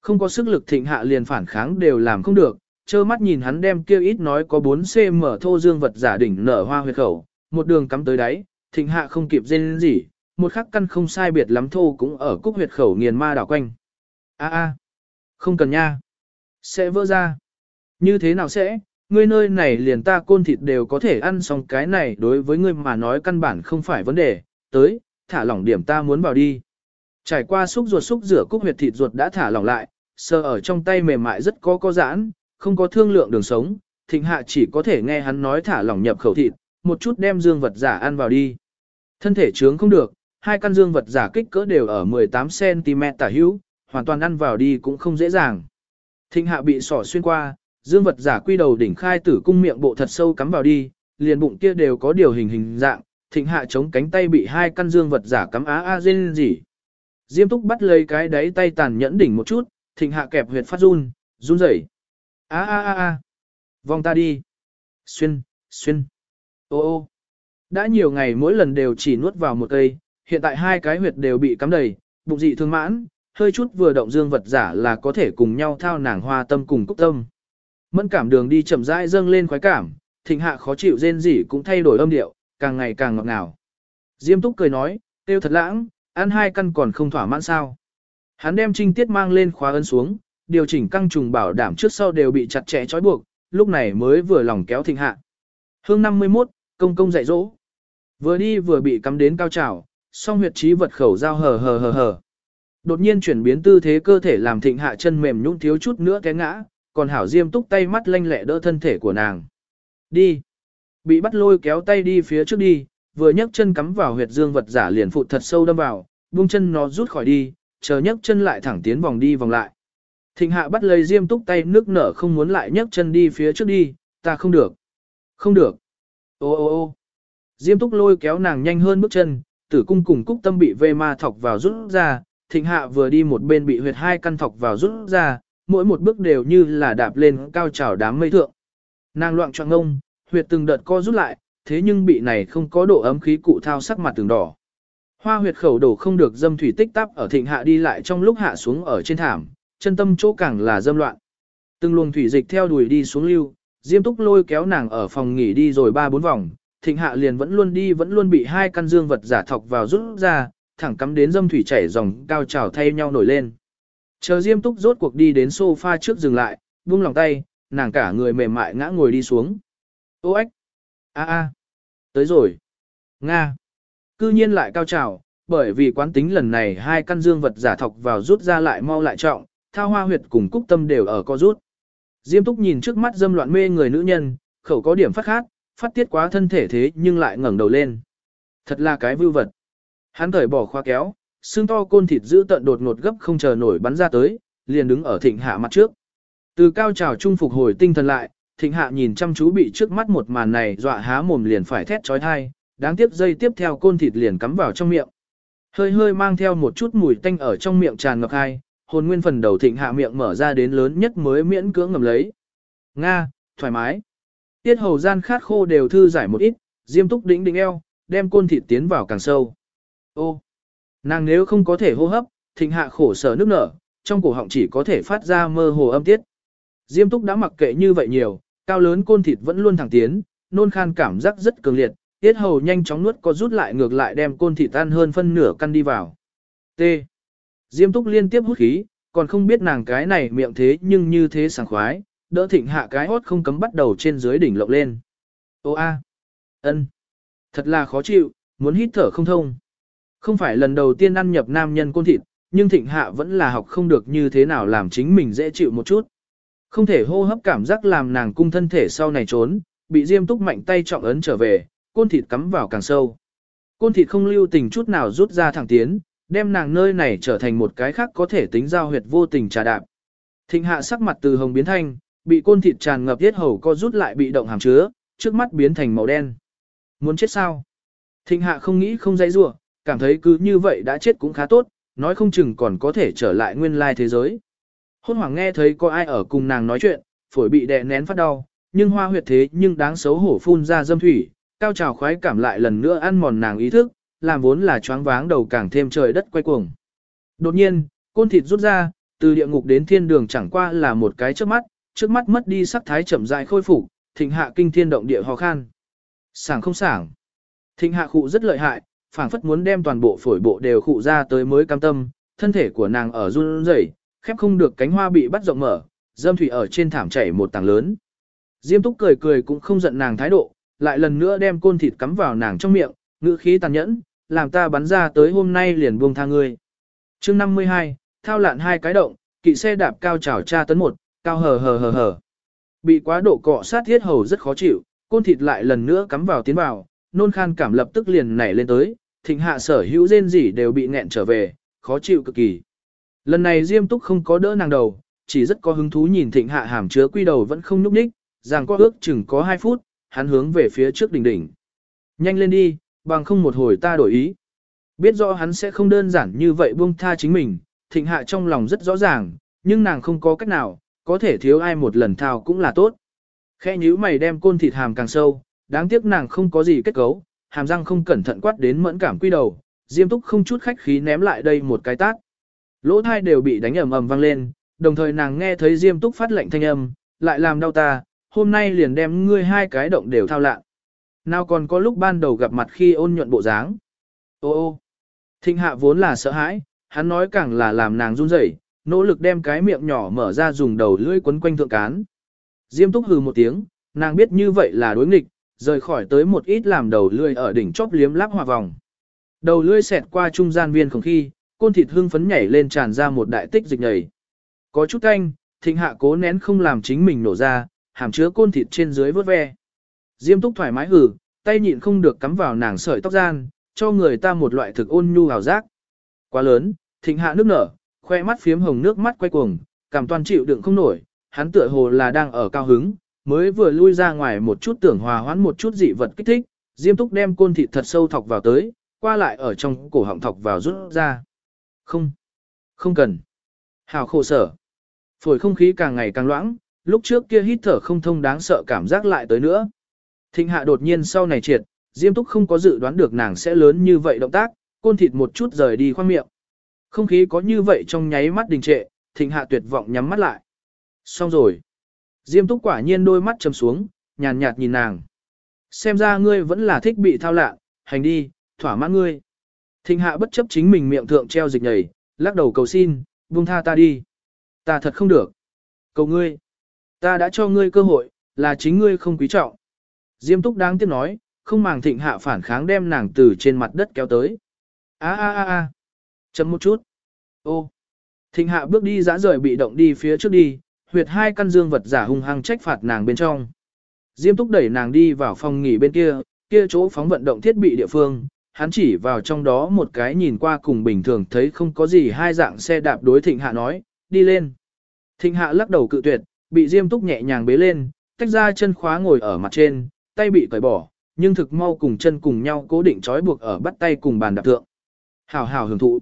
Không có sức lực thịnh hạ liền phản kháng đều làm không được, trơ mắt nhìn hắn đem kia ít nói có 4cm thô dương vật giả đỉnh nở hoa huyệt khẩu, một đường cắm tới đáy, thịnh hạ không kịp dên gì, một khắc căn không sai biệt lắm thô cũng ở cúc huyệt khẩu nghiền ma đảo quanh. A a, không cần nha. Sẽ vỡ ra. Như thế nào sẽ? Ngươi nơi này liền ta côn thịt đều có thể ăn xong cái này đối với ngươi mà nói căn bản không phải vấn đề. Tới, thả lỏng điểm ta muốn vào đi. Trải qua xúc ruột xúc rửa cúc huyệt thịt ruột đã thả lỏng lại, sờ ở trong tay mềm mại rất có có giãn, không có thương lượng đường sống, thịnh hạ chỉ có thể nghe hắn nói thả lỏng nhập khẩu thịt, một chút đem dương vật giả ăn vào đi. Thân thể trướng không được, hai căn dương vật giả kích cỡ đều ở 18cm tả hữu, hoàn toàn ăn vào đi cũng không dễ dàng. Thịnh hạ bị sỏ xuyên qua, dương vật giả quy đầu đỉnh khai tử cung miệng bộ thật sâu cắm vào đi, liền bụng kia đều có điều hình hình dạng, thịnh hạ chống cánh tay bị hai căn dương vật giả cắm á a dên gì. Diêm túc bắt lấy cái đáy tay tàn nhẫn đỉnh một chút, thịnh hạ kẹp huyệt phát run, run rẩy. A a a a. Vòng ta đi. Xuyên, xuyên. Ô ô. Đã nhiều ngày mỗi lần đều chỉ nuốt vào một cây, hiện tại hai cái huyệt đều bị cắm đầy, bụng dị thương mãn, hơi chút vừa động dương vật giả là có thể cùng nhau thao nàng hoa tâm cùng cúc tâm. Mẫn cảm đường đi chậm rãi dâng lên khoái cảm, thịnh hạ khó chịu rên rỉ cũng thay đổi âm điệu, càng ngày càng ngọt ngào. Diêm túc cười nói, tiêu thật lãng, ăn hai căn còn không thỏa mãn sao. Hắn đem trinh tiết mang lên khóa ấn xuống, điều chỉnh căng trùng bảo đảm trước sau đều bị chặt chẽ trói buộc, lúc này mới vừa lòng kéo thịnh hạ. Hương 51, công công dạy dỗ. Vừa đi vừa bị cắm đến cao trào, song huyệt trí vật khẩu giao hờ hờ hờ hờ. Đột nhiên chuyển biến tư thế cơ thể làm thịnh hạ chân mềm nhũn thiếu chút nữa té ngã, còn hảo diêm túc tay mắt lanh lẹ đỡ thân thể của nàng. Đi. Bị bắt lôi kéo tay đi phía trước đi, vừa nhấc chân cắm vào huyệt dương vật giả liền phụ thật sâu đâm vào, buông chân nó rút khỏi đi, chờ nhấc chân lại thẳng tiến vòng đi vòng lại. Thịnh hạ bắt lấy diêm túc tay nước nở không muốn lại nhấc chân đi phía trước đi, ta không được. Không được. Ô ô ô diêm túc lôi kéo nàng nhanh hơn bước chân, tử cung cùng cúc tâm bị vê ma thọc vào rút ra, thịnh hạ vừa đi một bên bị huyệt hai căn thọc vào rút ra, mỗi một bước đều như là đạp lên cao trào đám mây thượng. Nàng loạn trọng ngông, huyệt từng đợt co rút lại, thế nhưng bị này không có độ ấm khí cụ thao sắc mặt từng đỏ. Hoa huyệt khẩu đổ không được dâm thủy tích tắp ở thịnh hạ đi lại trong lúc hạ xuống ở trên thảm, chân tâm chỗ càng là dâm loạn. Từng luồng thủy dịch theo đuổi đi xuống lưu, Diêm Túc lôi kéo nàng ở phòng nghỉ đi rồi ba bốn vòng, Thịnh Hạ liền vẫn luôn đi vẫn luôn bị hai căn dương vật giả thọc vào rút ra, thẳng cắm đến dâm thủy chảy dòng cao trào thay nhau nổi lên. Chờ Diêm Túc rốt cuộc đi đến sofa trước dừng lại, buông lòng tay, nàng cả người mềm mại ngã ngồi đi xuống. Ô ếch! a a, Tới rồi! Nga! Cư nhiên lại cao trào, bởi vì quán tính lần này hai căn dương vật giả thọc vào rút ra lại mau lại trọng, thao hoa huyệt cùng cúc tâm đều ở co rút. Diêm túc nhìn trước mắt dâm loạn mê người nữ nhân, khẩu có điểm phát khát, phát tiết quá thân thể thế nhưng lại ngẩng đầu lên. Thật là cái vưu vật. Hắn cởi bỏ khoa kéo, xương to côn thịt giữ tận đột ngột gấp không chờ nổi bắn ra tới, liền đứng ở thịnh hạ mặt trước. Từ cao trào trung phục hồi tinh thần lại, thịnh hạ nhìn chăm chú bị trước mắt một màn này dọa há mồm liền phải thét trói thai, đáng tiếc dây tiếp theo côn thịt liền cắm vào trong miệng. Hơi hơi mang theo một chút mùi tanh ở trong miệng tràn ngập hai, hồn nguyên phần đầu thịnh hạ miệng mở ra đến lớn nhất mới miễn cưỡng ngầm lấy. Nga, thoải mái. Tiết hầu gian khát khô đều thư giải một ít, diêm túc đỉnh đỉnh eo, đem côn thịt tiến vào càng sâu. Ô, nàng nếu không có thể hô hấp, thịnh hạ khổ sở nước nở, trong cổ họng chỉ có thể phát ra mơ hồ âm tiết. Diêm túc đã mặc kệ như vậy nhiều, cao lớn côn thịt vẫn luôn thẳng tiến, nôn khan cảm giác rất cường liệt, tiết hầu nhanh chóng nuốt có rút lại ngược lại đem côn thịt tan hơn phân nửa căn đi vào. T. Diêm túc liên tiếp hút khí, còn không biết nàng cái này miệng thế nhưng như thế sảng khoái, đỡ thịnh hạ cái hốt không cấm bắt đầu trên dưới đỉnh lộng lên. Ô a, ân, thật là khó chịu, muốn hít thở không thông. Không phải lần đầu tiên ăn nhập nam nhân côn thịt, nhưng thịnh hạ vẫn là học không được như thế nào làm chính mình dễ chịu một chút. Không thể hô hấp cảm giác làm nàng cung thân thể sau này trốn, bị diêm túc mạnh tay trọng ấn trở về, côn thịt cắm vào càng sâu. Côn thịt không lưu tình chút nào rút ra thẳng tiến, đem nàng nơi này trở thành một cái khác có thể tính giao huyệt vô tình trà đạp. Thịnh hạ sắc mặt từ hồng biến thanh, bị côn thịt tràn ngập tiết hầu co rút lại bị động hàm chứa, trước mắt biến thành màu đen. Muốn chết sao? Thịnh hạ không nghĩ không dãy rủa, cảm thấy cứ như vậy đã chết cũng khá tốt, nói không chừng còn có thể trở lại nguyên lai thế giới. Hôn hoàng nghe thấy có ai ở cùng nàng nói chuyện, phổi bị đè nén phát đau, nhưng hoa huyệt thế nhưng đáng xấu hổ phun ra dâm thủy, cao trào khoái cảm lại lần nữa ăn mòn nàng ý thức, làm vốn là choáng váng đầu càng thêm trời đất quay cuồng. Đột nhiên, côn thịt rút ra, từ địa ngục đến thiên đường chẳng qua là một cái trước mắt, trước mắt mất đi sắc thái chậm rãi khôi phục, thịnh hạ kinh thiên động địa ho khan. Sảng không sảng. Thịnh hạ khụ rất lợi hại, phảng phất muốn đem toàn bộ phổi bộ đều khụ ra tới mới cam tâm, thân thể của nàng ở run rẩy, khép không được cánh hoa bị bắt rộng mở, dâm thủy ở trên thảm chảy một tảng lớn. Diêm túc cười cười cũng không giận nàng thái độ, lại lần nữa đem côn thịt cắm vào nàng trong miệng, ngữ khí tàn nhẫn, làm ta bắn ra tới hôm nay liền buông tha ngươi. chương 52, thao lạn hai cái động, kỵ xe đạp cao trào tra tấn một, cao hờ hờ hờ hờ. Bị quá độ cọ sát thiết hầu rất khó chịu, côn thịt lại lần nữa cắm vào tiến vào, nôn khan cảm lập tức liền nảy lên tới, thịnh hạ sở hữu rên rỉ đều bị nghẹn trở về, khó chịu cực kỳ. Lần này Diêm Túc không có đỡ nàng đầu, chỉ rất có hứng thú nhìn thịnh hạ hàm chứa quy đầu vẫn không nhúc nhích, rằng có ước chừng có 2 phút, hắn hướng về phía trước đỉnh đỉnh. Nhanh lên đi, bằng không một hồi ta đổi ý. Biết rõ hắn sẽ không đơn giản như vậy buông tha chính mình, thịnh hạ trong lòng rất rõ ràng, nhưng nàng không có cách nào, có thể thiếu ai một lần thao cũng là tốt. Khe nhíu mày đem côn thịt hàm càng sâu, đáng tiếc nàng không có gì kết cấu, hàm răng không cẩn thận quát đến mẫn cảm quy đầu, diêm túc không chút khách khí ném lại đây một cái tát. Lỗ thai đều bị đánh ầm ầm vang lên, đồng thời nàng nghe thấy diêm túc phát lệnh thanh âm, lại làm đau ta, hôm nay liền đem ngươi hai cái động đều thao lạ. Nào còn có lúc ban đầu gặp mặt khi ôn nhuận bộ dáng. Ô ô, thịnh hạ vốn là sợ hãi, hắn nói càng là làm nàng run rẩy, nỗ lực đem cái miệng nhỏ mở ra dùng đầu lưỡi quấn quanh thượng cán. Diêm túc hừ một tiếng, nàng biết như vậy là đối nghịch, rời khỏi tới một ít làm đầu lưỡi ở đỉnh chóp liếm láp hòa vòng. Đầu lưỡi xẹt qua trung gian viên không khi, côn thịt hương phấn nhảy lên tràn ra một đại tích dịch nhầy. Có chút thanh thịnh hạ cố nén không làm chính mình nổ ra, hàm chứa côn thịt trên dưới vớt ve. Diêm túc thoải mái hử, tay nhịn không được cắm vào nàng sợi tóc gian, cho người ta một loại thực ôn nhu hào giác. Quá lớn, thịnh hạ nước nở, khoe mắt phiếm hồng nước mắt quay cuồng, cảm toàn chịu đựng không nổi, hắn tựa hồ là đang ở cao hứng, mới vừa lui ra ngoài một chút tưởng hòa hoãn một chút dị vật kích thích, Diêm Túc đem côn thịt thật sâu thọc vào tới, qua lại ở trong cổ họng thọc vào rút ra. Không, không cần. Hào khổ sở. Phổi không khí càng ngày càng loãng, lúc trước kia hít thở không thông đáng sợ cảm giác lại tới nữa. Thịnh hạ đột nhiên sau này triệt, Diêm Túc không có dự đoán được nàng sẽ lớn như vậy động tác, côn thịt một chút rời đi khoang miệng. Không khí có như vậy trong nháy mắt đình trệ, thịnh hạ tuyệt vọng nhắm mắt lại. Xong rồi. Diêm túc quả nhiên đôi mắt chầm xuống, nhàn nhạt nhìn nàng. Xem ra ngươi vẫn là thích bị thao lạ, hành đi, thỏa mãn ngươi. Thịnh hạ bất chấp chính mình miệng thượng treo dịch nhảy, lắc đầu cầu xin, buông tha ta đi. Ta thật không được. Cầu ngươi. Ta đã cho ngươi cơ hội, là chính ngươi không quý trọng. Diêm túc đáng tiếc nói, không màng thịnh hạ phản kháng đem nàng từ trên mặt đất kéo tới. A a a a. Chấm một chút. Ô. Thịnh hạ bước đi dã rời bị động đi phía trước đi, huyệt hai căn dương vật giả hung hăng trách phạt nàng bên trong. Diêm túc đẩy nàng đi vào phòng nghỉ bên kia, kia chỗ phóng vận động thiết bị địa phương, hắn chỉ vào trong đó một cái nhìn qua cùng bình thường thấy không có gì hai dạng xe đạp đối thịnh hạ nói, đi lên. Thịnh hạ lắc đầu cự tuyệt, bị diêm túc nhẹ nhàng bế lên, tách ra chân khóa ngồi ở mặt trên, tay bị cởi bỏ, nhưng thực mau cùng chân cùng nhau cố định trói buộc ở bắt tay cùng bàn đạp thượng. Hảo hảo hưởng thụ.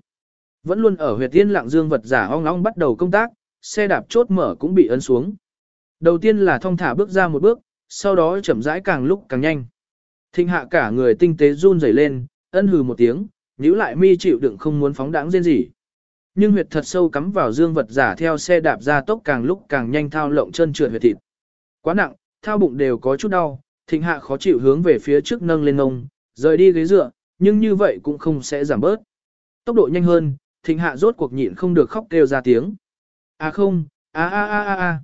Vẫn luôn ở huyệt tiên lạng dương vật giả ong ong bắt đầu công tác, xe đạp chốt mở cũng bị ấn xuống. Đầu tiên là thong thả bước ra một bước, sau đó chậm rãi càng lúc càng nhanh. Thịnh hạ cả người tinh tế run rẩy lên, ân hừ một tiếng, nhíu lại mi chịu đựng không muốn phóng đãng rên gì. Nhưng huyệt thật sâu cắm vào dương vật giả theo xe đạp ra tốc càng lúc càng nhanh thao lộng chân trượt huyệt thịt. Quá nặng, thao bụng đều có chút đau, thịnh hạ khó chịu hướng về phía trước nâng lên ngông, rời đi ghế dựa, nhưng như vậy cũng không sẽ giảm bớt. Tốc độ nhanh hơn, thịnh hạ rốt cuộc nhịn không được khóc kêu ra tiếng. À không, a a a a a.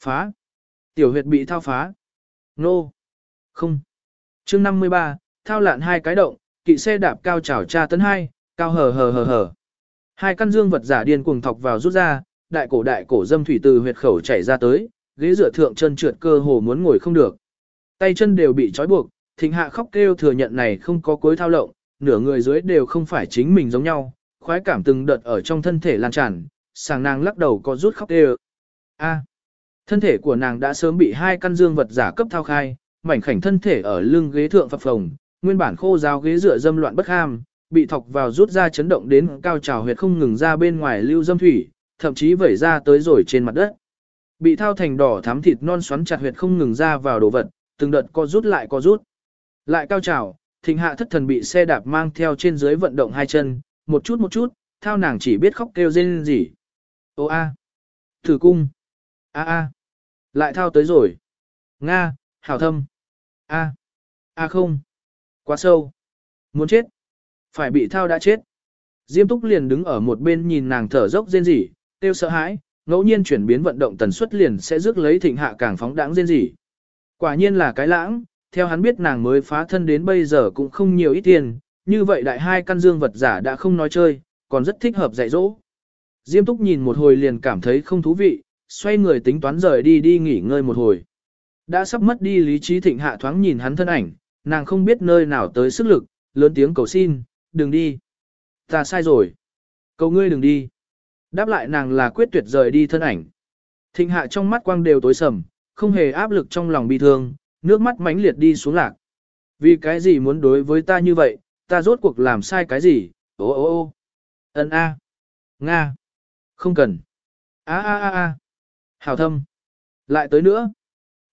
Phá. Tiểu huyệt bị thao phá. Nô. Không. chương 53, thao lạn hai cái động, kỵ xe đạp cao chảo tra tấn hai, cao hờ hờ hờ hờ. Hai căn dương vật giả điên cuồng thọc vào rút ra, đại cổ đại cổ dâm thủy từ huyệt khẩu chảy ra tới, ghế dựa thượng chân trượt cơ hồ muốn ngồi không được. Tay chân đều bị trói buộc, thịnh hạ khóc kêu thừa nhận này không có cuối thao lộng, nửa người dưới đều không phải chính mình giống nhau, khoái cảm từng đợt ở trong thân thể lan tràn, sàng nàng lắc đầu có rút khóc đê A. Thân thể của nàng đã sớm bị hai căn dương vật giả cấp thao khai, mảnh khảnh thân thể ở lưng ghế thượng phập phồng, nguyên bản khô giáo ghế dựa dâm loạn bất ham, bị thọc vào rút ra chấn động đến cao trào huyệt không ngừng ra bên ngoài lưu dâm thủy, thậm chí vẩy ra tới rồi trên mặt đất. Bị thao thành đỏ thắm thịt non xoắn chặt huyệt không ngừng ra vào đồ vật, từng đợt co rút lại co rút. Lại cao trào, thịnh hạ thất thần bị xe đạp mang theo trên dưới vận động hai chân, một chút một chút, thao nàng chỉ biết khóc kêu rên gì. Ô a, thử cung, a a, lại thao tới rồi. Nga, hảo thâm, a, a không, quá sâu, muốn chết, phải bị thao đã chết. Diêm túc liền đứng ở một bên nhìn nàng thở dốc rên rỉ, tiêu sợ hãi, ngẫu nhiên chuyển biến vận động tần suất liền sẽ rước lấy thịnh hạ càng phóng đãng rên rỉ. Quả nhiên là cái lãng, theo hắn biết nàng mới phá thân đến bây giờ cũng không nhiều ít tiền, như vậy đại hai căn dương vật giả đã không nói chơi, còn rất thích hợp dạy dỗ. Diêm túc nhìn một hồi liền cảm thấy không thú vị, xoay người tính toán rời đi đi nghỉ ngơi một hồi. Đã sắp mất đi lý trí thịnh hạ thoáng nhìn hắn thân ảnh, nàng không biết nơi nào tới sức lực, lớn tiếng cầu xin, đừng đi. Ta sai rồi. Cầu ngươi đừng đi. Đáp lại nàng là quyết tuyệt rời đi thân ảnh. Thịnh hạ trong mắt quang đều tối sầm, không hề áp lực trong lòng bi thương, nước mắt mãnh liệt đi xuống lạc. Vì cái gì muốn đối với ta như vậy, ta rốt cuộc làm sai cái gì, ô ô ô. Ấn A. Nga. Không cần. A a a a. Hào thâm. Lại tới nữa.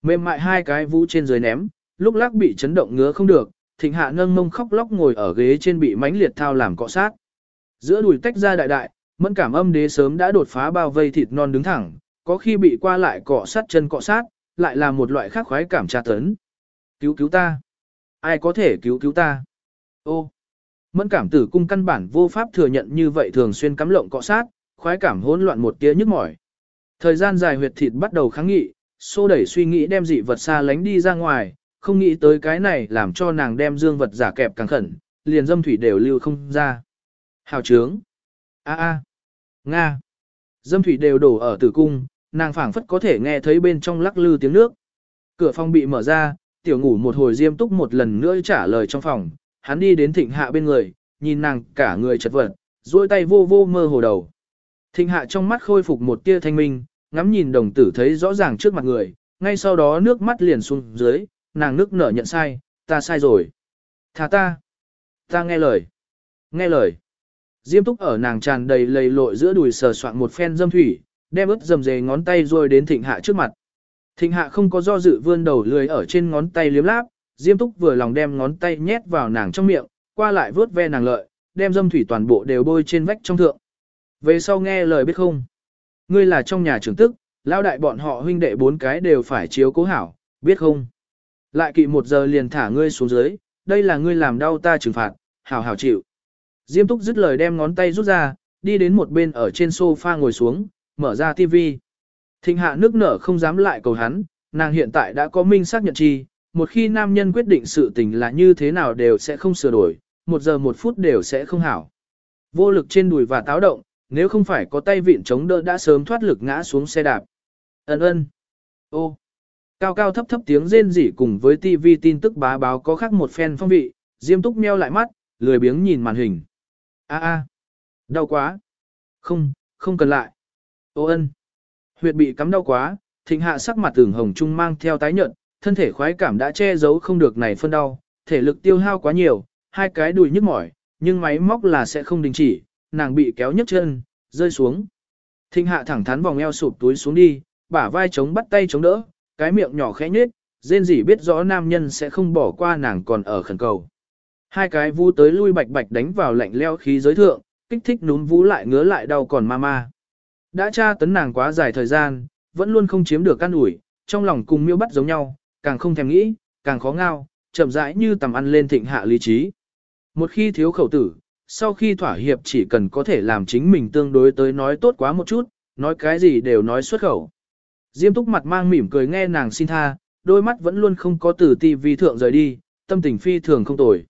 Mềm mại hai cái vũ trên dưới ném, lúc lắc bị chấn động ngứa không được, thịnh hạ nâng mông khóc lóc ngồi ở ghế trên bị mánh liệt thao làm cọ sát. Giữa đùi tách ra đại đại, mẫn cảm âm đế sớm đã đột phá bao vây thịt non đứng thẳng, có khi bị qua lại cọ sát chân cọ sát, lại là một loại khác khoái cảm tra tấn. Cứu cứu ta. Ai có thể cứu cứu ta? Ô. Mẫn cảm tử cung căn bản vô pháp thừa nhận như vậy thường xuyên cắm lộng cọ sát, khoái cảm hỗn loạn một tia nhức mỏi. Thời gian dài huyệt thịt bắt đầu kháng nghị, xô đẩy suy nghĩ đem dị vật xa lánh đi ra ngoài, không nghĩ tới cái này làm cho nàng đem dương vật giả kẹp càng khẩn, liền dâm thủy đều lưu không ra. Hào trướng. A a. Nga. Dâm thủy đều đổ ở tử cung, nàng phảng phất có thể nghe thấy bên trong lắc lư tiếng nước. Cửa phòng bị mở ra, tiểu ngủ một hồi diêm túc một lần nữa trả lời trong phòng, hắn đi đến thịnh hạ bên người, nhìn nàng cả người chật vật, duỗi tay vô vô mơ hồ đầu. Thịnh hạ trong mắt khôi phục một tia thanh minh, ngắm nhìn đồng tử thấy rõ ràng trước mặt người, ngay sau đó nước mắt liền xuống dưới, nàng nước nở nhận sai, ta sai rồi. Thả ta. Ta nghe lời. Nghe lời. Diêm túc ở nàng tràn đầy lầy lội giữa đùi sờ soạn một phen dâm thủy, đem ướt dầm dề ngón tay rồi đến thịnh hạ trước mặt. Thịnh hạ không có do dự vươn đầu lười ở trên ngón tay liếm láp, diêm túc vừa lòng đem ngón tay nhét vào nàng trong miệng, qua lại vớt ve nàng lợi, đem dâm thủy toàn bộ đều bôi trên vách trong thượng. Về sau nghe lời biết không? Ngươi là trong nhà trưởng tức, lao đại bọn họ huynh đệ bốn cái đều phải chiếu cố hảo, biết không? Lại kỵ một giờ liền thả ngươi xuống dưới, đây là ngươi làm đau ta trừng phạt, hảo hảo chịu. Diêm túc dứt lời đem ngón tay rút ra, đi đến một bên ở trên sofa ngồi xuống, mở ra tivi. Thịnh hạ nước nở không dám lại cầu hắn, nàng hiện tại đã có minh xác nhận chi, một khi nam nhân quyết định sự tình là như thế nào đều sẽ không sửa đổi, một giờ một phút đều sẽ không hảo. Vô lực trên đùi và táo động, nếu không phải có tay vịn chống đỡ đã sớm thoát lực ngã xuống xe đạp. Ấn ơn. Ô. Cao cao thấp thấp tiếng rên rỉ cùng với TV tin tức bá báo có khác một phen phong vị, Diêm Túc meo lại mắt, lười biếng nhìn màn hình. A a. Đau quá. Không, không cần lại. Ô ân. Huyệt bị cắm đau quá, thịnh hạ sắc mặt tưởng hồng trung mang theo tái nhợt, thân thể khoái cảm đã che giấu không được này phân đau, thể lực tiêu hao quá nhiều, hai cái đùi nhức mỏi, nhưng máy móc là sẽ không đình chỉ, nàng bị kéo nhấc chân, rơi xuống. thinh hạ thẳng thắn vòng eo sụp túi xuống đi, bả vai chống bắt tay chống đỡ, cái miệng nhỏ khẽ nhếch, rên rỉ biết rõ nam nhân sẽ không bỏ qua nàng còn ở khẩn cầu. Hai cái vu tới lui bạch bạch đánh vào lạnh leo khí giới thượng, kích thích núm vú lại ngứa lại đau còn ma ma. Đã tra tấn nàng quá dài thời gian, vẫn luôn không chiếm được căn ủi, trong lòng cùng miêu bắt giống nhau, càng không thèm nghĩ, càng khó ngao, chậm rãi như tầm ăn lên thịnh hạ lý trí. Một khi thiếu khẩu tử, sau khi thỏa hiệp chỉ cần có thể làm chính mình tương đối tới nói tốt quá một chút, nói cái gì đều nói xuất khẩu. Diêm túc mặt mang mỉm cười nghe nàng xin tha, đôi mắt vẫn luôn không có từ ti vi thượng rời đi, tâm tình phi thường không tồi.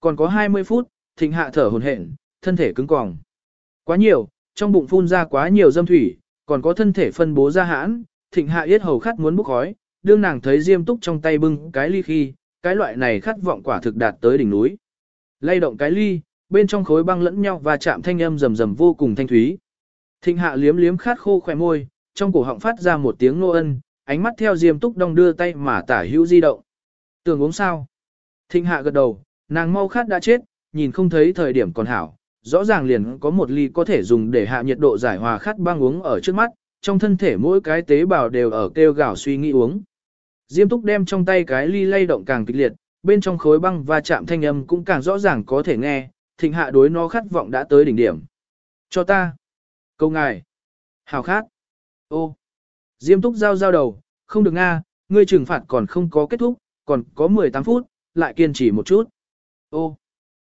Còn có 20 phút, thịnh hạ thở hồn hển, thân thể cứng còng. Quá nhiều, trong bụng phun ra quá nhiều dâm thủy, còn có thân thể phân bố ra hãn, thịnh hạ yết hầu khát muốn bốc khói, đương nàng thấy diêm túc trong tay bưng cái ly khi, cái loại này khát vọng quả thực đạt tới đỉnh núi. Lay động cái ly, bên trong khối băng lẫn nhau và chạm thanh âm rầm rầm vô cùng thanh thúy. Thịnh hạ liếm liếm khát khô khỏe môi, trong cổ họng phát ra một tiếng nô ân, ánh mắt theo diêm túc đong đưa tay mà tả hữu di động. Tưởng uống sao? Thịnh hạ gật đầu, nàng mau khát đã chết, nhìn không thấy thời điểm còn hảo. Rõ ràng liền có một ly có thể dùng để hạ nhiệt độ giải hòa khát băng uống ở trước mắt, trong thân thể mỗi cái tế bào đều ở kêu gào suy nghĩ uống. Diêm túc đem trong tay cái ly lay động càng kịch liệt, bên trong khối băng và chạm thanh âm cũng càng rõ ràng có thể nghe, thịnh hạ đối nó khát vọng đã tới đỉnh điểm. Cho ta. Câu ngài. Hào khát. Ô. Diêm túc giao giao đầu, không được nga, ngươi trừng phạt còn không có kết thúc, còn có 18 phút, lại kiên trì một chút. Ô.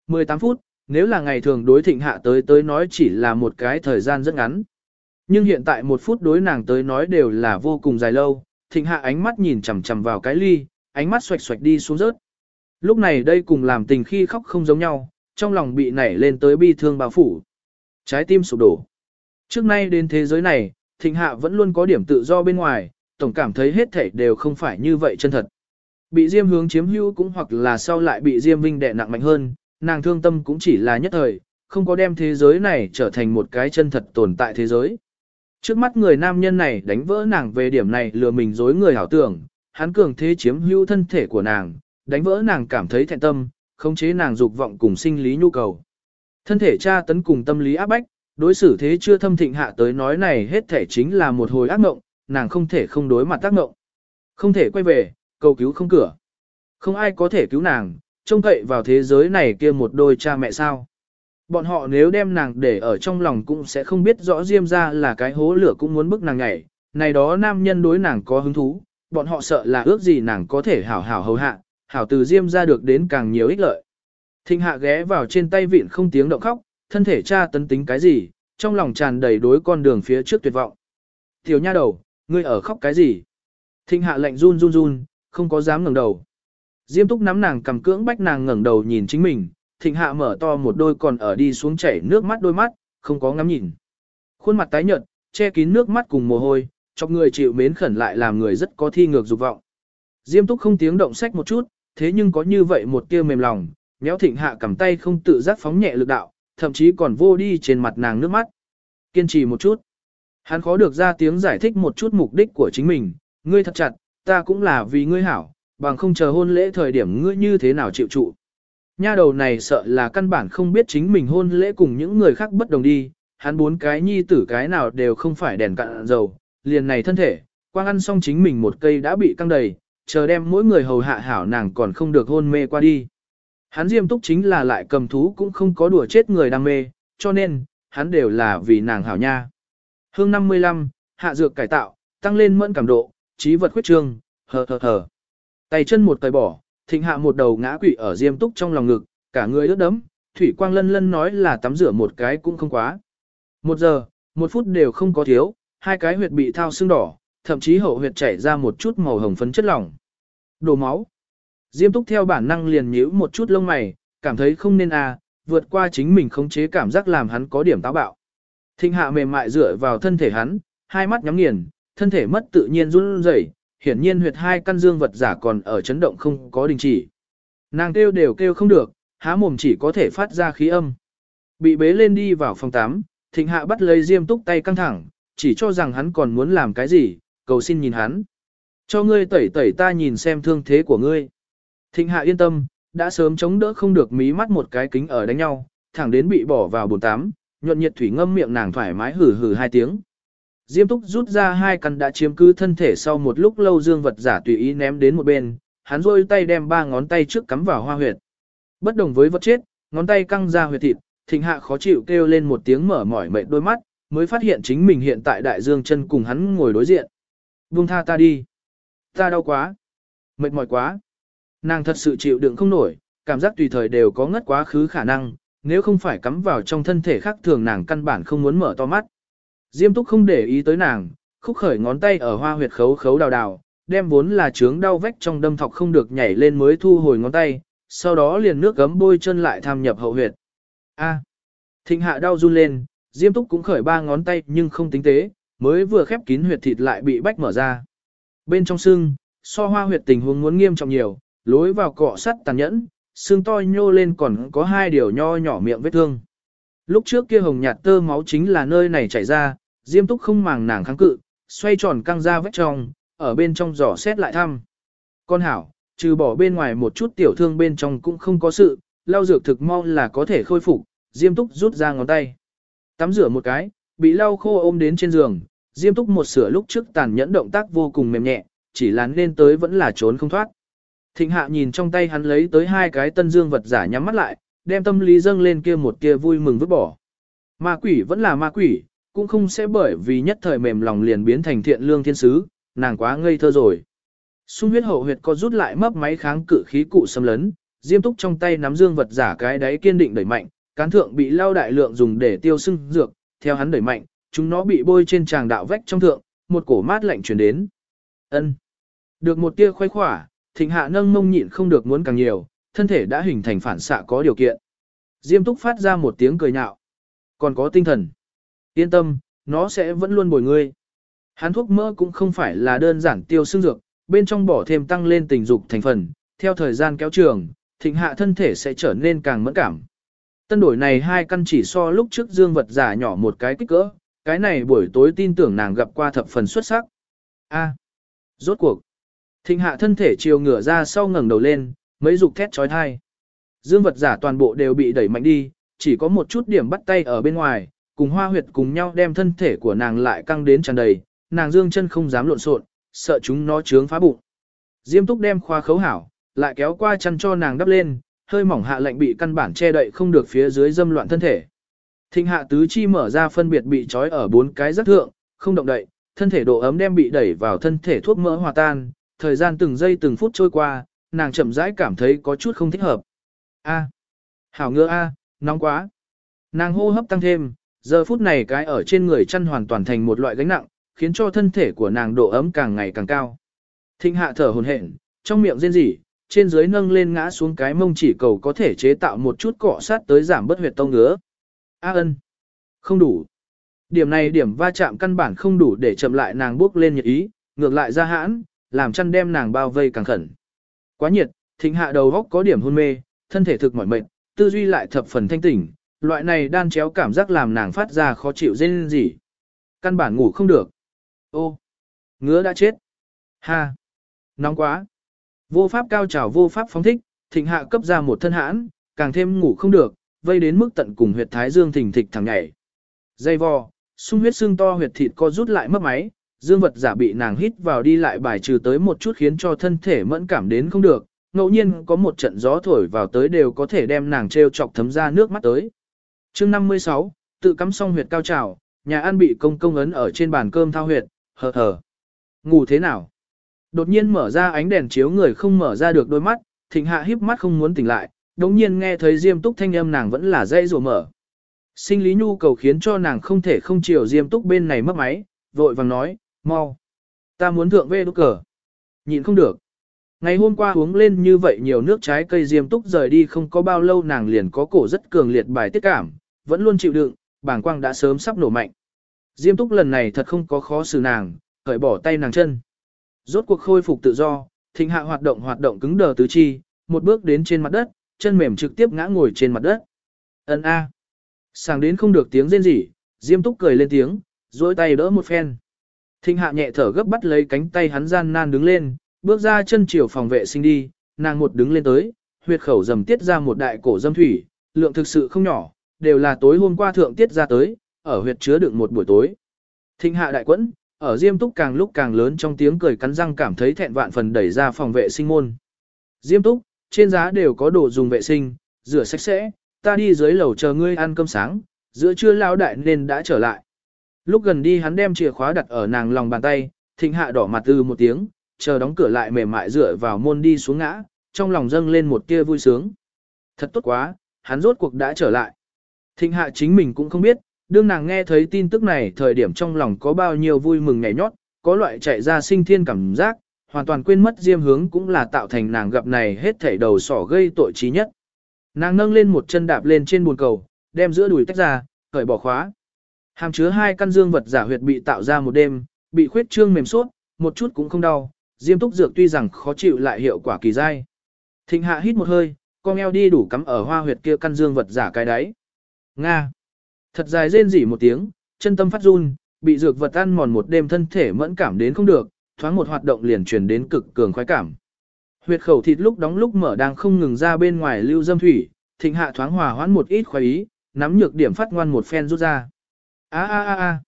18 phút, nếu là ngày thường đối thịnh hạ tới tới nói chỉ là một cái thời gian rất ngắn. Nhưng hiện tại một phút đối nàng tới nói đều là vô cùng dài lâu, thịnh hạ ánh mắt nhìn chằm chằm vào cái ly, ánh mắt xoạch xoạch đi xuống rớt. Lúc này đây cùng làm tình khi khóc không giống nhau, trong lòng bị nảy lên tới bi thương bao phủ. Trái tim sụp đổ. Trước nay đến thế giới này, thịnh hạ vẫn luôn có điểm tự do bên ngoài, tổng cảm thấy hết thảy đều không phải như vậy chân thật. Bị Diêm hướng chiếm hữu cũng hoặc là sau lại bị Diêm Vinh đè nặng mạnh hơn, nàng thương tâm cũng chỉ là nhất thời, không có đem thế giới này trở thành một cái chân thật tồn tại thế giới. Trước mắt người nam nhân này đánh vỡ nàng về điểm này lừa mình dối người hảo tưởng, hắn cường thế chiếm hữu thân thể của nàng, đánh vỡ nàng cảm thấy thẹn tâm, khống chế nàng dục vọng cùng sinh lý nhu cầu. Thân thể tra tấn cùng tâm lý áp bách, đối xử thế chưa thâm thịnh hạ tới nói này hết thể chính là một hồi ác mộng, nàng không thể không đối mặt tác mộng. Không thể quay về, cầu cứu không cửa. Không ai có thể cứu nàng, trông cậy vào thế giới này kia một đôi cha mẹ sao. Bọn họ nếu đem nàng để ở trong lòng cũng sẽ không biết rõ Diêm ra là cái hố lửa cũng muốn bức nàng nhảy. Này đó nam nhân đối nàng có hứng thú, bọn họ sợ là ước gì nàng có thể hảo hảo hầu hạ, hảo từ Diêm ra được đến càng nhiều ích lợi. Thịnh hạ ghé vào trên tay vịn không tiếng động khóc, thân thể cha tấn tính cái gì, trong lòng tràn đầy đối con đường phía trước tuyệt vọng. Tiểu nha đầu, ngươi ở khóc cái gì? Thịnh hạ lạnh run run run, không có dám ngẩng đầu. Diêm túc nắm nàng cầm cưỡng bách nàng ngẩng đầu nhìn chính mình, thịnh hạ mở to một đôi còn ở đi xuống chảy nước mắt đôi mắt, không có ngắm nhìn. Khuôn mặt tái nhợt, che kín nước mắt cùng mồ hôi, chọc người chịu mến khẩn lại làm người rất có thi ngược dục vọng. Diêm túc không tiếng động sách một chút, thế nhưng có như vậy một tia mềm lòng, méo thịnh hạ cầm tay không tự giác phóng nhẹ lực đạo, thậm chí còn vô đi trên mặt nàng nước mắt. Kiên trì một chút. Hắn khó được ra tiếng giải thích một chút mục đích của chính mình, ngươi thật chặt, ta cũng là vì ngươi hảo, bằng không chờ hôn lễ thời điểm ngươi như thế nào chịu trụ. Nha đầu này sợ là căn bản không biết chính mình hôn lễ cùng những người khác bất đồng đi, hắn bốn cái nhi tử cái nào đều không phải đèn cạn dầu, liền này thân thể, quang ăn xong chính mình một cây đã bị căng đầy, chờ đem mỗi người hầu hạ hảo nàng còn không được hôn mê qua đi. Hắn diêm túc chính là lại cầm thú cũng không có đùa chết người đam mê, cho nên, hắn đều là vì nàng hảo nha. Hương 55, hạ dược cải tạo, tăng lên mẫn cảm độ, trí vật khuyết trương, hờ hờ hờ. Tay chân một tay bỏ, thịnh hạ một đầu ngã quỵ ở diêm túc trong lòng ngực, cả người ướt đẫm, thủy quang lân lân nói là tắm rửa một cái cũng không quá. Một giờ, một phút đều không có thiếu, hai cái huyệt bị thao xương đỏ, thậm chí hậu huyệt chảy ra một chút màu hồng phấn chất lỏng. Đổ máu. Diêm túc theo bản năng liền nhíu một chút lông mày, cảm thấy không nên à, vượt qua chính mình khống chế cảm giác làm hắn có điểm táo bạo. Thịnh hạ mềm mại dựa vào thân thể hắn, hai mắt nhắm nghiền, thân thể mất tự nhiên run rẩy, hiển nhiên huyệt hai căn dương vật giả còn ở chấn động không có đình chỉ. Nàng kêu đều kêu không được, há mồm chỉ có thể phát ra khí âm. Bị bế lên đi vào phòng 8, thịnh hạ bắt lấy diêm túc tay căng thẳng, chỉ cho rằng hắn còn muốn làm cái gì, cầu xin nhìn hắn. Cho ngươi tẩy tẩy ta nhìn xem thương thế của ngươi. Thịnh hạ yên tâm, đã sớm chống đỡ không được mí mắt một cái kính ở đánh nhau, thẳng đến bị bỏ vào bồn tắm, nhuận nhiệt thủy ngâm miệng nàng thoải mái hử hử hai tiếng. Diêm túc rút ra hai căn đã chiếm cứ thân thể sau một lúc lâu dương vật giả tùy ý ném đến một bên, hắn rôi tay đem ba ngón tay trước cắm vào hoa huyệt. Bất đồng với vật chết, ngón tay căng ra huyệt thịt, thịnh hạ khó chịu kêu lên một tiếng mở mỏi mệt đôi mắt, mới phát hiện chính mình hiện tại đại dương chân cùng hắn ngồi đối diện. Buông tha ta đi. Ta đau quá. Mệt mỏi quá. Nàng thật sự chịu đựng không nổi, cảm giác tùy thời đều có ngất quá khứ khả năng, nếu không phải cắm vào trong thân thể khác thường nàng căn bản không muốn mở to mắt. Diêm túc không để ý tới nàng, khúc khởi ngón tay ở hoa huyệt khấu khấu đào đào, đem vốn là trướng đau vách trong đâm thọc không được nhảy lên mới thu hồi ngón tay, sau đó liền nước gấm bôi chân lại tham nhập hậu huyệt. A. Thịnh hạ đau run lên, Diêm túc cũng khởi ba ngón tay nhưng không tính tế, mới vừa khép kín huyệt thịt lại bị bách mở ra. Bên trong xương, so hoa huyệt tình huống muốn nghiêm trọng nhiều, lối vào cọ sắt tàn nhẫn, xương to nhô lên còn có hai điều nho nhỏ miệng vết thương. Lúc trước kia hồng nhạt tơ máu chính là nơi này chảy ra, Diêm Túc không màng nàng kháng cự, xoay tròn căng ra vết trong, ở bên trong giỏ xét lại thăm. Con hảo, trừ bỏ bên ngoài một chút tiểu thương bên trong cũng không có sự, lau dược thực mau là có thể khôi phục, Diêm Túc rút ra ngón tay. Tắm rửa một cái, bị lau khô ôm đến trên giường, Diêm Túc một sửa lúc trước tàn nhẫn động tác vô cùng mềm nhẹ, chỉ lán lên tới vẫn là trốn không thoát. Thịnh hạ nhìn trong tay hắn lấy tới hai cái tân dương vật giả nhắm mắt lại, đem tâm lý dâng lên kia một kia vui mừng vứt bỏ. Ma quỷ vẫn là ma quỷ, cũng không sẽ bởi vì nhất thời mềm lòng liền biến thành thiện lương thiên sứ, nàng quá ngây thơ rồi. Xung huyết hậu huyệt có rút lại mấp máy kháng cự khí cụ xâm lấn, diêm túc trong tay nắm dương vật giả cái đáy kiên định đẩy mạnh, cán thượng bị lao đại lượng dùng để tiêu sưng dược, theo hắn đẩy mạnh, chúng nó bị bôi trên tràng đạo vách trong thượng, một cổ mát lạnh chuyển đến. ân Được một tia khoái khỏa, thịnh hạ nâng mông nhịn không được muốn càng nhiều, thân thể đã hình thành phản xạ có điều kiện. Diêm túc phát ra một tiếng cười nhạo. Còn có tinh thần. Yên tâm, nó sẽ vẫn luôn bồi ngươi. Hắn thuốc mỡ cũng không phải là đơn giản tiêu xương dược, bên trong bỏ thêm tăng lên tình dục thành phần, theo thời gian kéo trường, thịnh hạ thân thể sẽ trở nên càng mẫn cảm. Tân đổi này hai căn chỉ so lúc trước dương vật giả nhỏ một cái kích cỡ, cái này buổi tối tin tưởng nàng gặp qua thập phần xuất sắc. A, rốt cuộc. Thịnh hạ thân thể chiều ngửa ra sau ngẩng đầu lên, mấy dục thét trói thai. Dương vật giả toàn bộ đều bị đẩy mạnh đi, chỉ có một chút điểm bắt tay ở bên ngoài, cùng hoa huyệt cùng nhau đem thân thể của nàng lại căng đến tràn đầy, nàng dương chân không dám lộn xộn, sợ chúng nó trướng phá bụng. Diêm túc đem khoa khấu hảo, lại kéo qua chăn cho nàng đắp lên, hơi mỏng hạ lệnh bị căn bản che đậy không được phía dưới dâm loạn thân thể. Thịnh hạ tứ chi mở ra phân biệt bị trói ở bốn cái rất thượng, không động đậy, thân thể độ ấm đem bị đẩy vào thân thể thuốc mỡ hòa tan, thời gian từng giây từng phút trôi qua, nàng chậm rãi cảm thấy có chút không thích hợp. A, hảo ngựa a, nóng quá. Nàng hô hấp tăng thêm, giờ phút này cái ở trên người chăn hoàn toàn thành một loại gánh nặng, khiến cho thân thể của nàng độ ấm càng ngày càng cao. Thịnh hạ thở hồn hển, trong miệng rên rỉ, trên dưới nâng lên ngã xuống cái mông chỉ cầu có thể chế tạo một chút cọ sát tới giảm bất huyệt tông ngứa. A ân, không đủ. Điểm này điểm va chạm căn bản không đủ để chậm lại nàng bước lên nhiệt ý, ngược lại ra hãn, làm chăn đem nàng bao vây càng khẩn. Quá nhiệt, thịnh hạ đầu góc có điểm hôn mê, thân thể thực mỏi mệt, tư duy lại thập phần thanh tỉnh, loại này đan chéo cảm giác làm nàng phát ra khó chịu dên gì. Căn bản ngủ không được. Ô, ngứa đã chết. Ha, nóng quá. Vô pháp cao trào vô pháp phóng thích, thịnh hạ cấp ra một thân hãn, càng thêm ngủ không được, vây đến mức tận cùng huyệt thái dương thình thịch thẳng nhảy. Dây vò, sung huyết xương to huyệt thịt co rút lại mất máy, dương vật giả bị nàng hít vào đi lại bài trừ tới một chút khiến cho thân thể mẫn cảm đến không được, ngẫu nhiên có một trận gió thổi vào tới đều có thể đem nàng treo chọc thấm ra nước mắt tới chương 56, tự cắm xong huyệt cao trào, nhà ăn bị công công ấn ở trên bàn cơm thao huyệt, hờ hờ. Ngủ thế nào? Đột nhiên mở ra ánh đèn chiếu người không mở ra được đôi mắt, thịnh hạ híp mắt không muốn tỉnh lại, đống nhiên nghe thấy diêm túc thanh âm nàng vẫn là dây rùa mở. Sinh lý nhu cầu khiến cho nàng không thể không chiều diêm túc bên này mất máy, vội vàng nói, mau. Ta muốn thượng về đúc cờ. Nhịn không được. Ngày hôm qua uống lên như vậy nhiều nước trái cây diêm túc rời đi không có bao lâu nàng liền có cổ rất cường liệt bài tiết cảm, vẫn luôn chịu đựng, bảng quang đã sớm sắp nổ mạnh. Diêm túc lần này thật không có khó xử nàng, cởi bỏ tay nàng chân. Rốt cuộc khôi phục tự do, thịnh hạ hoạt động hoạt động cứng đờ tứ chi, một bước đến trên mặt đất, chân mềm trực tiếp ngã ngồi trên mặt đất. Ấn A. Sàng đến không được tiếng rên rỉ, Diêm Túc cười lên tiếng, duỗi tay đỡ một phen. Thịnh hạ nhẹ thở gấp bắt lấy cánh tay hắn gian nan đứng lên, bước ra chân chiều phòng vệ sinh đi, nàng một đứng lên tới, huyệt khẩu dầm tiết ra một đại cổ dâm thủy, lượng thực sự không nhỏ, đều là tối hôm qua thượng tiết ra tới, ở huyệt chứa đựng một buổi tối. Thịnh hạ đại quẫn, ở Diêm Túc càng lúc càng lớn trong tiếng cười cắn răng cảm thấy thẹn vạn phần đẩy ra phòng vệ sinh môn. Diêm Túc, trên giá đều có đồ dùng vệ sinh, rửa sạch sẽ, ta đi dưới lầu chờ ngươi ăn cơm sáng, giữa trưa lao đại nên đã trở lại. Lúc gần đi hắn đem chìa khóa đặt ở nàng lòng bàn tay, thịnh hạ đỏ mặt từ một tiếng, chờ đóng cửa lại mềm mại dựa vào môn đi xuống ngã, trong lòng dâng lên một tia vui sướng. Thật tốt quá, hắn rốt cuộc đã trở lại. Thịnh hạ chính mình cũng không biết, đương nàng nghe thấy tin tức này thời điểm trong lòng có bao nhiêu vui mừng nhảy nhót, có loại chạy ra sinh thiên cảm giác, hoàn toàn quên mất diêm hướng cũng là tạo thành nàng gặp này hết thảy đầu sỏ gây tội trí nhất. Nàng nâng lên một chân đạp lên trên bồn cầu, đem giữa đùi tách ra, cởi bỏ khóa. Hàm chứa hai căn dương vật giả huyệt bị tạo ra một đêm, bị khuyết trương mềm suốt, một chút cũng không đau, diêm túc dược tuy rằng khó chịu lại hiệu quả kỳ dai. Thịnh hạ hít một hơi, con eo đi đủ cắm ở hoa huyệt kia căn dương vật giả cái đáy. Nga. Thật dài rên rỉ một tiếng, chân tâm phát run, bị dược vật ăn mòn một đêm thân thể mẫn cảm đến không được, thoáng một hoạt động liền truyền đến cực cường khoái cảm. Huyệt khẩu thịt lúc đóng lúc mở đang không ngừng ra bên ngoài lưu dâm thủy, thịnh hạ thoáng hòa hoãn một ít khoái ý, nắm nhược điểm phát ngoan một phen rút ra. A a a a.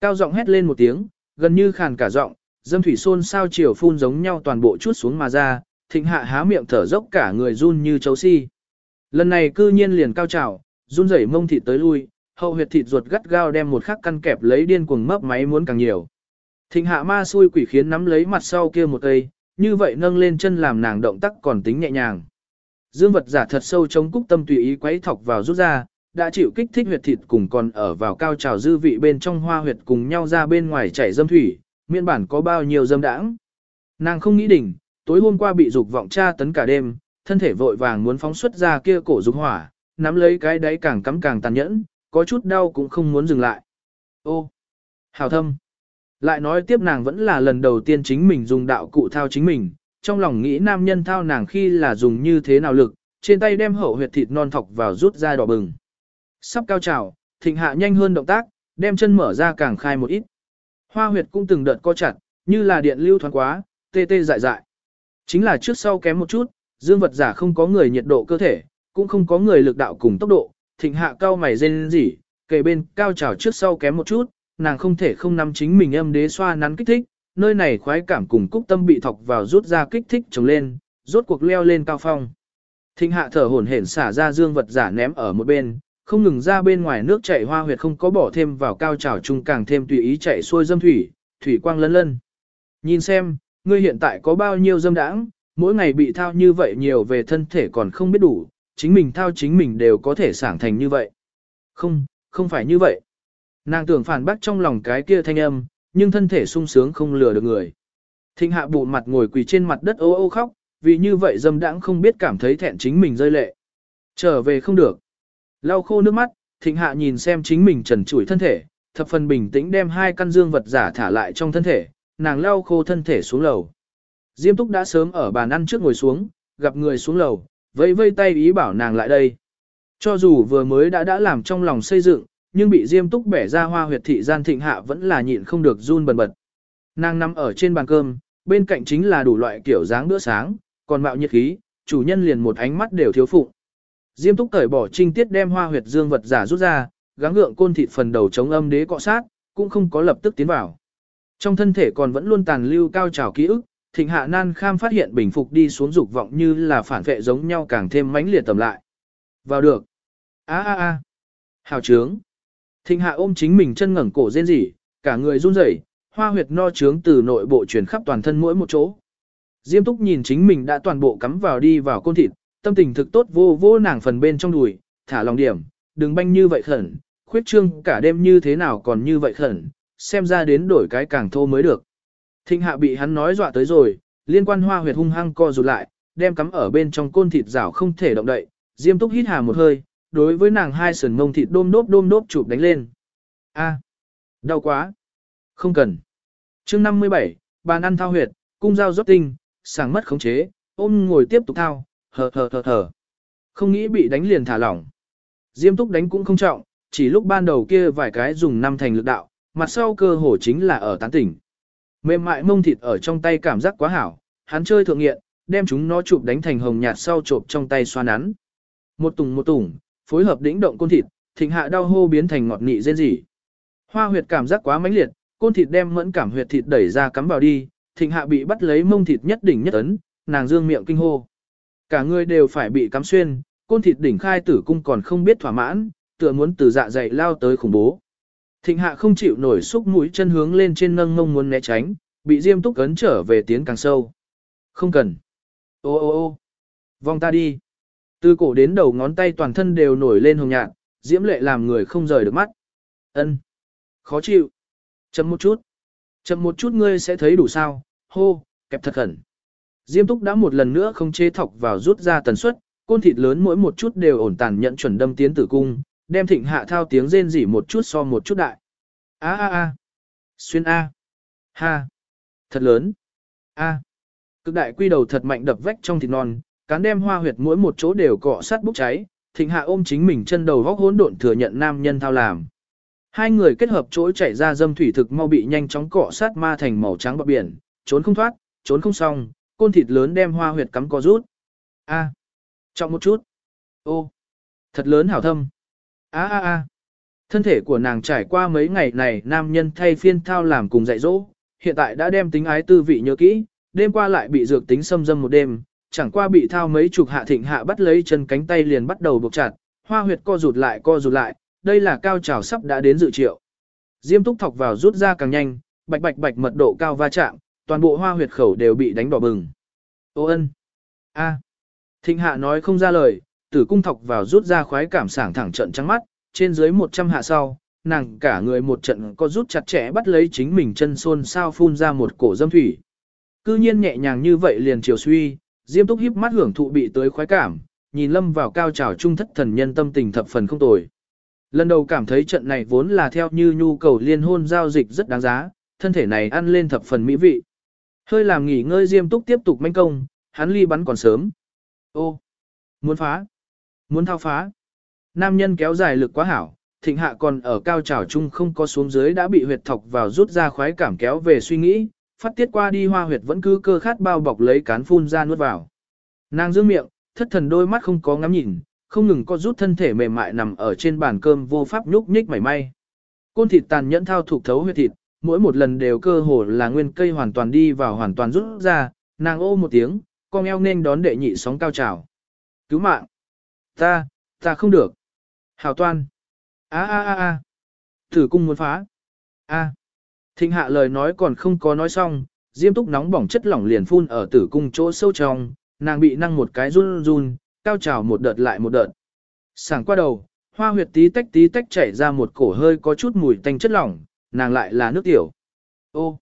Cao giọng hét lên một tiếng, gần như khàn cả giọng, dâm thủy xôn sao chiều phun giống nhau toàn bộ chút xuống mà ra, thịnh hạ há miệng thở dốc cả người run như chấu si. Lần này cư nhiên liền cao trào, run rẩy mông thịt tới lui, hậu huyệt thịt ruột gắt gao đem một khắc căn kẹp lấy điên cuồng mấp máy muốn càng nhiều. Thịnh hạ ma xui quỷ khiến nắm lấy mặt sau kia một cây, như vậy nâng lên chân làm nàng động tác còn tính nhẹ nhàng. Dương vật giả thật sâu chống cúc tâm tùy ý quấy thọc vào rút ra, đã chịu kích thích huyệt thịt cùng còn ở vào cao trào dư vị bên trong hoa huyệt cùng nhau ra bên ngoài chảy dâm thủy, miên bản có bao nhiêu dâm đãng. Nàng không nghĩ đỉnh, tối hôm qua bị dục vọng tra tấn cả đêm, thân thể vội vàng muốn phóng xuất ra kia cổ dục hỏa, nắm lấy cái đáy càng cắm càng tàn nhẫn, có chút đau cũng không muốn dừng lại. Ô, hào thâm. Lại nói tiếp nàng vẫn là lần đầu tiên chính mình dùng đạo cụ thao chính mình, trong lòng nghĩ nam nhân thao nàng khi là dùng như thế nào lực, trên tay đem hậu huyệt thịt non thọc vào rút ra đỏ bừng. Sắp cao trào, thịnh hạ nhanh hơn động tác, đem chân mở ra càng khai một ít. Hoa huyệt cũng từng đợt co chặt, như là điện lưu thoáng quá, tê tê dại dại. Chính là trước sau kém một chút, dương vật giả không có người nhiệt độ cơ thể, cũng không có người lực đạo cùng tốc độ, thịnh hạ cao mày rên rỉ, kề bên cao trào trước sau kém một chút, nàng không thể không nắm chính mình âm đế xoa nắn kích thích, nơi này khoái cảm cùng cúc tâm bị thọc vào rút ra kích thích trồng lên, rốt cuộc leo lên cao phong. Thịnh hạ thở hổn hển xả ra dương vật giả ném ở một bên, không ngừng ra bên ngoài nước chảy hoa huyệt không có bỏ thêm vào cao trào chung càng thêm tùy ý chạy xuôi dâm thủy, thủy quang lân lân. Nhìn xem, ngươi hiện tại có bao nhiêu dâm đãng, mỗi ngày bị thao như vậy nhiều về thân thể còn không biết đủ, chính mình thao chính mình đều có thể sảng thành như vậy. Không, không phải như vậy. Nàng tưởng phản bác trong lòng cái kia thanh âm, nhưng thân thể sung sướng không lừa được người. Thịnh hạ bụ mặt ngồi quỳ trên mặt đất ô ô khóc, vì như vậy dâm đãng không biết cảm thấy thẹn chính mình rơi lệ. Trở về không được. Lau khô nước mắt, thịnh hạ nhìn xem chính mình trần trụi thân thể, thập phần bình tĩnh đem hai căn dương vật giả thả lại trong thân thể, nàng lau khô thân thể xuống lầu. Diêm túc đã sớm ở bàn ăn trước ngồi xuống, gặp người xuống lầu, vẫy vây tay ý bảo nàng lại đây. Cho dù vừa mới đã đã làm trong lòng xây dựng, nhưng bị Diêm túc bẻ ra hoa huyệt thị gian thịnh hạ vẫn là nhịn không được run bần bật. Nàng nằm ở trên bàn cơm, bên cạnh chính là đủ loại kiểu dáng bữa sáng, còn mạo nhiệt khí, chủ nhân liền một ánh mắt đều thiếu phụ. Diêm túc cởi bỏ trinh tiết đem hoa huyệt dương vật giả rút ra, gắng gượng côn thịt phần đầu chống âm đế cọ sát, cũng không có lập tức tiến vào. Trong thân thể còn vẫn luôn tàn lưu cao trào ký ức, thịnh hạ nan kham phát hiện bình phục đi xuống dục vọng như là phản vệ giống nhau càng thêm mãnh liệt tầm lại. Vào được. a a a Hào trướng. Thịnh hạ ôm chính mình chân ngẩng cổ rên rỉ, cả người run rẩy, hoa huyệt no trướng từ nội bộ truyền khắp toàn thân mỗi một chỗ. Diêm túc nhìn chính mình đã toàn bộ cắm vào đi vào côn thịt, tâm tình thực tốt vô vô nàng phần bên trong đùi, thả lòng điểm, đừng banh như vậy khẩn, khuyết trương cả đêm như thế nào còn như vậy khẩn, xem ra đến đổi cái càng thô mới được. Thịnh hạ bị hắn nói dọa tới rồi, liên quan hoa huyệt hung hăng co rụt lại, đem cắm ở bên trong côn thịt rảo không thể động đậy, diêm túc hít hà một hơi, đối với nàng hai sườn mông thịt đôm đốp đôm đốp chụp đánh lên. A, đau quá. Không cần. chương 57, bàn ăn thao huyệt, cung dao rót tinh, sàng mất khống chế, ôm ngồi tiếp tục thao, hờ hờ hờ hờ. Không nghĩ bị đánh liền thả lỏng. Diêm túc đánh cũng không trọng, chỉ lúc ban đầu kia vài cái dùng năm thành lực đạo, mặt sau cơ hồ chính là ở tán tỉnh. Mềm mại mông thịt ở trong tay cảm giác quá hảo, hắn chơi thượng nghiện, đem chúng nó chụp đánh thành hồng nhạt sau chộp trong tay xoa nắn. Một tùng một tùng, phối hợp đĩnh động côn thịt, thịnh hạ đau hô biến thành ngọt nị rên rỉ. Hoa huyệt cảm giác quá mãnh liệt, côn thịt đem mẫn cảm huyệt thịt đẩy ra cắm vào đi, thịnh hạ bị bắt lấy mông thịt nhất đỉnh nhất ấn, nàng dương miệng kinh hô. Cả người đều phải bị cắm xuyên, côn thịt đỉnh khai tử cung còn không biết thỏa mãn, tựa muốn từ dạ dày lao tới khủng bố. Thịnh hạ không chịu nổi xúc mũi chân hướng lên trên nâng mông muốn né tránh, bị diêm túc ấn trở về tiến càng sâu. Không cần. Ô ô ô vòng ta đi. Từ cổ đến đầu ngón tay toàn thân đều nổi lên hồng nhạt, diễm lệ làm người không rời được mắt. Ân, Khó chịu. Chậm một chút. Chậm một chút ngươi sẽ thấy đủ sao, hô, kẹp thật khẩn. Diêm túc đã một lần nữa không chế thọc vào rút ra tần suất, côn thịt lớn mỗi một chút đều ổn tàn nhận chuẩn đâm tiến tử cung, đem thịnh hạ thao tiếng rên rỉ một chút so một chút đại. A a a. Xuyên A. Ha. Thật lớn. A. Cực đại quy đầu thật mạnh đập vách trong thịt non, cán đem hoa huyệt mỗi một chỗ đều cọ sát bốc cháy, thịnh hạ ôm chính mình chân đầu góc hỗn độn thừa nhận nam nhân thao làm. Hai người kết hợp chỗ chảy ra dâm thủy thực mau bị nhanh chóng cọ sát ma thành màu trắng bọt biển, trốn không thoát, trốn không xong, côn thịt lớn đem hoa huyệt cắm co rút. A. Trọng một chút. Ô. Thật lớn hảo thâm. A a a. Thân thể của nàng trải qua mấy ngày này nam nhân thay phiên thao làm cùng dạy dỗ, hiện tại đã đem tính ái tư vị nhớ kỹ, đêm qua lại bị dược tính xâm dâm một đêm, chẳng qua bị thao mấy chục hạ thịnh hạ bắt lấy chân cánh tay liền bắt đầu buộc chặt, hoa huyệt co rụt lại co rụt lại, đây là cao trào sắp đã đến dự triệu. Diêm túc thọc vào rút ra càng nhanh, bạch bạch bạch mật độ cao va chạm, toàn bộ hoa huyệt khẩu đều bị đánh đỏ bừng. Ô ân! a Thịnh hạ nói không ra lời, tử cung thọc vào rút ra khoái cảm sảng thẳng trận trắng mắt, trên dưới 100 hạ sau, nàng cả người một trận có rút chặt chẽ bắt lấy chính mình chân xôn sao phun ra một cổ dâm thủy. Cư nhiên nhẹ nhàng như vậy liền chiều suy, Diêm Túc híp mắt hưởng thụ bị tới khoái cảm, nhìn lâm vào cao trào trung thất thần nhân tâm tình thập phần không tồi. Lần đầu cảm thấy trận này vốn là theo như nhu cầu liên hôn giao dịch rất đáng giá, thân thể này ăn lên thập phần mỹ vị. Hơi làm nghỉ ngơi Diêm Túc tiếp tục manh công, hắn ly bắn còn sớm. Ô, muốn phá, muốn thao phá. Nam nhân kéo dài lực quá hảo, thịnh hạ còn ở cao trào chung không có xuống dưới đã bị huyệt thọc vào rút ra khoái cảm kéo về suy nghĩ, phát tiết qua đi hoa huyệt vẫn cứ cơ khát bao bọc lấy cán phun ra nuốt vào. Nàng dương miệng, thất thần đôi mắt không có ngắm nhìn, không ngừng có rút thân thể mềm mại nằm ở trên bàn cơm vô pháp nhúc nhích mảy may. Côn thịt tàn nhẫn thao thuộc thấu huyệt thịt, mỗi một lần đều cơ hồ là nguyên cây hoàn toàn đi vào hoàn toàn rút ra, nàng ô một tiếng, con eo nên đón đệ nhị sóng cao trào. Cứu mạng! Ta, ta không được. Hảo toan! a a a a Thử cung muốn phá! a Thịnh hạ lời nói còn không có nói xong, diêm túc nóng bỏng chất lỏng liền phun ở tử cung chỗ sâu trong, nàng bị năng một cái run run, cao trào một đợt lại một đợt. Sảng qua đầu, hoa huyệt tí tách tí tách chảy ra một cổ hơi có chút mùi tanh chất lỏng, nàng lại là nước tiểu. Ô,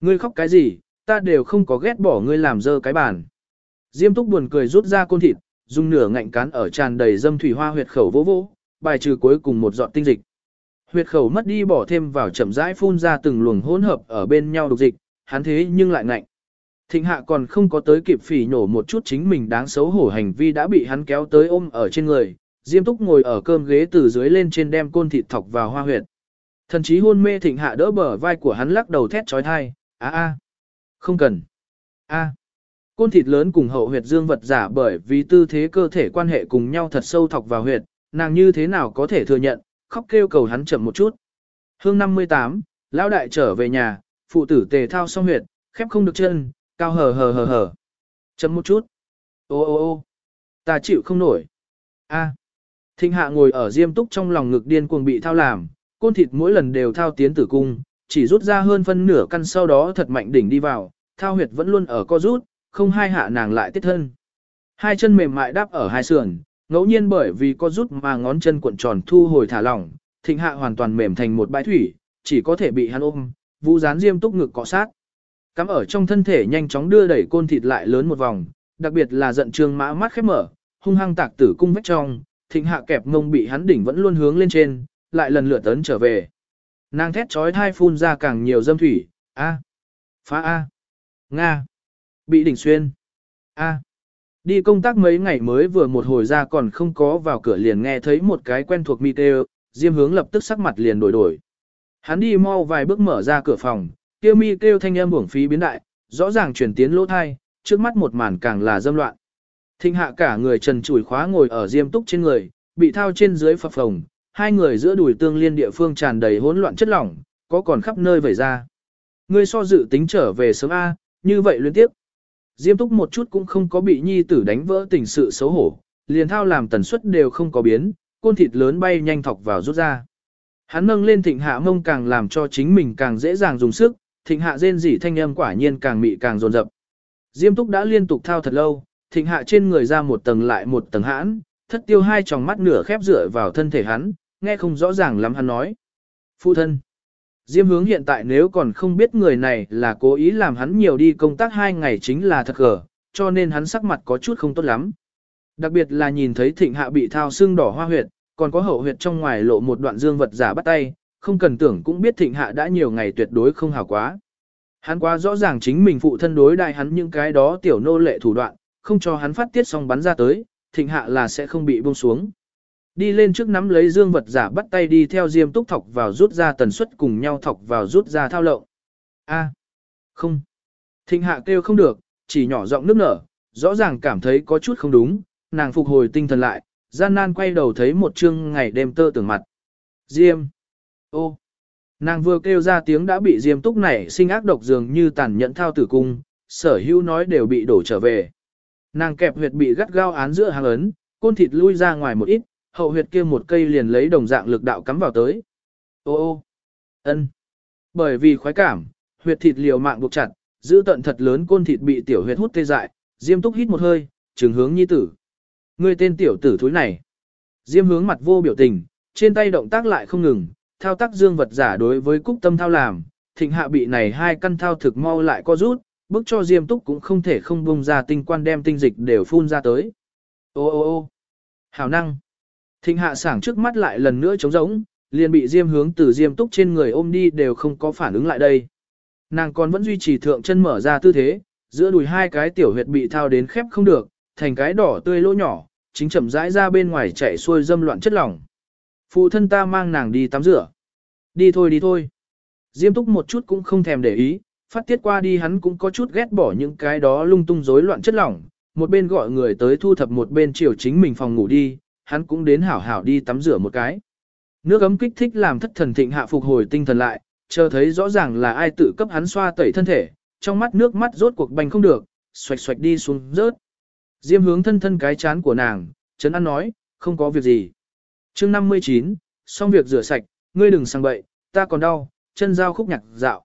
ngươi khóc cái gì, ta đều không có ghét bỏ ngươi làm dơ cái bàn. Diêm túc buồn cười rút ra côn thịt, dùng nửa ngạnh cán ở tràn đầy dâm thủy hoa huyệt khẩu vỗ vỗ, bài trừ cuối cùng một giọt tinh dịch. Huyệt khẩu mất đi bỏ thêm vào chậm rãi phun ra từng luồng hỗn hợp ở bên nhau độc dịch, hắn thế nhưng lại ngạnh. Thịnh hạ còn không có tới kịp phỉ nổ một chút chính mình đáng xấu hổ hành vi đã bị hắn kéo tới ôm ở trên người, Diêm Túc ngồi ở cơm ghế từ dưới lên trên đem côn thịt thọc vào hoa huyệt. Thần chí hôn mê thịnh hạ đỡ bờ vai của hắn lắc đầu thét trói thai, a a, không cần, a. Côn thịt lớn cùng hậu huyệt dương vật giả bởi vì tư thế cơ thể quan hệ cùng nhau thật sâu thọc vào huyệt, nàng như thế nào có thể thừa nhận, khóc kêu cầu hắn chậm một chút. Hương 58, lão đại trở về nhà, phụ tử tề thao xong huyệt, khép không được chân, cao hờ hờ hờ hờ. Chậm một chút. Ô ô ô ta chịu không nổi. A. Thịnh hạ ngồi ở diêm túc trong lòng ngực điên cuồng bị thao làm, côn thịt mỗi lần đều thao tiến tử cung, chỉ rút ra hơn phân nửa căn sau đó thật mạnh đỉnh đi vào, thao huyệt vẫn luôn ở co rút, không hai hạ nàng lại tiết thân. Hai chân mềm mại đáp ở hai sườn, ngẫu nhiên bởi vì có rút mà ngón chân cuộn tròn thu hồi thả lỏng, thịnh hạ hoàn toàn mềm thành một bãi thủy, chỉ có thể bị hắn ôm, vũ dán diêm túc ngực cọ sát. Cắm ở trong thân thể nhanh chóng đưa đẩy côn thịt lại lớn một vòng, đặc biệt là giận trương mã mắt khép mở, hung hăng tạc tử cung vách trong, thịnh hạ kẹp mông bị hắn đỉnh vẫn luôn hướng lên trên, lại lần lượt tấn trở về. Nàng thét trói thai phun ra càng nhiều dâm thủy, A. Phá A. Nga. Bị đỉnh xuyên. A. Đi công tác mấy ngày mới vừa một hồi ra còn không có vào cửa liền nghe thấy một cái quen thuộc mi tê Diêm hướng lập tức sắc mặt liền đổi đổi. Hắn đi mau vài bước mở ra cửa phòng, kêu mi kêu thanh âm uổng phí biến đại, rõ ràng chuyển tiến lỗ thai, trước mắt một màn càng là dâm loạn. Thinh hạ cả người trần chủi khóa ngồi ở diêm túc trên người, bị thao trên dưới phập phồng, hai người giữa đùi tương liên địa phương tràn đầy hỗn loạn chất lỏng, có còn khắp nơi vẩy ra. Ngươi so dự tính trở về sớm A, như vậy liên tiếp. Diêm túc một chút cũng không có bị nhi tử đánh vỡ tình sự xấu hổ, liền thao làm tần suất đều không có biến, côn thịt lớn bay nhanh thọc vào rút ra. Hắn nâng lên thịnh hạ mông càng làm cho chính mình càng dễ dàng dùng sức, thịnh hạ rên rỉ thanh âm quả nhiên càng mị càng dồn dập. Diêm túc đã liên tục thao thật lâu, thịnh hạ trên người ra một tầng lại một tầng hãn, thất tiêu hai tròng mắt nửa khép dựa vào thân thể hắn, nghe không rõ ràng lắm hắn nói. Phụ thân. Diêm hướng hiện tại nếu còn không biết người này là cố ý làm hắn nhiều đi công tác hai ngày chính là thật gở, cho nên hắn sắc mặt có chút không tốt lắm. Đặc biệt là nhìn thấy thịnh hạ bị thao xương đỏ hoa huyệt, còn có hậu huyệt trong ngoài lộ một đoạn dương vật giả bắt tay, không cần tưởng cũng biết thịnh hạ đã nhiều ngày tuyệt đối không hảo quá. Hắn quá rõ ràng chính mình phụ thân đối đại hắn những cái đó tiểu nô lệ thủ đoạn, không cho hắn phát tiết xong bắn ra tới, thịnh hạ là sẽ không bị buông xuống. Đi lên trước nắm lấy dương vật giả bắt tay đi theo diêm túc thọc vào rút ra tần suất cùng nhau thọc vào rút ra thao lộng. A, không. Thịnh hạ kêu không được, chỉ nhỏ giọng nước nở, rõ ràng cảm thấy có chút không đúng, nàng phục hồi tinh thần lại, gian nan quay đầu thấy một chương ngày đêm tơ tưởng mặt. Diêm. Ô. Nàng vừa kêu ra tiếng đã bị diêm túc nảy sinh ác độc dường như tàn nhẫn thao tử cung, sở hữu nói đều bị đổ trở về. Nàng kẹp huyệt bị gắt gao án giữa hàng ấn, côn thịt lui ra ngoài một ít, hậu huyệt kia một cây liền lấy đồng dạng lực đạo cắm vào tới. Ô ô, ân. Bởi vì khoái cảm, huyệt thịt liều mạng buộc chặt, giữ tận thật lớn côn thịt bị tiểu huyệt hút tê dại, Diêm Túc hít một hơi, trường hướng nhi tử. Ngươi tên tiểu tử thúi này. Diêm hướng mặt vô biểu tình, trên tay động tác lại không ngừng, thao tác dương vật giả đối với cúc tâm thao làm, thịnh hạ bị này hai căn thao thực mau lại co rút, bức cho diêm túc cũng không thể không bung ra tinh quan đem tinh dịch đều phun ra tới. Ô ô ô hào năng. Thịnh hạ sảng trước mắt lại lần nữa trống rỗng, liền bị diêm hướng từ diêm túc trên người ôm đi đều không có phản ứng lại đây. Nàng còn vẫn duy trì thượng chân mở ra tư thế, giữa đùi hai cái tiểu huyệt bị thao đến khép không được, thành cái đỏ tươi lỗ nhỏ, chính chậm rãi ra bên ngoài chạy xuôi dâm loạn chất lỏng. Phụ thân ta mang nàng đi tắm rửa. Đi thôi đi thôi. Diêm túc một chút cũng không thèm để ý, phát tiết qua đi hắn cũng có chút ghét bỏ những cái đó lung tung rối loạn chất lỏng, một bên gọi người tới thu thập một bên chiều chính mình phòng ngủ đi, hắn cũng đến hảo hảo đi tắm rửa một cái. Nước ấm kích thích làm thất thần thịnh hạ phục hồi tinh thần lại, chờ thấy rõ ràng là ai tự cấp hắn xoa tẩy thân thể, trong mắt nước mắt rốt cuộc bành không được, xoạch xoạch đi xuống rớt. Diêm hướng thân thân cái chán của nàng, chấn an nói, không có việc gì. chương 59, xong việc rửa sạch, ngươi đừng sang bậy, ta còn đau, chân dao khúc nhạc dạo.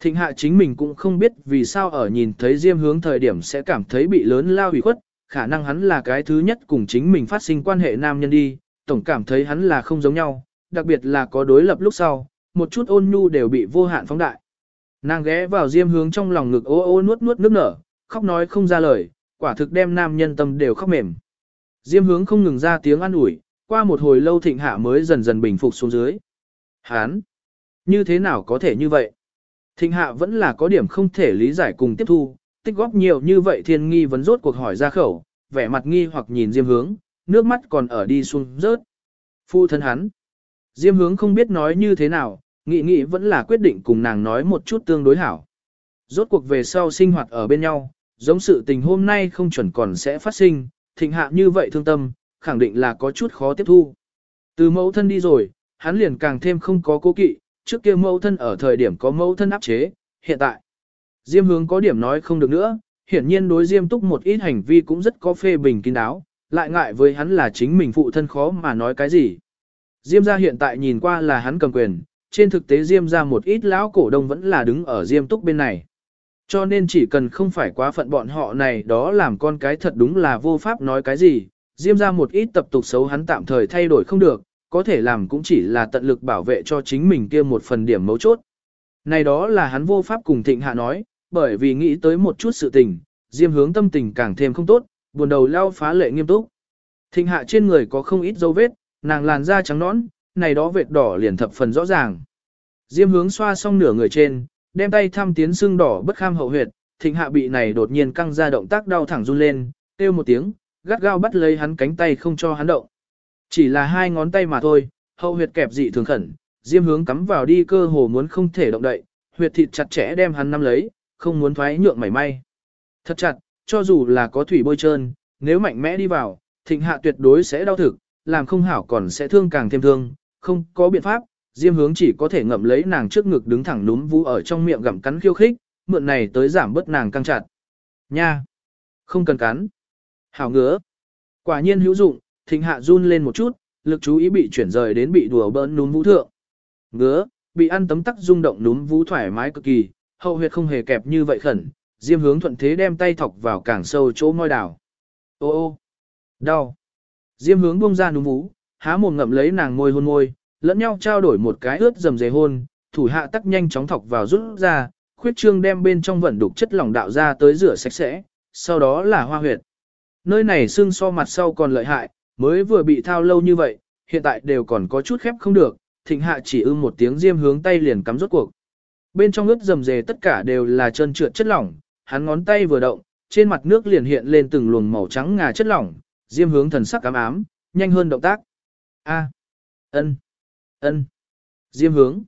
Thịnh hạ chính mình cũng không biết vì sao ở nhìn thấy Diêm hướng thời điểm sẽ cảm thấy bị lớn lao hủy khuất, khả năng hắn là cái thứ nhất cùng chính mình phát sinh quan hệ nam nhân đi, tổng cảm thấy hắn là không giống nhau, đặc biệt là có đối lập lúc sau, một chút ôn nhu đều bị vô hạn phóng đại. Nàng ghé vào Diêm hướng trong lòng ngực ô ô nuốt nuốt nước nở, khóc nói không ra lời, quả thực đem nam nhân tâm đều khóc mềm. Diêm hướng không ngừng ra tiếng an ủi, qua một hồi lâu thịnh hạ mới dần dần bình phục xuống dưới. Hán! Như thế nào có thể như vậy? Thịnh hạ vẫn là có điểm không thể lý giải cùng tiếp thu, tích góp nhiều như vậy thiên nghi vấn rốt cuộc hỏi ra khẩu, vẻ mặt nghi hoặc nhìn Diêm hướng, nước mắt còn ở đi xuống rớt. Phu thân hắn. Diêm hướng không biết nói như thế nào, nghĩ nghĩ vẫn là quyết định cùng nàng nói một chút tương đối hảo. Rốt cuộc về sau sinh hoạt ở bên nhau, giống sự tình hôm nay không chuẩn còn sẽ phát sinh, thịnh hạ như vậy thương tâm, khẳng định là có chút khó tiếp thu. Từ mẫu thân đi rồi, hắn liền càng thêm không có cố kỵ, trước kia mẫu thân ở thời điểm có mẫu thân áp chế, hiện tại. Diêm hướng có điểm nói không được nữa, hiển nhiên đối Diêm túc một ít hành vi cũng rất có phê bình kín đáo, lại ngại với hắn là chính mình phụ thân khó mà nói cái gì. Diêm gia hiện tại nhìn qua là hắn cầm quyền, trên thực tế Diêm gia một ít lão cổ đông vẫn là đứng ở Diêm túc bên này. Cho nên chỉ cần không phải quá phận bọn họ này đó làm con cái thật đúng là vô pháp nói cái gì, Diêm gia một ít tập tục xấu hắn tạm thời thay đổi không được, có thể làm cũng chỉ là tận lực bảo vệ cho chính mình kia một phần điểm mấu chốt. Này đó là hắn vô pháp cùng thịnh hạ nói, bởi vì nghĩ tới một chút sự tình, Diêm hướng tâm tình càng thêm không tốt, buồn đầu lao phá lệ nghiêm túc. Thịnh hạ trên người có không ít dấu vết, nàng làn da trắng nõn, này đó vệt đỏ liền thập phần rõ ràng. Diêm hướng xoa xong nửa người trên, đem tay thăm tiến xương đỏ bất kham hậu huyệt, thịnh hạ bị này đột nhiên căng ra động tác đau thẳng run lên, kêu một tiếng, gắt gao bắt lấy hắn cánh tay không cho hắn động. Chỉ là hai ngón tay mà thôi, hậu huyệt kẹp dị thường khẩn, diêm hướng cắm vào đi cơ hồ muốn không thể động đậy, huyệt thịt chặt chẽ đem hắn nắm lấy, không muốn thoái nhượng mảy may. Thật chặt, cho dù là có thủy bôi trơn, nếu mạnh mẽ đi vào, thịnh hạ tuyệt đối sẽ đau thực, làm không hảo còn sẽ thương càng thêm thương, không có biện pháp, diêm hướng chỉ có thể ngậm lấy nàng trước ngực đứng thẳng núm vú ở trong miệng gặm cắn khiêu khích, mượn này tới giảm bớt nàng căng chặt. Nha! Không cần cắn. Hảo ngứa. Quả nhiên hữu dụng, thịnh hạ run lên một chút, lực chú ý bị chuyển rời đến bị đùa bỡn núm vũ thượng. Ngứa, bị ăn tấm tắc rung động núm vũ thoải mái cực kỳ, hậu huyệt không hề kẹp như vậy khẩn, diêm hướng thuận thế đem tay thọc vào càng sâu chỗ môi đảo. Ô ô, đau. Diêm hướng buông ra núm vú, há mồm ngậm lấy nàng môi hôn môi, lẫn nhau trao đổi một cái ướt dầm dề hôn, thủ hạ tắc nhanh chóng thọc vào rút ra, khuyết trương đem bên trong vẩn đục chất lỏng đạo ra tới rửa sạch sẽ, sau đó là hoa huyệt. Nơi này xương so mặt sau còn lợi hại, mới vừa bị thao lâu như vậy, hiện tại đều còn có chút khép không được, thịnh hạ chỉ ư một tiếng diêm hướng tay liền cắm rốt cuộc. Bên trong ướt rầm rề tất cả đều là chân trượt chất lỏng, hắn ngón tay vừa động, trên mặt nước liền hiện lên từng luồng màu trắng ngà chất lỏng, diêm hướng thần sắc ám ám, nhanh hơn động tác. A, ân, ân, diêm hướng.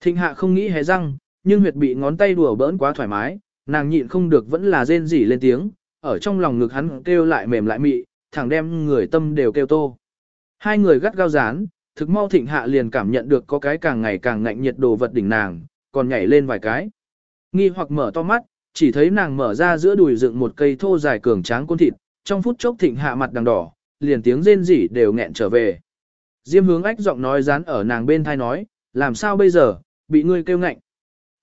Thịnh hạ không nghĩ hé răng, nhưng huyệt bị ngón tay đùa bỡn quá thoải mái, nàng nhịn không được vẫn là rên rỉ lên tiếng, ở trong lòng ngực hắn kêu lại mềm lại mị, thẳng đem người tâm đều kêu tô. Hai người gắt gao dán, thực mau thịnh hạ liền cảm nhận được có cái càng ngày càng ngạnh nhiệt đồ vật đỉnh nàng, còn nhảy lên vài cái. Nghi hoặc mở to mắt, chỉ thấy nàng mở ra giữa đùi dựng một cây thô dài cường tráng côn thịt, trong phút chốc thịnh hạ mặt đằng đỏ, liền tiếng rên rỉ đều nghẹn trở về. Diêm hướng ách giọng nói dán ở nàng bên thai nói, làm sao bây giờ, bị ngươi kêu ngạnh.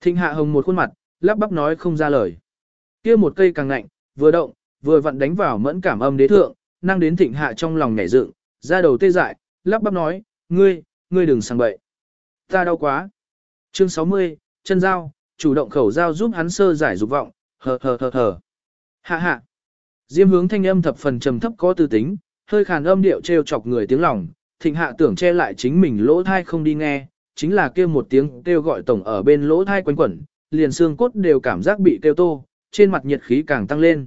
Thịnh hạ hồng một khuôn mặt, lắp bắp nói không ra lời. kia một cây càng ngạnh, vừa động, vừa vặn đánh vào mẫn cảm âm đế thượng, năng đến thịnh hạ trong lòng nhảy dựng, ra đầu tê dại, lắp bắp nói, ngươi, ngươi đừng sang bậy. Ta đau quá. Chương 60, chân dao, chủ động khẩu dao giúp hắn sơ giải dục vọng, hờ hờ hờ hờ. Hạ hạ. Diêm hướng thanh âm thập phần trầm thấp có tư tính, hơi khàn âm điệu trêu chọc người tiếng lòng, thịnh hạ tưởng che lại chính mình lỗ thai không đi nghe, chính là kêu một tiếng kêu gọi tổng ở bên lỗ thai quanh quẩn, liền xương cốt đều cảm giác bị kêu tô, trên mặt nhiệt khí càng tăng lên.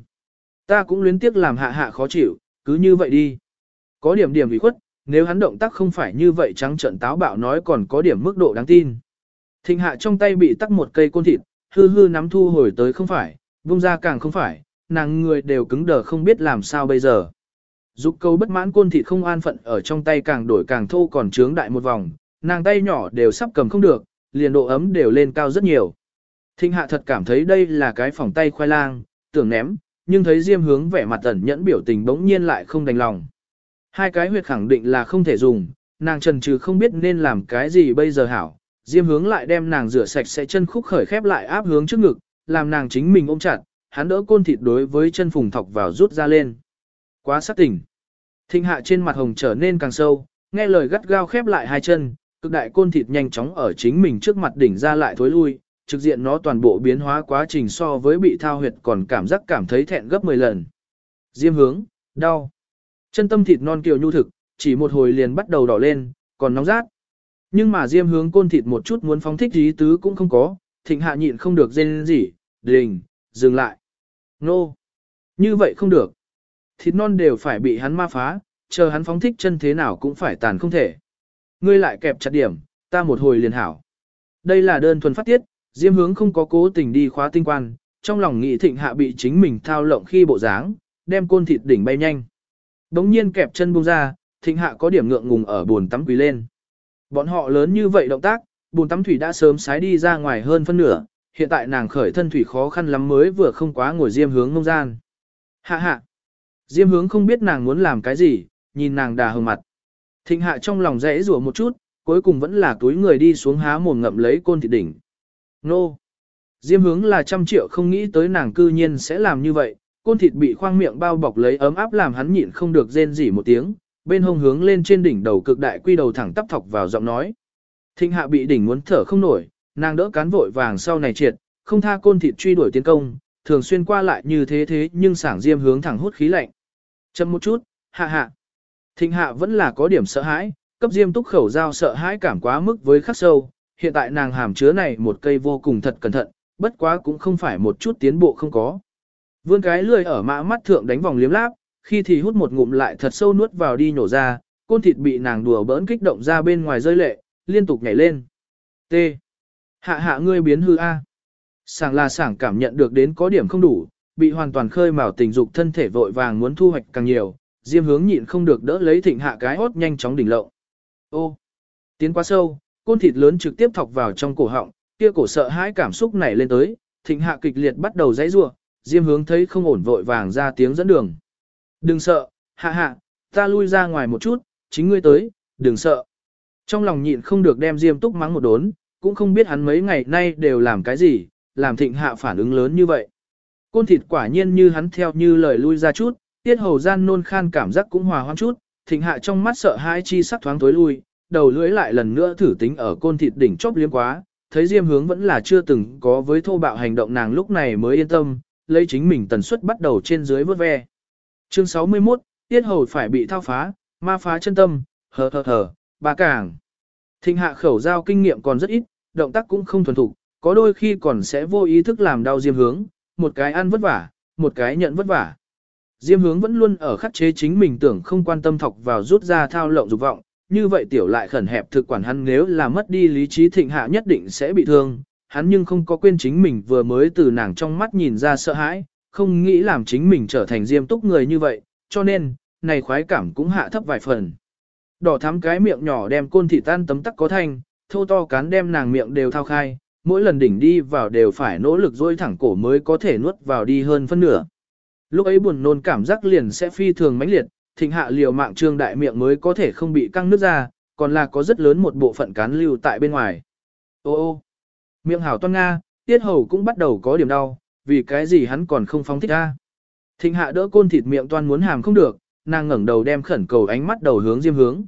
Ta cũng luyến tiếc làm hạ hạ khó chịu, cứ như vậy đi. Có điểm điểm ủy khuất, nếu hắn động tác không phải như vậy trắng trận táo bạo nói còn có điểm mức độ đáng tin. Thịnh hạ trong tay bị tắc một cây côn thịt, hư hư nắm thu hồi tới không phải, vung ra càng không phải, nàng người đều cứng đờ không biết làm sao bây giờ. Dục câu bất mãn côn thịt không an phận ở trong tay càng đổi càng thô còn trướng đại một vòng, nàng tay nhỏ đều sắp cầm không được, liền độ ấm đều lên cao rất nhiều. Thịnh hạ thật cảm thấy đây là cái phòng tay khoai lang, tưởng ném, nhưng thấy Diêm hướng vẻ mặt ẩn nhẫn biểu tình bỗng nhiên lại không đành lòng. Hai cái huyệt khẳng định là không thể dùng, nàng trần trừ không biết nên làm cái gì bây giờ hảo. Diêm hướng lại đem nàng rửa sạch sẽ chân khúc khởi khép lại áp hướng trước ngực, làm nàng chính mình ôm chặt, hắn đỡ côn thịt đối với chân phùng thọc vào rút ra lên. Quá sắc tỉnh. Thịnh hạ trên mặt hồng trở nên càng sâu, nghe lời gắt gao khép lại hai chân, cực đại côn thịt nhanh chóng ở chính mình trước mặt đỉnh ra lại thối lui, trực diện nó toàn bộ biến hóa quá trình so với bị thao huyệt còn cảm giác cảm thấy thẹn gấp 10 lần. Diêm hướng, đau. Chân tâm thịt non kiều nhu thực, chỉ một hồi liền bắt đầu đỏ lên, còn nóng rát. Nhưng mà diêm hướng côn thịt một chút muốn phóng thích ý tứ cũng không có, thịnh hạ nhịn không được dên gì, đình, dừng lại. Nô! Như vậy không được. Thịt non đều phải bị hắn ma phá, chờ hắn phóng thích chân thế nào cũng phải tàn không thể. Ngươi lại kẹp chặt điểm, ta một hồi liền hảo. Đây là đơn thuần phát tiết, Diêm hướng không có cố tình đi khóa tinh quan, trong lòng nghĩ thịnh hạ bị chính mình thao lộng khi bộ dáng, đem côn thịt đỉnh bay nhanh. Đống nhiên kẹp chân buông ra, thịnh hạ có điểm ngượng ngùng ở buồn tắm quỳ lên. Bọn họ lớn như vậy động tác, bùn tắm thủy đã sớm sái đi ra ngoài hơn phân nửa, hiện tại nàng khởi thân thủy khó khăn lắm mới vừa không quá ngồi diêm hướng ngông gian. Hạ hạ. Diêm hướng không biết nàng muốn làm cái gì, nhìn nàng đà hồng mặt. Thịnh hạ trong lòng rẽ rủa một chút, cuối cùng vẫn là túi người đi xuống há mồm ngậm lấy côn thịt đỉnh. Nô! Diêm hướng là trăm triệu không nghĩ tới nàng cư nhiên sẽ làm như vậy, côn thịt bị khoang miệng bao bọc lấy ấm áp làm hắn nhịn không được rên rỉ một tiếng, bên hông hướng lên trên đỉnh đầu cực đại quy đầu thẳng tắp thọc vào giọng nói. Thịnh hạ bị đỉnh muốn thở không nổi, nàng đỡ cán vội vàng sau này triệt, không tha côn thịt truy đuổi tiến công, thường xuyên qua lại như thế thế nhưng sảng diêm hướng thẳng hút khí lạnh. Chậm một chút, hạ hạ. Thịnh hạ vẫn là có điểm sợ hãi, cấp diêm túc khẩu giao sợ hãi cảm quá mức với khắc sâu, hiện tại nàng hàm chứa này một cây vô cùng thật cẩn thận, bất quá cũng không phải một chút tiến bộ không có. Vươn cái lười ở mã mắt thượng đánh vòng liếm láp, khi thì hút một ngụm lại thật sâu nuốt vào đi nhổ ra, côn thịt bị nàng đùa bỡn kích động ra bên ngoài rơi lệ, liên tục nhảy lên. T. Hạ hạ ngươi biến hư A. Sảng là sảng cảm nhận được đến có điểm không đủ, bị hoàn toàn khơi mào tình dục thân thể vội vàng muốn thu hoạch càng nhiều, diêm hướng nhịn không được đỡ lấy thịnh hạ cái hốt nhanh chóng đỉnh lộng. Ô. Tiến quá sâu, côn thịt lớn trực tiếp thọc vào trong cổ họng, kia cổ sợ hãi cảm xúc nảy lên tới, thịnh hạ kịch liệt bắt đầu dãy rủa, Diêm hướng thấy không ổn vội vàng ra tiếng dẫn đường. Đừng sợ, hạ hạ, ta lui ra ngoài một chút, chính ngươi tới, đừng sợ. Trong lòng nhịn không được đem Diêm túc mắng một đốn, cũng không biết hắn mấy ngày nay đều làm cái gì, làm thịnh hạ phản ứng lớn như vậy. Côn thịt quả nhiên như hắn theo như lời lui ra chút, tiết hầu gian nôn khan cảm giác cũng hòa hoãn chút, thịnh hạ trong mắt sợ hãi chi sắc thoáng tối lui, đầu lưỡi lại lần nữa thử tính ở côn thịt đỉnh chóp liếm quá, thấy Diêm hướng vẫn là chưa từng có với thô bạo hành động nàng lúc này mới yên tâm, lấy chính mình tần suất bắt đầu trên dưới vớt ve. Chương 61, tiết hầu phải bị thao phá, ma phá chân tâm, hờ hờ hờ, ba càng. Thịnh hạ khẩu giao kinh nghiệm còn rất ít, động tác cũng không thuần thục, có đôi khi còn sẽ vô ý thức làm đau Diêm hướng, một cái ăn vất vả, một cái nhận vất vả. Diêm hướng vẫn luôn ở khắc chế chính mình tưởng không quan tâm thọc vào rút ra thao lộng dục vọng, như vậy tiểu lại khẩn hẹp thực quản hắn nếu là mất đi lý trí thịnh hạ nhất định sẽ bị thương, hắn nhưng không có quên chính mình vừa mới từ nàng trong mắt nhìn ra sợ hãi, không nghĩ làm chính mình trở thành diêm túc người như vậy, cho nên, này khoái cảm cũng hạ thấp vài phần. Đỏ thắm cái miệng nhỏ đem côn thị tan tấm tắc có thanh, thô to cán đem nàng miệng đều thao khai, mỗi lần đỉnh đi vào đều phải nỗ lực dôi thẳng cổ mới có thể nuốt vào đi hơn phân nửa. Lúc ấy buồn nôn cảm giác liền sẽ phi thường mãnh liệt, thịnh hạ liều mạng trương đại miệng mới có thể không bị căng nước ra, còn là có rất lớn một bộ phận cán lưu tại bên ngoài. Ô ô, miệng hảo toan Nga, tiết hầu cũng bắt đầu có điểm đau, vì cái gì hắn còn không phóng thích ra. Thịnh hạ đỡ côn thịt miệng toan muốn hàm không được, nàng ngẩng đầu đem khẩn cầu ánh mắt đầu hướng diêm hướng.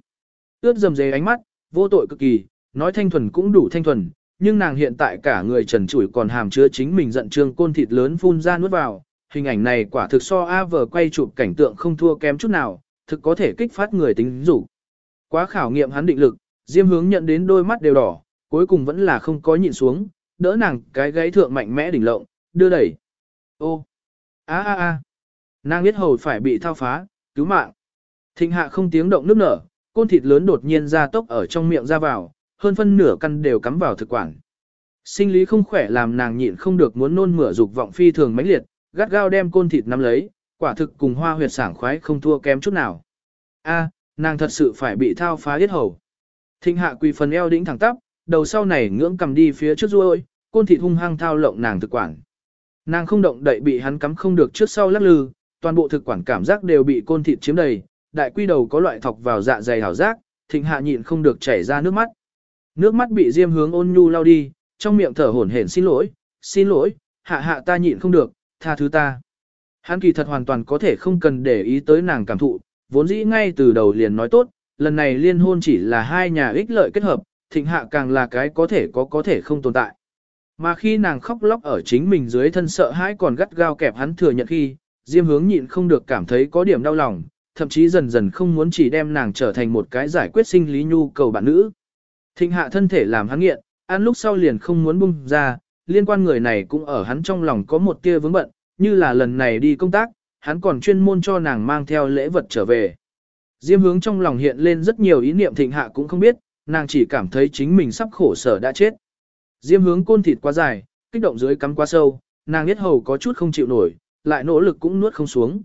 Ướt dầm dề ánh mắt, vô tội cực kỳ, nói thanh thuần cũng đủ thanh thuần, nhưng nàng hiện tại cả người trần trụi còn hàm chứa chính mình giận trương côn thịt lớn phun ra nuốt vào, hình ảnh này quả thực so A vờ quay chụp cảnh tượng không thua kém chút nào, thực có thể kích phát người tính dục. Quá khảo nghiệm hắn định lực, Diêm hướng nhận đến đôi mắt đều đỏ, cuối cùng vẫn là không có nhịn xuống, đỡ nàng cái gáy thượng mạnh mẽ đỉnh lộng, đưa đẩy. Ô, a a a, nàng biết hầu phải bị thao phá, cứu mạng. Thịnh hạ không tiếng động nước nở, côn thịt lớn đột nhiên ra tốc ở trong miệng ra vào, hơn phân nửa căn đều cắm vào thực quản. Sinh lý không khỏe làm nàng nhịn không được muốn nôn mửa dục vọng phi thường mãnh liệt, gắt gao đem côn thịt nắm lấy, quả thực cùng hoa huyệt sảng khoái không thua kém chút nào. A, nàng thật sự phải bị thao phá yết hầu. Thịnh hạ quỳ phần eo đĩnh thẳng tắp, đầu sau này ngưỡng cầm đi phía trước ruôi, côn thịt hung hăng thao lộng nàng thực quản. Nàng không động đậy bị hắn cắm không được trước sau lắc lư, toàn bộ thực quản cảm giác đều bị côn thịt chiếm đầy, đại quy đầu có loại thọc vào dạ dày hảo giác, thịnh hạ nhịn không được chảy ra nước mắt. Nước mắt bị diêm hướng ôn nhu lau đi, trong miệng thở hổn hển xin lỗi, xin lỗi, hạ hạ ta nhịn không được, tha thứ ta. Hắn kỳ thật hoàn toàn có thể không cần để ý tới nàng cảm thụ, vốn dĩ ngay từ đầu liền nói tốt, lần này liên hôn chỉ là hai nhà ích lợi kết hợp, thịnh hạ càng là cái có thể có có thể không tồn tại. Mà khi nàng khóc lóc ở chính mình dưới thân sợ hãi còn gắt gao kẹp hắn thừa nhận khi, Diêm hướng nhịn không được cảm thấy có điểm đau lòng, thậm chí dần dần không muốn chỉ đem nàng trở thành một cái giải quyết sinh lý nhu cầu bạn nữ. Thịnh hạ thân thể làm hắn nghiện, ăn lúc sau liền không muốn bung ra, liên quan người này cũng ở hắn trong lòng có một tia vướng bận, như là lần này đi công tác, hắn còn chuyên môn cho nàng mang theo lễ vật trở về. Diêm hướng trong lòng hiện lên rất nhiều ý niệm thịnh hạ cũng không biết, nàng chỉ cảm thấy chính mình sắp khổ sở đã chết. Diêm hướng côn thịt quá dài, kích động dưới cắm quá sâu, nàng biết hầu có chút không chịu nổi, lại nỗ lực cũng nuốt không xuống.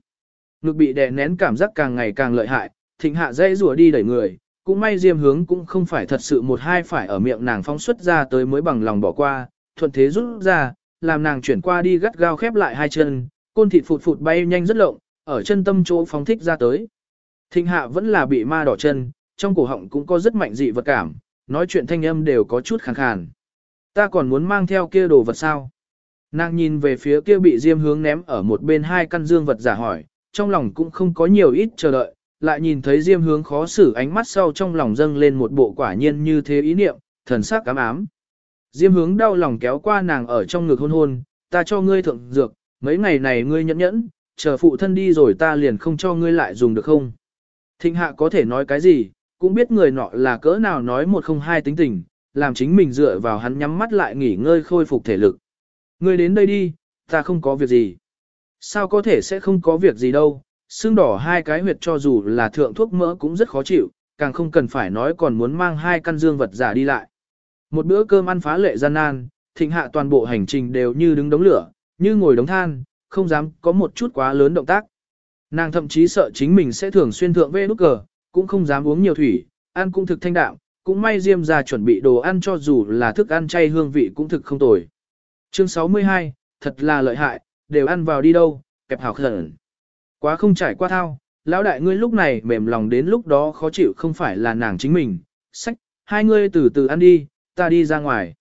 Ngực bị đè nén cảm giác càng ngày càng lợi hại, thịnh hạ dây rùa đi đẩy người, cũng may diêm hướng cũng không phải thật sự một hai phải ở miệng nàng phóng xuất ra tới mới bằng lòng bỏ qua, thuận thế rút ra, làm nàng chuyển qua đi gắt gao khép lại hai chân, côn thịt phụt phụt bay nhanh rất lộng, ở chân tâm chỗ phóng thích ra tới. Thịnh hạ vẫn là bị ma đỏ chân, trong cổ họng cũng có rất mạnh dị vật cảm, nói chuyện thanh âm đều có chút khàn khàn. Ta còn muốn mang theo kia đồ vật sao? Nàng nhìn về phía kia bị diêm hướng ném ở một bên hai căn dương vật giả hỏi, trong lòng cũng không có nhiều ít chờ đợi, lại nhìn thấy diêm hướng khó xử ánh mắt sau trong lòng dâng lên một bộ quả nhiên như thế ý niệm, thần sắc cám ám. Diêm hướng đau lòng kéo qua nàng ở trong ngực hôn hôn, ta cho ngươi thượng dược, mấy ngày này ngươi nhẫn nhẫn, chờ phụ thân đi rồi ta liền không cho ngươi lại dùng được không? Thịnh hạ có thể nói cái gì, cũng biết người nọ là cỡ nào nói một không hai tính tình, làm chính mình dựa vào hắn nhắm mắt lại nghỉ ngơi khôi phục thể lực. Ngươi đến đây đi, ta không có việc gì. Sao có thể sẽ không có việc gì đâu, xương đỏ hai cái huyệt cho dù là thượng thuốc mỡ cũng rất khó chịu, càng không cần phải nói còn muốn mang hai căn dương vật giả đi lại. Một bữa cơm ăn phá lệ gian nan, thịnh hạ toàn bộ hành trình đều như đứng đống lửa, như ngồi đống than, không dám có một chút quá lớn động tác. Nàng thậm chí sợ chính mình sẽ thường xuyên thượng vê nút cờ, cũng không dám uống nhiều thủy, ăn cũng thực thanh đạm, cũng may Diêm ra chuẩn bị đồ ăn cho dù là thức ăn chay hương vị cũng thực không tồi. Chương 62, thật là lợi hại, đều ăn vào đi đâu, kẹp hảo khẩn. Quá không trải qua thao, lão đại ngươi lúc này mềm lòng đến lúc đó khó chịu không phải là nàng chính mình, sách, hai ngươi từ từ ăn đi, ta đi ra ngoài.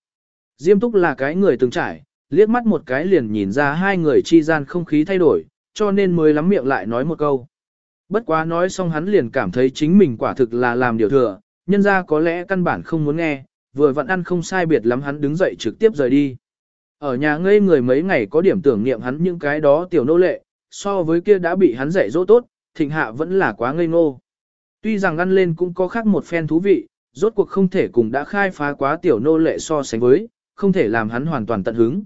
Diêm túc là cái người từng trải, liếc mắt một cái liền nhìn ra hai người chi gian không khí thay đổi, cho nên mới lắm miệng lại nói một câu. Bất quá nói xong hắn liền cảm thấy chính mình quả thực là làm điều thừa, nhân ra có lẽ căn bản không muốn nghe, vừa vặn ăn không sai biệt lắm hắn đứng dậy trực tiếp rời đi. Ở nhà ngây người mấy ngày có điểm tưởng niệm hắn những cái đó tiểu nô lệ, so với kia đã bị hắn dạy dỗ tốt, thịnh hạ vẫn là quá ngây ngô. Tuy rằng ăn lên cũng có khác một phen thú vị, rốt cuộc không thể cùng đã khai phá quá tiểu nô lệ so sánh với, không thể làm hắn hoàn toàn tận hứng.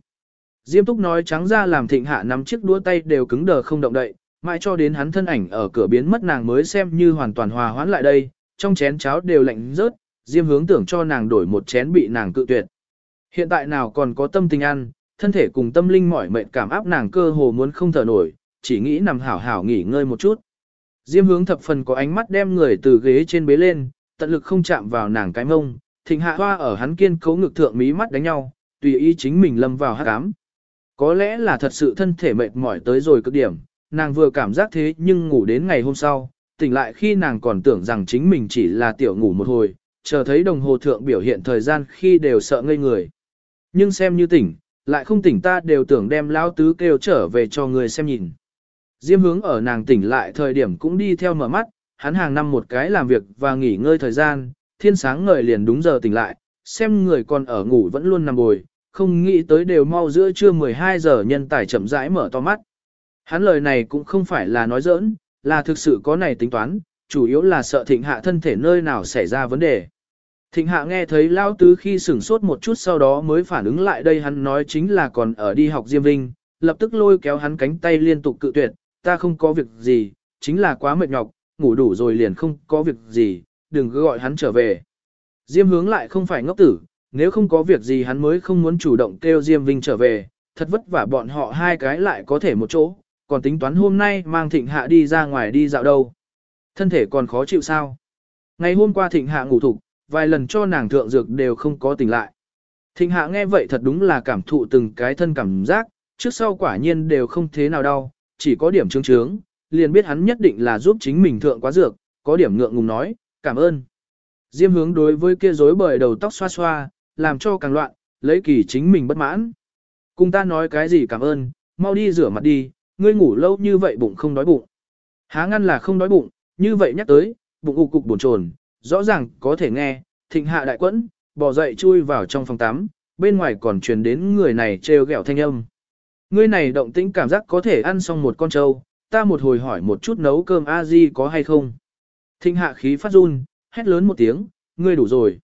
Diêm túc nói trắng ra làm thịnh hạ nắm chiếc đũa tay đều cứng đờ không động đậy, mãi cho đến hắn thân ảnh ở cửa biến mất nàng mới xem như hoàn toàn hòa hoãn lại đây, trong chén cháo đều lạnh rớt, diêm hướng tưởng cho nàng đổi một chén bị nàng cự tuyệt. Hiện tại nào còn có tâm tình ăn, thân thể cùng tâm linh mỏi mệt cảm áp nàng cơ hồ muốn không thở nổi, chỉ nghĩ nằm hảo hảo nghỉ ngơi một chút. Diêm hướng thập phần có ánh mắt đem người từ ghế trên bế lên, tận lực không chạm vào nàng cái mông, thịnh hạ hoa ở hắn kiên cấu ngực thượng mí mắt đánh nhau, tùy ý chính mình lâm vào hát cám. Có lẽ là thật sự thân thể mệt mỏi tới rồi cực điểm, nàng vừa cảm giác thế nhưng ngủ đến ngày hôm sau, tỉnh lại khi nàng còn tưởng rằng chính mình chỉ là tiểu ngủ một hồi, chờ thấy đồng hồ thượng biểu hiện thời gian khi đều sợ ngây người. Nhưng xem như tỉnh, lại không tỉnh ta đều tưởng đem lao tứ kêu trở về cho người xem nhìn. Diêm hướng ở nàng tỉnh lại thời điểm cũng đi theo mở mắt, hắn hàng năm một cái làm việc và nghỉ ngơi thời gian, thiên sáng ngời liền đúng giờ tỉnh lại, xem người còn ở ngủ vẫn luôn nằm bồi, không nghĩ tới đều mau giữa trưa 12 giờ nhân tài chậm rãi mở to mắt. Hắn lời này cũng không phải là nói giỡn, là thực sự có này tính toán, chủ yếu là sợ thịnh hạ thân thể nơi nào xảy ra vấn đề. Thịnh hạ nghe thấy lao tứ khi sửng sốt một chút sau đó mới phản ứng lại đây hắn nói chính là còn ở đi học Diêm Vinh, lập tức lôi kéo hắn cánh tay liên tục cự tuyệt, ta không có việc gì, chính là quá mệt nhọc, ngủ đủ rồi liền không có việc gì, đừng cứ gọi hắn trở về. Diêm hướng lại không phải ngốc tử, nếu không có việc gì hắn mới không muốn chủ động kêu Diêm Vinh trở về, thật vất vả bọn họ hai cái lại có thể một chỗ, còn tính toán hôm nay mang thịnh hạ đi ra ngoài đi dạo đâu. Thân thể còn khó chịu sao? Ngày hôm qua thịnh hạ ngủ thục, vài lần cho nàng thượng dược đều không có tỉnh lại. Thịnh hạ nghe vậy thật đúng là cảm thụ từng cái thân cảm giác, trước sau quả nhiên đều không thế nào đau, chỉ có điểm trướng trướng, liền biết hắn nhất định là giúp chính mình thượng quá dược, có điểm ngượng ngùng nói, cảm ơn. Diêm hướng đối với kia rối bời đầu tóc xoa xoa, làm cho càng loạn, lấy kỳ chính mình bất mãn. Cùng ta nói cái gì cảm ơn, mau đi rửa mặt đi, ngươi ngủ lâu như vậy bụng không đói bụng. Há ngăn là không đói bụng, như vậy nhắc tới, bụng ục cục buồn chồn, rõ ràng có thể nghe, thịnh hạ đại quẫn, bò dậy chui vào trong phòng tắm, bên ngoài còn truyền đến người này trêu ghẹo thanh âm. Ngươi này động tĩnh cảm giác có thể ăn xong một con trâu, ta một hồi hỏi một chút nấu cơm a di có hay không. Thịnh hạ khí phát run, hét lớn một tiếng, ngươi đủ rồi.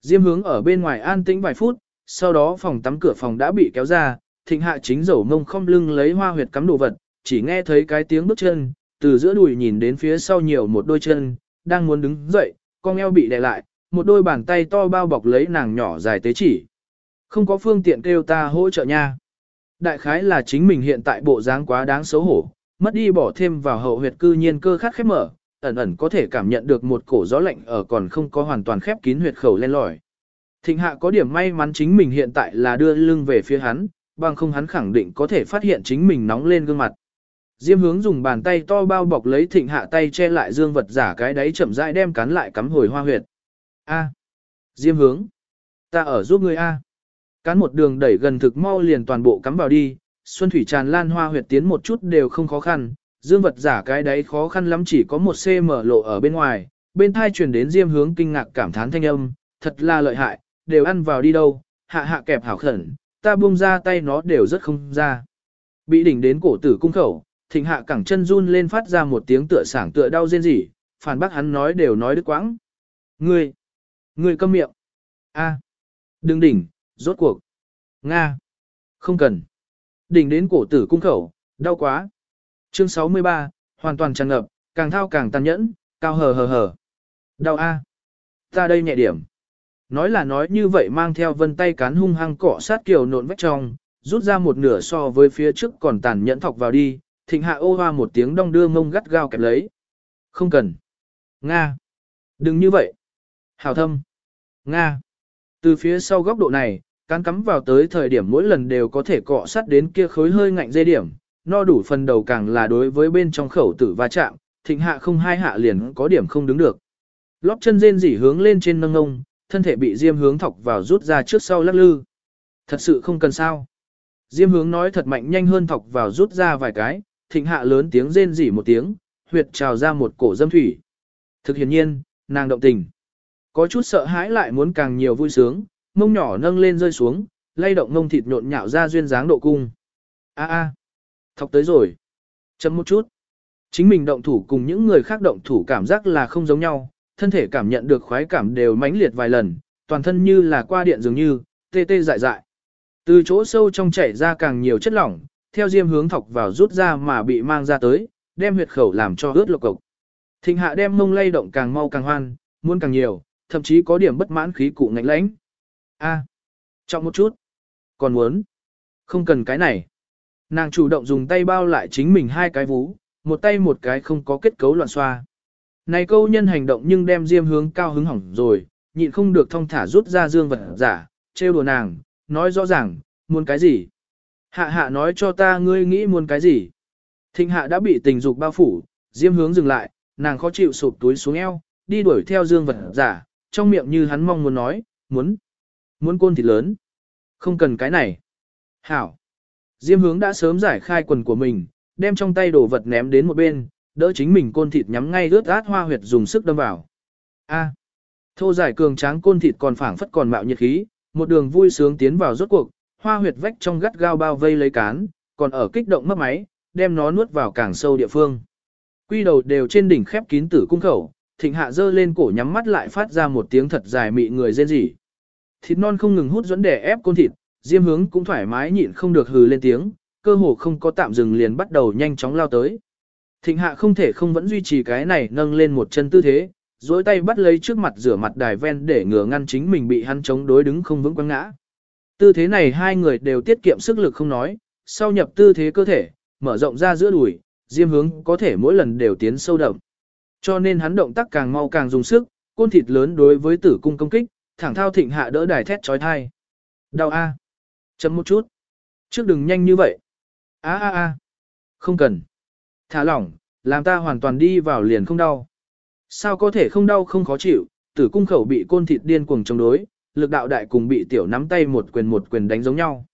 Diêm hướng ở bên ngoài an tĩnh vài phút, sau đó phòng tắm cửa phòng đã bị kéo ra, thịnh hạ chính dầu mông không lưng lấy hoa huyệt cắm đồ vật, chỉ nghe thấy cái tiếng bước chân, từ giữa đùi nhìn đến phía sau nhiều một đôi chân, đang muốn đứng dậy, con eo bị đè lại, một đôi bàn tay to bao bọc lấy nàng nhỏ dài tế chỉ. Không có phương tiện kêu ta hỗ trợ nha. Đại khái là chính mình hiện tại bộ dáng quá đáng xấu hổ, mất đi bỏ thêm vào hậu huyệt cư nhiên cơ khát khép mở, ẩn ẩn có thể cảm nhận được một cổ gió lạnh ở còn không có hoàn toàn khép kín huyệt khẩu lên lỏi. Thịnh hạ có điểm may mắn chính mình hiện tại là đưa lưng về phía hắn, bằng không hắn khẳng định có thể phát hiện chính mình nóng lên gương mặt. Diêm hướng dùng bàn tay to bao bọc lấy thịnh hạ tay che lại dương vật giả cái đấy chậm rãi đem cắn lại cắm hồi hoa huyệt. A. Diêm hướng. Ta ở giúp ngươi A. Cắn một đường đẩy gần thực mau liền toàn bộ cắm vào đi, xuân thủy tràn lan hoa huyệt tiến một chút đều không khó khăn, dương vật giả cái đấy khó khăn lắm chỉ có một cm lộ ở bên ngoài, bên thai truyền đến diêm hướng kinh ngạc cảm thán thanh âm, thật là lợi hại, đều ăn vào đi đâu, hạ hạ kẹp hảo khẩn, ta buông ra tay nó đều rất không ra. Bị đỉnh đến cổ tử cung khẩu, thịnh hạ cẳng chân run lên phát ra một tiếng tựa sảng tựa đau rên rỉ, phản bác hắn nói đều nói đứt quãng. Ngươi, ngươi câm miệng. A, đừng đỉnh, rốt cuộc. Nga, không cần. Đỉnh đến cổ tử cung khẩu, đau quá. Chương 63, hoàn toàn tràn ngập, càng thao càng tàn nhẫn, cao hờ hờ hờ. Đau A. Ta đây nhẹ điểm. Nói là nói như vậy mang theo vân tay cán hung hăng cọ sát kiều nộn vách trong, rút ra một nửa so với phía trước còn tàn nhẫn thọc vào đi, thịnh hạ ô hoa một tiếng đong đưa mông gắt gao kẹp lấy. Không cần. Nga. Đừng như vậy. Hào thâm. Nga. Từ phía sau góc độ này, cán cắm vào tới thời điểm mỗi lần đều có thể cọ sát đến kia khối hơi ngạnh dây điểm, no đủ phần đầu càng là đối với bên trong khẩu tử va chạm, thịnh hạ không hai hạ liền có điểm không đứng được. Lóp chân rên rỉ hướng lên trên nâng ngông, thân thể bị diêm hướng thọc vào rút ra trước sau lắc lư. Thật sự không cần sao. Diêm hướng nói thật mạnh nhanh hơn thọc vào rút ra vài cái, thịnh hạ lớn tiếng rên rỉ một tiếng, huyệt trào ra một cổ dâm thủy. Thực hiển nhiên, nàng động tình. Có chút sợ hãi lại muốn càng nhiều vui sướng, mông nhỏ nâng lên rơi xuống, lay động mông thịt nhộn nhạo ra duyên dáng độ cung. A a, thọc tới rồi. Chấm một chút. Chính mình động thủ cùng những người khác động thủ cảm giác là không giống nhau, thân thể cảm nhận được khoái cảm đều mãnh liệt vài lần, toàn thân như là qua điện dường như, tê tê dại dại. Từ chỗ sâu trong chảy ra càng nhiều chất lỏng, theo diêm hướng thọc vào rút ra mà bị mang ra tới, đem huyệt khẩu làm cho ướt lộc cộc. Thịnh hạ đem mông lay động càng mau càng hoan, muốn càng nhiều, thậm chí có điểm bất mãn khí cụ ngạnh lãnh. A, trọng một chút. Còn muốn? Không cần cái này. Nàng chủ động dùng tay bao lại chính mình hai cái vú, một tay một cái không có kết cấu loạn xoa. Này câu nhân hành động nhưng đem diêm hướng cao hứng hỏng rồi, nhịn không được thông thả rút ra dương vật giả, trêu đùa nàng, nói rõ ràng, muốn cái gì. Hạ hạ nói cho ta ngươi nghĩ muốn cái gì. Thịnh hạ đã bị tình dục bao phủ, diêm hướng dừng lại, nàng khó chịu sụp túi xuống eo, đi đuổi theo dương vật giả, trong miệng như hắn mong muốn nói, muốn, muốn côn thịt lớn. Không cần cái này. Hảo. Diêm hướng đã sớm giải khai quần của mình, đem trong tay đồ vật ném đến một bên, đỡ chính mình côn thịt nhắm ngay ướt át hoa huyệt dùng sức đâm vào. A. Thô giải cường tráng côn thịt còn phảng phất còn mạo nhiệt khí, một đường vui sướng tiến vào rốt cuộc, hoa huyệt vách trong gắt gao bao vây lấy cán, còn ở kích động mất máy, đem nó nuốt vào càng sâu địa phương. Quy đầu đều trên đỉnh khép kín tử cung khẩu, thịnh hạ dơ lên cổ nhắm mắt lại phát ra một tiếng thật dài mị người rên rỉ. Thịt non không ngừng hút dẫn để ép côn thịt, diêm hướng cũng thoải mái nhịn không được hừ lên tiếng, cơ hồ không có tạm dừng liền bắt đầu nhanh chóng lao tới. Thịnh hạ không thể không vẫn duy trì cái này nâng lên một chân tư thế, dối tay bắt lấy trước mặt rửa mặt đài ven để ngừa ngăn chính mình bị hắn chống đối đứng không vững quăng ngã. Tư thế này hai người đều tiết kiệm sức lực không nói, sau nhập tư thế cơ thể, mở rộng ra giữa đùi, diêm hướng có thể mỗi lần đều tiến sâu đậm. Cho nên hắn động tác càng mau càng dùng sức, côn thịt lớn đối với tử cung công kích, thẳng thao thịnh hạ đỡ đài thét trói thai. Đau a. Chấm một chút. Trước đừng nhanh như vậy. A a a. Không cần. Thả lỏng, làm ta hoàn toàn đi vào liền không đau. Sao có thể không đau không khó chịu, tử cung khẩu bị côn thịt điên cuồng chống đối, lực đạo đại cùng bị tiểu nắm tay một quyền một quyền đánh giống nhau.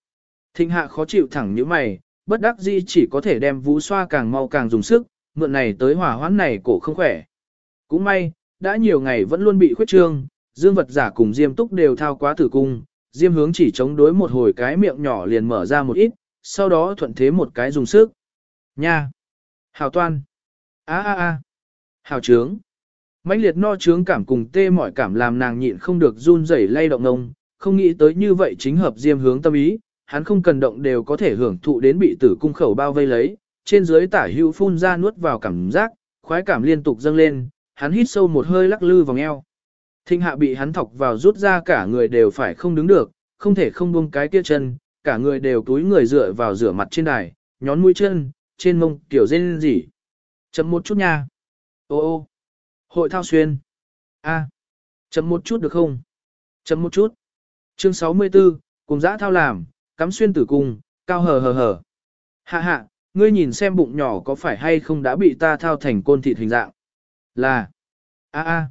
Thịnh hạ khó chịu thẳng như mày, bất đắc dĩ chỉ có thể đem vũ xoa càng mau càng dùng sức, mượn này tới hỏa hoãn này cổ không khỏe. Cũng may, đã nhiều ngày vẫn luôn bị khuyết trương, dương vật giả cùng diêm túc đều thao quá tử cung, diêm hướng chỉ chống đối một hồi cái miệng nhỏ liền mở ra một ít, sau đó thuận thế một cái dùng sức. Nha! Hào toan! a a a Hào trướng! mãnh liệt no trướng cảm cùng tê mỏi cảm làm nàng nhịn không được run rẩy lay động ngông, không nghĩ tới như vậy chính hợp diêm hướng tâm ý, hắn không cần động đều có thể hưởng thụ đến bị tử cung khẩu bao vây lấy, trên dưới tả hữu phun ra nuốt vào cảm giác, khoái cảm liên tục dâng lên, hắn hít sâu một hơi lắc lư vòng eo. Thinh hạ bị hắn thọc vào rút ra cả người đều phải không đứng được, không thể không buông cái kia chân, cả người đều túi người dựa vào rửa mặt trên đài, nhón mũi chân, trên mông kiểu rên gì. Chấm một chút nha. Ô ô. Hội thao xuyên. A. Chấm một chút được không? Chấm một chút. Chương 64, cùng dã thao làm, cắm xuyên tử cung, cao hờ hờ hờ. Hạ hạ, ngươi nhìn xem bụng nhỏ có phải hay không đã bị ta thao thành côn thịt hình dạng. Là. A a.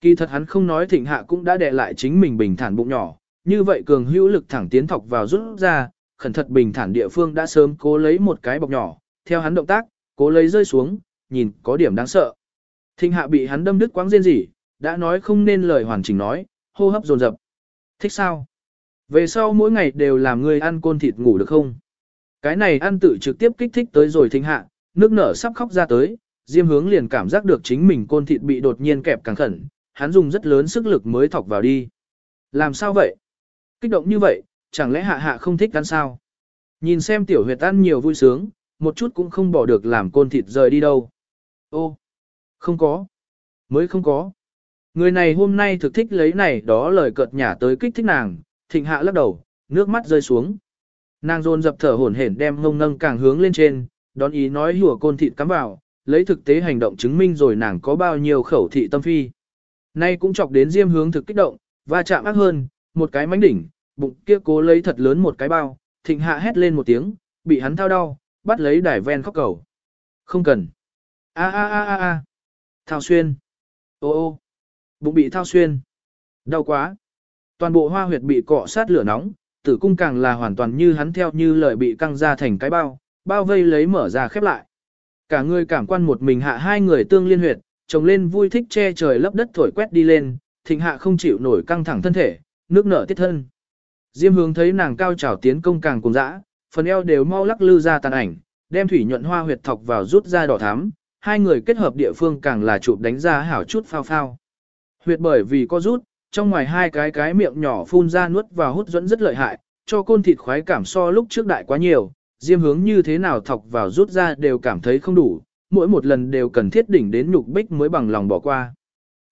Kỳ thật hắn không nói thịnh hạ cũng đã đè lại chính mình bình thản bụng nhỏ, như vậy cường hữu lực thẳng tiến thọc vào rút ra, khẩn thật bình thản địa phương đã sớm cố lấy một cái bọc nhỏ, theo hắn động tác, cố lấy rơi xuống, nhìn có điểm đáng sợ. Thinh hạ bị hắn đâm đứt quáng rên rỉ, đã nói không nên lời hoàn chỉnh nói, hô hấp dồn dập. Thích sao? Về sau mỗi ngày đều làm người ăn côn thịt ngủ được không? Cái này ăn tự trực tiếp kích thích tới rồi Thinh hạ, nước nở sắp khóc ra tới, Diêm hướng liền cảm giác được chính mình côn thịt bị đột nhiên kẹp càng khẩn, hắn dùng rất lớn sức lực mới thọc vào đi. Làm sao vậy? Kích động như vậy, chẳng lẽ hạ hạ không thích ăn sao? Nhìn xem tiểu huyệt ăn nhiều vui sướng, một chút cũng không bỏ được làm côn thịt rời đi đâu. Ô, không có, mới không có. Người này hôm nay thực thích lấy này đó lời cợt nhả tới kích thích nàng, thịnh hạ lắc đầu, nước mắt rơi xuống. Nàng rôn dập thở hổn hển đem ngông nâng càng hướng lên trên, đón ý nói hùa côn thịt cắm vào, lấy thực tế hành động chứng minh rồi nàng có bao nhiêu khẩu thị tâm phi. Nay cũng chọc đến diêm hướng thực kích động, và chạm ác hơn, một cái mánh đỉnh, bụng kia cố lấy thật lớn một cái bao, thịnh hạ hét lên một tiếng, bị hắn thao đau, bắt lấy đài ven khóc cầu. Không cần. a a a a a Thao xuyên. Ô ô. Bụng bị thao xuyên. Đau quá. Toàn bộ hoa huyệt bị cọ sát lửa nóng, tử cung càng là hoàn toàn như hắn theo như lời bị căng ra thành cái bao, bao vây lấy mở ra khép lại. Cả người cảm quan một mình hạ hai người tương liên huyệt, trồng lên vui thích che trời lấp đất thổi quét đi lên, thịnh hạ không chịu nổi căng thẳng thân thể, nước nở tiết thân. Diêm hướng thấy nàng cao trào tiến công càng cùng dã, phần eo đều mau lắc lư ra tàn ảnh, đem thủy nhuận hoa huyệt thọc vào rút ra đỏ thắm, hai người kết hợp địa phương càng là chụp đánh ra hảo chút phao phao. Huyệt bởi vì có rút, trong ngoài hai cái cái miệng nhỏ phun ra nuốt vào hút dẫn rất lợi hại, cho côn thịt khoái cảm so lúc trước đại quá nhiều, diêm hướng như thế nào thọc vào rút ra đều cảm thấy không đủ, mỗi một lần đều cần thiết đỉnh đến nhục bích mới bằng lòng bỏ qua.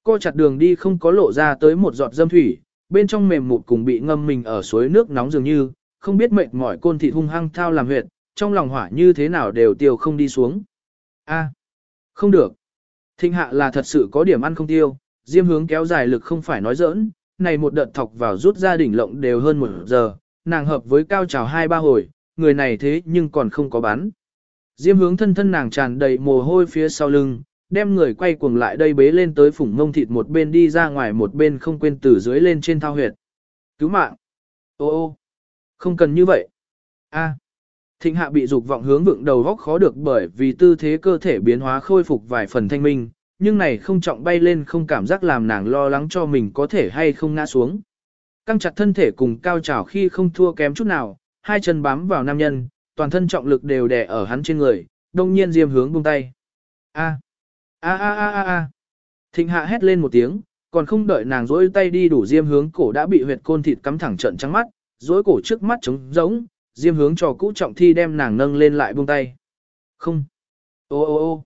Co chặt đường đi không có lộ ra tới một giọt dâm thủy, bên trong mềm mụt cùng bị ngâm mình ở suối nước nóng dường như, không biết mệt mỏi côn thịt hung hăng thao làm huyệt, trong lòng hỏa như thế nào đều tiêu không đi xuống. A, à, không được. Thịnh hạ là thật sự có điểm ăn không tiêu, diêm hướng kéo dài lực không phải nói giỡn, này một đợt thọc vào rút ra đỉnh lộng đều hơn một giờ, nàng hợp với cao trào hai ba hồi, người này thế nhưng còn không có bán. Diêm hướng thân thân nàng tràn đầy mồ hôi phía sau lưng, đem người quay cuồng lại đây bế lên tới phủng mông thịt một bên đi ra ngoài một bên không quên từ dưới lên trên thao huyệt. Cứu mạng! Ô ô! Không cần như vậy! a Thịnh hạ bị dục vọng hướng vượng đầu góc khó được bởi vì tư thế cơ thể biến hóa khôi phục vài phần thanh minh, nhưng này không trọng bay lên không cảm giác làm nàng lo lắng cho mình có thể hay không ngã xuống. Căng chặt thân thể cùng cao trào khi không thua kém chút nào, hai chân bám vào nam nhân, toàn thân trọng lực đều đè ở hắn trên người, đông nhiên diêm hướng buông tay. A. A a a a a. Thịnh hạ hét lên một tiếng, còn không đợi nàng dỗi tay đi đủ diêm hướng cổ đã bị huyệt côn thịt cắm thẳng trận trắng mắt, dối cổ trước mắt trống rỗng, diêm hướng cho cũ trọng thi đem nàng nâng lên lại buông tay. Không. Ô ô ô.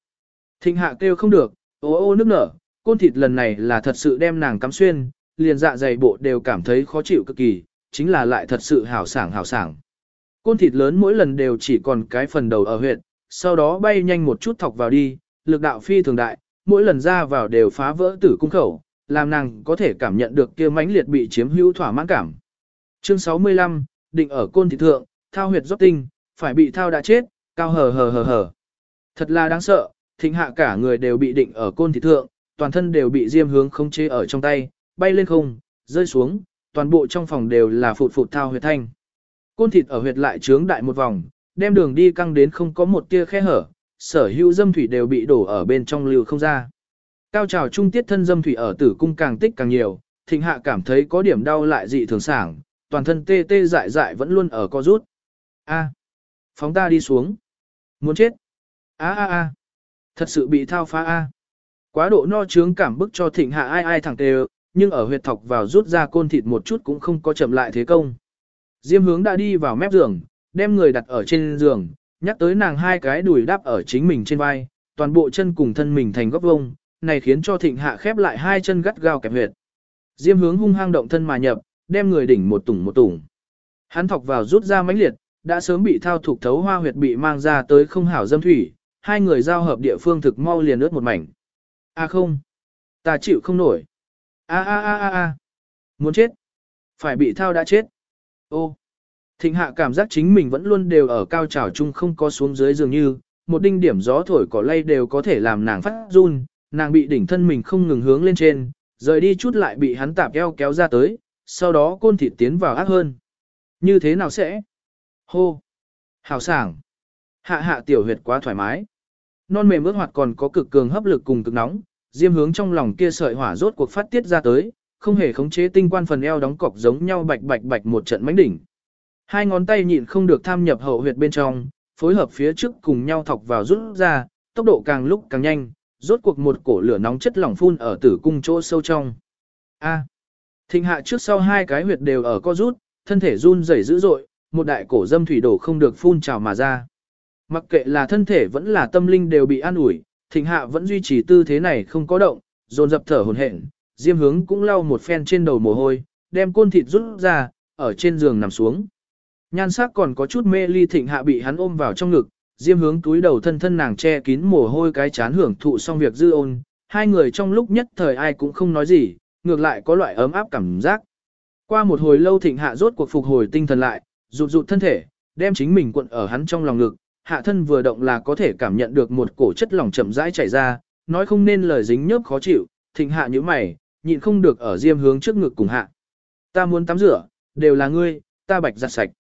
Thịnh hạ kêu không được, ô ô nước nở, côn thịt lần này là thật sự đem nàng cắm xuyên, liền dạ dày bộ đều cảm thấy khó chịu cực kỳ, chính là lại thật sự hảo sảng hảo sảng. Côn thịt lớn mỗi lần đều chỉ còn cái phần đầu ở huyện, sau đó bay nhanh một chút thọc vào đi, lực đạo phi thường đại, mỗi lần ra vào đều phá vỡ tử cung khẩu, làm nàng có thể cảm nhận được kia mãnh liệt bị chiếm hữu thỏa mãn cảm. Chương 65, định ở côn thịt thượng, thao huyệt dốc tinh, phải bị thao đã chết, cao hờ hờ hờ hờ. Thật là đáng sợ, thịnh hạ cả người đều bị định ở côn thịt thượng, toàn thân đều bị diêm hướng không chế ở trong tay, bay lên không, rơi xuống, toàn bộ trong phòng đều là phụt phụt thao huyệt thanh. Côn thịt ở huyệt lại trướng đại một vòng, đem đường đi căng đến không có một tia khe hở, sở hữu dâm thủy đều bị đổ ở bên trong lưu không ra. Cao trào trung tiết thân dâm thủy ở tử cung càng tích càng nhiều, thịnh hạ cảm thấy có điểm đau lại dị thường sảng, toàn thân tê tê dại dại vẫn luôn ở co rút. A, phóng ta đi xuống. Muốn chết. A a a. Thật sự bị thao phá a. Quá độ no trướng cảm bức cho thịnh hạ ai ai thẳng tê nhưng ở huyệt thọc vào rút ra côn thịt một chút cũng không có chậm lại thế công. Diêm hướng đã đi vào mép giường, đem người đặt ở trên giường, nhắc tới nàng hai cái đùi đáp ở chính mình trên vai, toàn bộ chân cùng thân mình thành góc vông, này khiến cho thịnh hạ khép lại hai chân gắt gao kẹp huyệt. Diêm hướng hung hăng động thân mà nhập, đem người đỉnh một tủng một tủng. Hắn thọc vào rút ra mãnh liệt, đã sớm bị thao thuộc thấu hoa huyệt bị mang ra tới không hảo dâm thủy, hai người giao hợp địa phương thực mau liền ướt một mảnh. A không, ta chịu không nổi. A a a a a, muốn chết, phải bị thao đã chết. Ô, thịnh hạ cảm giác chính mình vẫn luôn đều ở cao trào chung không có xuống dưới dường như, một đinh điểm gió thổi cỏ lay đều có thể làm nàng phát run, nàng bị đỉnh thân mình không ngừng hướng lên trên, rời đi chút lại bị hắn tạp eo kéo ra tới, sau đó côn thịt tiến vào ác hơn. Như thế nào sẽ? Hô! Hào sảng! Hạ hạ tiểu huyệt quá thoải mái. Non mềm ướt hoạt còn có cực cường hấp lực cùng cực nóng, diêm hướng trong lòng kia sợi hỏa rốt cuộc phát tiết ra tới, không hề khống chế tinh quan phần eo đóng cọc giống nhau bạch bạch bạch một trận mãnh đỉnh. Hai ngón tay nhịn không được tham nhập hậu huyệt bên trong, phối hợp phía trước cùng nhau thọc vào rút ra, tốc độ càng lúc càng nhanh, rốt cuộc một cổ lửa nóng chất lỏng phun ở tử cung chỗ sâu trong. A. Thịnh hạ trước sau hai cái huyệt đều ở co rút, thân thể run rẩy dữ dội, một đại cổ dâm thủy đổ không được phun trào mà ra. Mặc kệ là thân thể vẫn là tâm linh đều bị an ủi, thịnh hạ vẫn duy trì tư thế này không có động, dồn dập thở hồn hển, diêm hướng cũng lau một phen trên đầu mồ hôi, đem côn thịt rút ra, ở trên giường nằm xuống. Nhan sắc còn có chút mê ly thịnh hạ bị hắn ôm vào trong ngực, diêm hướng túi đầu thân thân nàng che kín mồ hôi cái chán hưởng thụ xong việc dư ôn, hai người trong lúc nhất thời ai cũng không nói gì, ngược lại có loại ấm áp cảm giác. Qua một hồi lâu thịnh hạ rốt cuộc phục hồi tinh thần lại, rụt rụt thân thể, đem chính mình cuộn ở hắn trong lòng ngực, hạ thân vừa động là có thể cảm nhận được một cổ chất lỏng chậm rãi chảy ra, nói không nên lời dính nhớp khó chịu, thịnh hạ như mày, nhịn không được ở diêm hướng trước ngực cùng hạ. Ta muốn tắm rửa, đều là ngươi, ta bạch giặt sạch.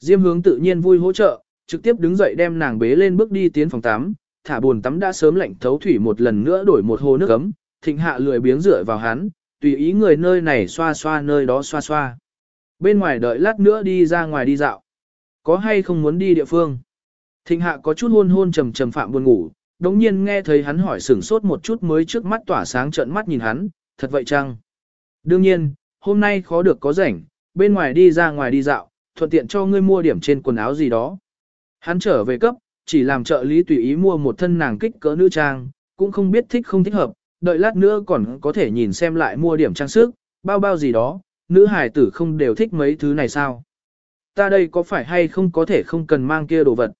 Diêm hướng tự nhiên vui hỗ trợ, trực tiếp đứng dậy đem nàng bế lên bước đi tiến phòng tắm, thả buồn tắm đã sớm lạnh thấu thủy một lần nữa đổi một hồ nước ấm, thịnh hạ lười biếng rửa vào hắn, tùy ý người nơi này xoa xoa nơi đó xoa xoa. Bên ngoài đợi lát nữa đi ra ngoài đi dạo. Có hay không muốn đi địa phương? Thịnh hạ có chút hôn hôn trầm trầm phạm buồn ngủ, đống nhiên nghe thấy hắn hỏi sửng sốt một chút mới trước mắt tỏa sáng trợn mắt nhìn hắn, thật vậy chăng? Đương nhiên, hôm nay khó được có rảnh, bên ngoài đi ra ngoài đi dạo, thuận tiện cho ngươi mua điểm trên quần áo gì đó. Hắn trở về cấp, chỉ làm trợ lý tùy ý mua một thân nàng kích cỡ nữ trang, cũng không biết thích không thích hợp, đợi lát nữa còn có thể nhìn xem lại mua điểm trang sức, bao bao gì đó, nữ hài tử không đều thích mấy thứ này sao. Ta đây có phải hay không có thể không cần mang kia đồ vật.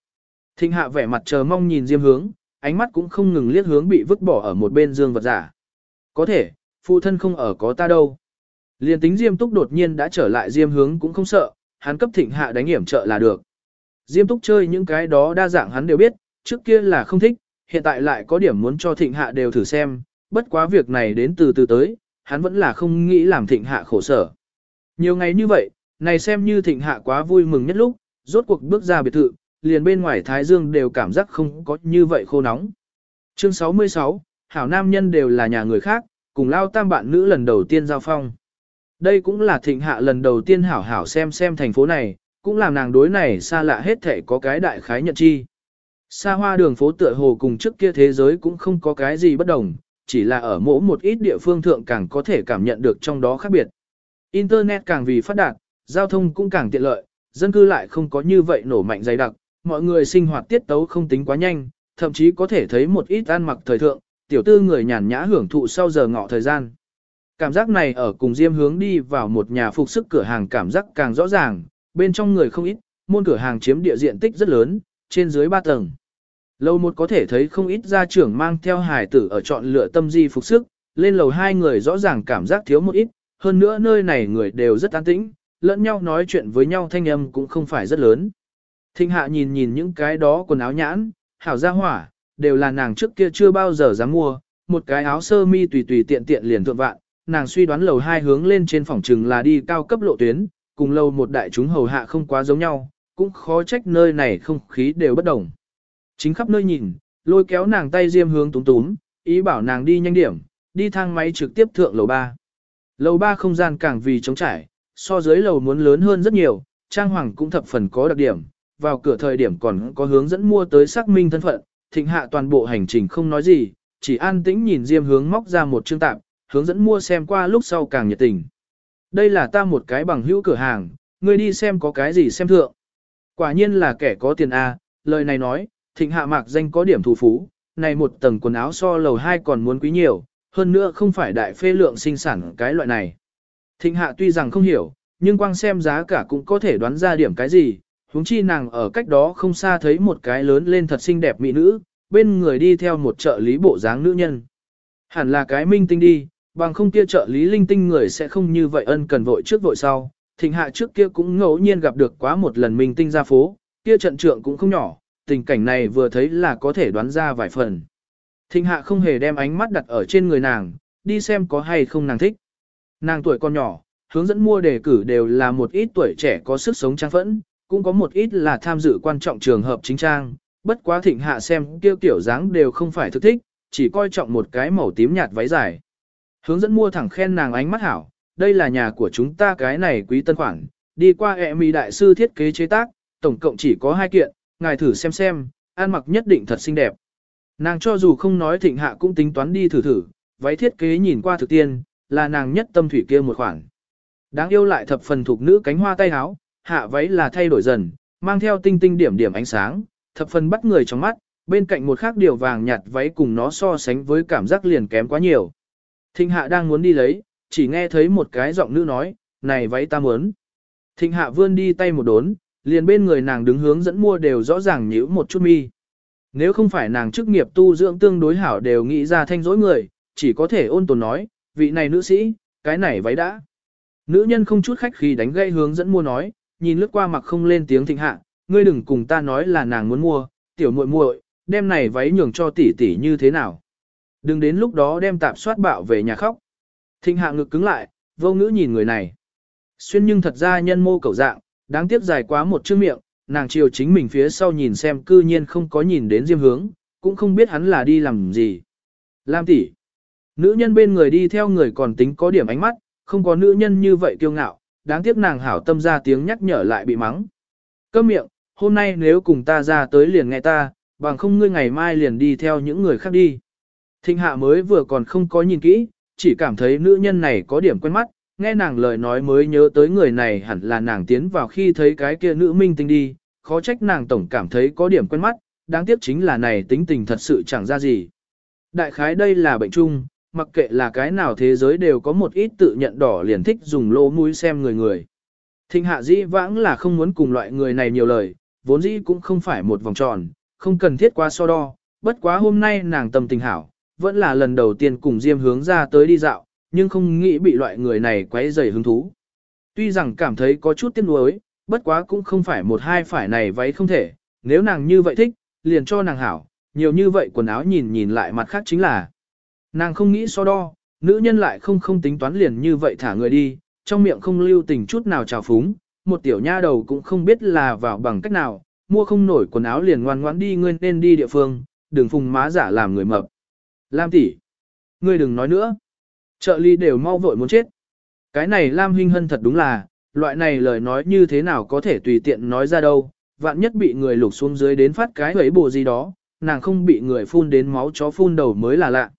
Thịnh hạ vẻ mặt chờ mong nhìn diêm hướng, ánh mắt cũng không ngừng liếc hướng bị vứt bỏ ở một bên dương vật giả. Có thể, phụ thân không ở có ta đâu. Liên tính diêm túc đột nhiên đã trở lại diêm hướng cũng không sợ, hắn cấp thịnh hạ đánh hiểm trợ là được. Diêm túc chơi những cái đó đa dạng hắn đều biết, trước kia là không thích, hiện tại lại có điểm muốn cho thịnh hạ đều thử xem, bất quá việc này đến từ từ tới, hắn vẫn là không nghĩ làm thịnh hạ khổ sở. Nhiều ngày như vậy, này xem như thịnh hạ quá vui mừng nhất lúc, rốt cuộc bước ra biệt thự, liền bên ngoài Thái Dương đều cảm giác không có như vậy khô nóng. Chương 66, hảo nam nhân đều là nhà người khác, cùng lao tam bạn nữ lần đầu tiên giao phong. Đây cũng là thịnh hạ lần đầu tiên hảo hảo xem xem thành phố này, cũng làm nàng đối này xa lạ hết thể có cái đại khái nhận chi. Xa hoa đường phố tựa hồ cùng trước kia thế giới cũng không có cái gì bất đồng, chỉ là ở mỗi một ít địa phương thượng càng có thể cảm nhận được trong đó khác biệt. Internet càng vì phát đạt, giao thông cũng càng tiện lợi, dân cư lại không có như vậy nổ mạnh dày đặc, mọi người sinh hoạt tiết tấu không tính quá nhanh, thậm chí có thể thấy một ít ăn mặc thời thượng, tiểu tư người nhàn nhã hưởng thụ sau giờ ngọ thời gian. Cảm giác này ở cùng Diêm hướng đi vào một nhà phục sức cửa hàng cảm giác càng rõ ràng, bên trong người không ít, môn cửa hàng chiếm địa diện tích rất lớn, trên dưới 3 tầng. Lầu một có thể thấy không ít gia trưởng mang theo hài tử ở chọn lựa tâm di phục sức, lên lầu hai người rõ ràng cảm giác thiếu một ít, hơn nữa nơi này người đều rất an tĩnh, lẫn nhau nói chuyện với nhau thanh âm cũng không phải rất lớn. Thinh hạ nhìn nhìn những cái đó quần áo nhãn, hảo gia hỏa, đều là nàng trước kia chưa bao giờ dám mua, một cái áo sơ mi tùy tùy tiện tiện liền thượng vạn, nàng suy đoán lầu hai hướng lên trên phòng trừng là đi cao cấp lộ tuyến, cùng lầu một đại chúng hầu hạ không quá giống nhau, cũng khó trách nơi này không khí đều bất đồng. Chính khắp nơi nhìn, lôi kéo nàng tay diêm hướng túm túm, ý bảo nàng đi nhanh điểm, đi thang máy trực tiếp thượng lầu 3. Lầu 3 không gian càng vì trống trải, so dưới lầu muốn lớn hơn rất nhiều, trang hoàng cũng thập phần có đặc điểm, vào cửa thời điểm còn có hướng dẫn mua tới xác minh thân phận, thịnh hạ toàn bộ hành trình không nói gì, chỉ an tĩnh nhìn diêm hướng móc ra một chương tạp, hướng dẫn mua xem qua lúc sau càng nhiệt tình. Đây là ta một cái bằng hữu cửa hàng, ngươi đi xem có cái gì xem thượng. Quả nhiên là kẻ có tiền A, lời này nói, thịnh hạ mạc danh có điểm thù phú, này một tầng quần áo so lầu 2 còn muốn quý nhiều, hơn nữa không phải đại phê lượng sinh sản cái loại này. Thịnh hạ tuy rằng không hiểu, nhưng quang xem giá cả cũng có thể đoán ra điểm cái gì, huống chi nàng ở cách đó không xa thấy một cái lớn lên thật xinh đẹp mỹ nữ, bên người đi theo một trợ lý bộ dáng nữ nhân. Hẳn là cái minh tinh đi, bằng không kia trợ lý linh tinh người sẽ không như vậy ân cần vội trước vội sau. Thịnh hạ trước kia cũng ngẫu nhiên gặp được quá một lần minh tinh ra phố, kia trận trượng cũng không nhỏ, tình cảnh này vừa thấy là có thể đoán ra vài phần. Thịnh hạ không hề đem ánh mắt đặt ở trên người nàng, đi xem có hay không nàng thích. Nàng tuổi còn nhỏ, hướng dẫn mua đề cử đều là một ít tuổi trẻ có sức sống trang phẫn, cũng có một ít là tham dự quan trọng trường hợp chính trang, bất quá thịnh hạ xem kêu kiểu dáng đều không phải thực thích, chỉ coi trọng một cái màu tím nhạt váy dài. Hướng dẫn mua thẳng khen nàng ánh mắt hảo, đây là nhà của chúng ta cái này quý tân khoản, đi qua ẹ mì đại sư thiết kế chế tác, tổng cộng chỉ có hai kiện, ngài thử xem xem, ăn mặc nhất định thật xinh đẹp. Nàng cho dù không nói thịnh hạ cũng tính toán đi thử thử, váy thiết kế nhìn qua thực tiên, là nàng nhất tâm thủy kia một khoản. Đáng yêu lại thập phần thuộc nữ cánh hoa tay áo, hạ váy là thay đổi dần, mang theo tinh tinh điểm điểm ánh sáng, thập phần bắt người trong mắt, bên cạnh một khác điều vàng nhạt váy cùng nó so sánh với cảm giác liền kém quá nhiều. Thịnh hạ đang muốn đi lấy, chỉ nghe thấy một cái giọng nữ nói, này váy ta muốn. Thịnh hạ vươn đi tay một đốn, liền bên người nàng đứng hướng dẫn mua đều rõ ràng nhíu một chút mi. Nếu không phải nàng chức nghiệp tu dưỡng tương đối hảo đều nghĩ ra thanh dối người, chỉ có thể ôn tồn nói, vị này nữ sĩ, cái này váy đã. Nữ nhân không chút khách khi đánh gây hướng dẫn mua nói, nhìn lướt qua mặt không lên tiếng thịnh hạ, ngươi đừng cùng ta nói là nàng muốn mua, tiểu muội muội, đem này váy nhường cho tỷ tỷ như thế nào. Đừng đến lúc đó đem tạp soát bạo về nhà khóc. Thịnh hạ ngực cứng lại, vô ngữ nhìn người này. Xuyên nhưng thật ra nhân mô cầu dạng, đáng tiếc dài quá một chữ miệng, nàng chiều chính mình phía sau nhìn xem cư nhiên không có nhìn đến diêm hướng, cũng không biết hắn là đi làm gì. Lam tỷ, Nữ nhân bên người đi theo người còn tính có điểm ánh mắt, không có nữ nhân như vậy kiêu ngạo, đáng tiếc nàng hảo tâm ra tiếng nhắc nhở lại bị mắng. Câm miệng, hôm nay nếu cùng ta ra tới liền nghe ta, bằng không ngươi ngày mai liền đi theo những người khác đi. Thịnh hạ mới vừa còn không có nhìn kỹ, chỉ cảm thấy nữ nhân này có điểm quen mắt, nghe nàng lời nói mới nhớ tới người này hẳn là nàng tiến vào khi thấy cái kia nữ minh tinh đi, khó trách nàng tổng cảm thấy có điểm quen mắt, đáng tiếc chính là này tính tình thật sự chẳng ra gì. Đại khái đây là bệnh chung, mặc kệ là cái nào thế giới đều có một ít tự nhận đỏ liền thích dùng lỗ mũi xem người người. Thịnh hạ dĩ vãng là không muốn cùng loại người này nhiều lời, vốn dĩ cũng không phải một vòng tròn, không cần thiết quá so đo, bất quá hôm nay nàng tâm tình hảo, vẫn là lần đầu tiên cùng Diêm hướng ra tới đi dạo, nhưng không nghĩ bị loại người này quấy rầy hứng thú. Tuy rằng cảm thấy có chút tiếc nuối, bất quá cũng không phải một hai phải này váy không thể, nếu nàng như vậy thích, liền cho nàng hảo, nhiều như vậy quần áo nhìn nhìn lại mặt khác chính là. Nàng không nghĩ so đo, nữ nhân lại không không tính toán liền như vậy thả người đi, trong miệng không lưu tình chút nào trào phúng, một tiểu nha đầu cũng không biết là vào bằng cách nào, mua không nổi quần áo liền ngoan ngoãn đi ngươi nên đi địa phương, đừng phùng má giả làm người mập. Lam tỷ, Ngươi đừng nói nữa. Trợ lý đều mau vội muốn chết. Cái này Lam Hinh Hân thật đúng là, loại này lời nói như thế nào có thể tùy tiện nói ra đâu, vạn nhất bị người lục xuống dưới đến phát cái ấy bộ gì đó, nàng không bị người phun đến máu chó phun đầu mới là lạ.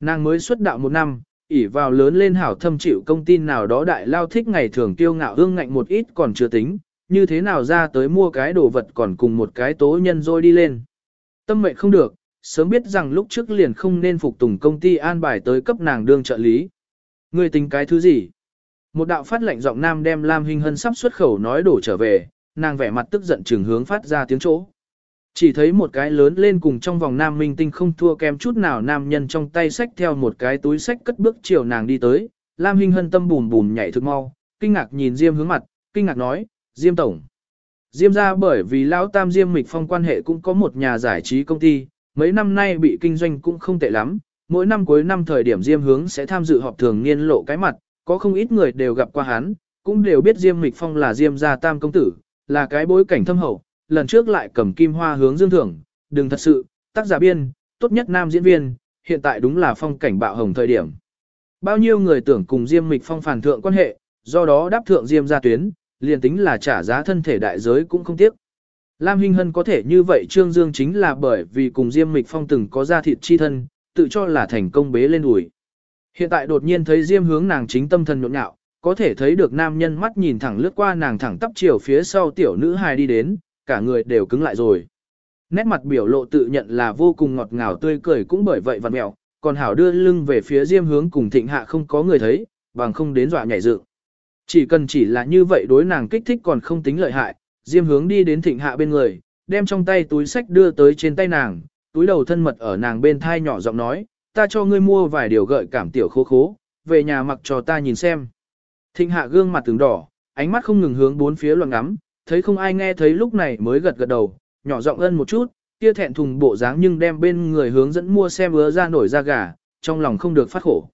Nàng mới xuất đạo một năm, ỉ vào lớn lên hảo thâm chịu công tin nào đó đại lao thích ngày thường kiêu ngạo hương ngạnh một ít còn chưa tính, như thế nào ra tới mua cái đồ vật còn cùng một cái tố nhân rồi đi lên. Tâm mệnh không được, sớm biết rằng lúc trước liền không nên phục tùng công ty an bài tới cấp nàng đương trợ lý. Người tính cái thứ gì? Một đạo phát lệnh giọng nam đem Lam Hinh Hân sắp xuất khẩu nói đổ trở về, nàng vẻ mặt tức giận trường hướng phát ra tiếng chỗ. Chỉ thấy một cái lớn lên cùng trong vòng nam minh tinh không thua kém chút nào nam nhân trong tay sách theo một cái túi sách cất bước chiều nàng đi tới, Lam Hinh Hân tâm bùn bùn nhảy thực mau, kinh ngạc nhìn Diêm hướng mặt, kinh ngạc nói, Diêm Tổng. Diêm ra bởi vì Lão Tam Diêm Mịch Phong quan hệ cũng có một nhà giải trí công ty, mấy năm nay bị kinh doanh cũng không tệ lắm, mỗi năm cuối năm thời điểm Diêm hướng sẽ tham dự họp thường niên lộ cái mặt, có không ít người đều gặp qua hắn, cũng đều biết Diêm Mịch Phong là Diêm gia Tam Công Tử, là cái bối cảnh thâm hậu, lần trước lại cầm kim hoa hướng dương thưởng, đừng thật sự, tác giả biên, tốt nhất nam diễn viên, hiện tại đúng là phong cảnh bạo hồng thời điểm. Bao nhiêu người tưởng cùng Diêm Mịch Phong phản thượng quan hệ, do đó đáp thượng Diêm gia tuyến, liền tính là trả giá thân thể đại giới cũng không tiếc. Lam Hinh Hân có thể như vậy Trương Dương chính là bởi vì cùng Diêm Mịch Phong từng có gia thịt chi thân, tự cho là thành công bế lên đùi. Hiện tại đột nhiên thấy Diêm hướng nàng chính tâm thần nhộn nhạo, có thể thấy được nam nhân mắt nhìn thẳng lướt qua nàng thẳng tắp chiều phía sau tiểu nữ hài đi đến, cả người đều cứng lại rồi. Nét mặt biểu lộ tự nhận là vô cùng ngọt ngào tươi cười cũng bởi vậy vặn mẹo, còn hảo đưa lưng về phía Diêm hướng cùng thịnh hạ không có người thấy, bằng không đến dọa nhảy dựng. Chỉ cần chỉ là như vậy đối nàng kích thích còn không tính lợi hại, Diêm hướng đi đến thịnh hạ bên người, đem trong tay túi sách đưa tới trên tay nàng, túi đầu thân mật ở nàng bên thai nhỏ giọng nói, ta cho ngươi mua vài điều gợi cảm tiểu khố khố, về nhà mặc cho ta nhìn xem. Thịnh hạ gương mặt tướng đỏ, ánh mắt không ngừng hướng bốn phía loạn ngắm, thấy không ai nghe thấy lúc này mới gật gật đầu, nhỏ giọng ân một chút, kia thẹn thùng bộ dáng nhưng đem bên người hướng dẫn mua xem ứa ra nổi ra gà, trong lòng không được phát khổ.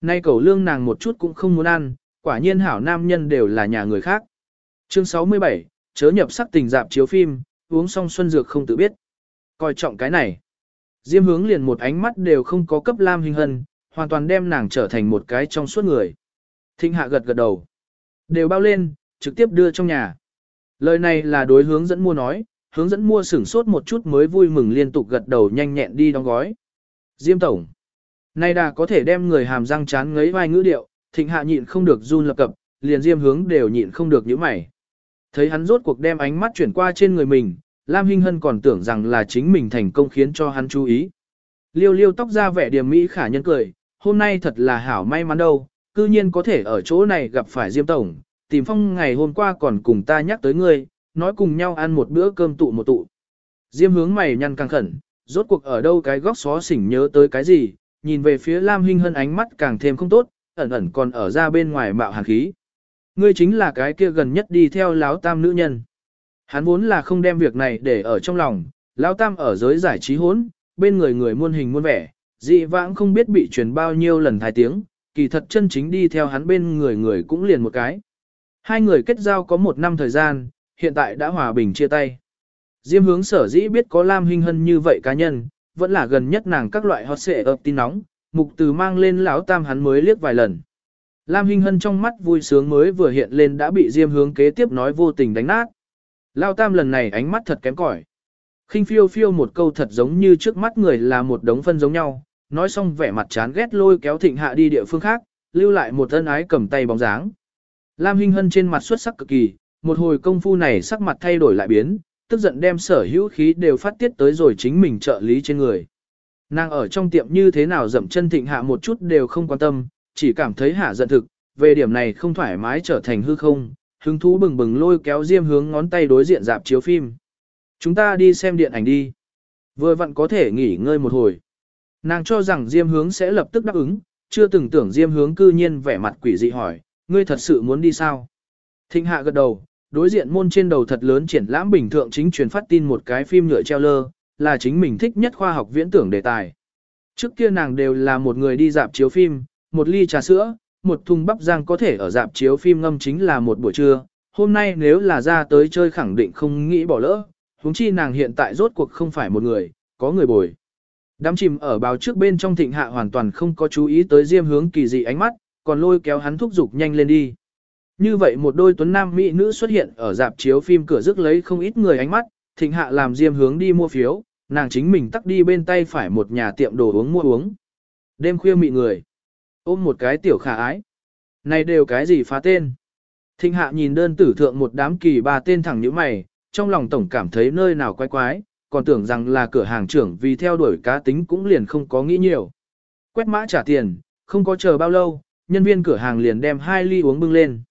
Nay cầu lương nàng một chút cũng không muốn ăn, quả nhiên hảo nam nhân đều là nhà người khác. Chương 67, chớ nhập sắc tình dạp chiếu phim, uống xong xuân dược không tự biết. Coi trọng cái này. Diêm hướng liền một ánh mắt đều không có cấp Lam Hình Hân, hoàn toàn đem nàng trở thành một cái trong suốt người. Thịnh hạ gật gật đầu. Đều bao lên, trực tiếp đưa trong nhà. Lời này là đối hướng dẫn mua nói, hướng dẫn mua sửng sốt một chút mới vui mừng liên tục gật đầu nhanh nhẹn đi đóng gói. Diêm Tổng. Này đà có thể đem người hàm răng chán ngấy vai ngữ điệu, thịnh hạ nhịn không được run lập cập, liền diêm hướng đều nhịn không được những mày. Thấy hắn rốt cuộc đem ánh mắt chuyển qua trên người mình, Lam Hinh Hân còn tưởng rằng là chính mình thành công khiến cho hắn chú ý. Liêu liêu tóc ra vẻ điềm mỹ khả nhân cười, hôm nay thật là hảo may mắn đâu, cư nhiên có thể ở chỗ này gặp phải Diêm Tổng, tìm phong ngày hôm qua còn cùng ta nhắc tới ngươi, nói cùng nhau ăn một bữa cơm tụ một tụ. Diêm hướng mày nhăn căng khẩn, rốt cuộc ở đâu cái góc xó xỉnh nhớ tới cái gì, nhìn về phía Lam Hinh Hân ánh mắt càng thêm không tốt, ẩn ẩn còn ở ra bên ngoài mạo hàn khí. Ngươi chính là cái kia gần nhất đi theo Lão tam nữ nhân. Hắn vốn là không đem việc này để ở trong lòng, lão tam ở giới giải trí hốn, bên người người muôn hình muôn vẻ, dị vãng không biết bị truyền bao nhiêu lần thái tiếng, kỳ thật chân chính đi theo hắn bên người người cũng liền một cái. Hai người kết giao có một năm thời gian, hiện tại đã hòa bình chia tay. Diêm hướng sở dĩ biết có Lam Hinh Hân như vậy cá nhân, vẫn là gần nhất nàng các loại hot xệ ập tin nóng, mục từ mang lên lão tam hắn mới liếc vài lần. Lam Hinh Hân trong mắt vui sướng mới vừa hiện lên đã bị Diêm hướng kế tiếp nói vô tình đánh nát. Lão tam lần này ánh mắt thật kém cỏi. khinh phiêu phiêu một câu thật giống như trước mắt người là một đống phân giống nhau, nói xong vẻ mặt chán ghét lôi kéo thịnh hạ đi địa phương khác, lưu lại một thân ái cầm tay bóng dáng. Lam Hinh Hân trên mặt xuất sắc cực kỳ, một hồi công phu này sắc mặt thay đổi lại biến, tức giận đem sở hữu khí đều phát tiết tới rồi chính mình trợ lý trên người. Nàng ở trong tiệm như thế nào dậm chân thịnh hạ một chút đều không quan tâm, chỉ cảm thấy hạ giận thực, về điểm này không thoải mái trở thành hư không, hứng thú bừng bừng lôi kéo diêm hướng ngón tay đối diện dạp chiếu phim. Chúng ta đi xem điện ảnh đi. Vừa vặn có thể nghỉ ngơi một hồi. Nàng cho rằng diêm hướng sẽ lập tức đáp ứng, chưa từng tưởng diêm hướng cư nhiên vẻ mặt quỷ dị hỏi, ngươi thật sự muốn đi sao? Thịnh hạ gật đầu, đối diện môn trên đầu thật lớn triển lãm bình thượng chính truyền phát tin một cái phim nhựa treo lơ, là chính mình thích nhất khoa học viễn tưởng đề tài. Trước kia nàng đều là một người đi dạp chiếu phim, một ly trà sữa, một thùng bắp rang có thể ở dạp chiếu phim ngâm chính là một buổi trưa. Hôm nay nếu là ra tới chơi khẳng định không nghĩ bỏ lỡ, huống chi nàng hiện tại rốt cuộc không phải một người, có người bồi. Đám chìm ở báo trước bên trong thịnh hạ hoàn toàn không có chú ý tới diêm hướng kỳ dị ánh mắt, còn lôi kéo hắn thúc giục nhanh lên đi. Như vậy một đôi tuấn nam mỹ nữ xuất hiện ở dạp chiếu phim cửa rước lấy không ít người ánh mắt, thịnh hạ làm diêm hướng đi mua phiếu, nàng chính mình tắt đi bên tay phải một nhà tiệm đồ uống mua uống. Đêm khuya mị người, ôm một cái tiểu khả ái. Này đều cái gì phá tên? Thịnh hạ nhìn đơn tử thượng một đám kỳ ba tên thẳng như mày, trong lòng tổng cảm thấy nơi nào quái quái, còn tưởng rằng là cửa hàng trưởng vì theo đuổi cá tính cũng liền không có nghĩ nhiều. Quét mã trả tiền, không có chờ bao lâu, nhân viên cửa hàng liền đem hai ly uống bưng lên.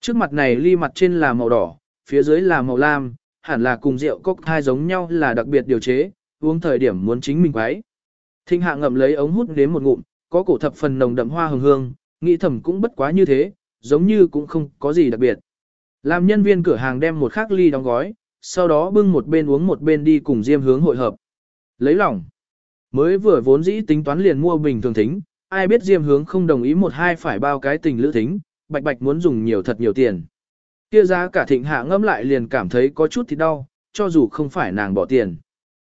Trước mặt này ly mặt trên là màu đỏ, phía dưới là màu lam, hẳn là cùng rượu cốc hai giống nhau là đặc biệt điều chế, uống thời điểm muốn chính mình quái. Thinh hạ ngậm lấy ống hút đến một ngụm, có cổ thập phần nồng đậm hoa hương hương, nghĩ thầm cũng bất quá như thế, giống như cũng không có gì đặc biệt. Làm nhân viên cửa hàng đem một khắc ly đóng gói, sau đó bưng một bên uống một bên đi cùng Diêm hướng hội hợp. Lấy lòng. Mới vừa vốn dĩ tính toán liền mua bình thường thính, ai biết Diêm hướng không đồng ý một hai phải bao cái tình lữ thính, bạch bạch muốn dùng nhiều thật nhiều tiền. Kia giá cả thịnh hạ ngâm lại liền cảm thấy có chút thì đau, cho dù không phải nàng bỏ tiền.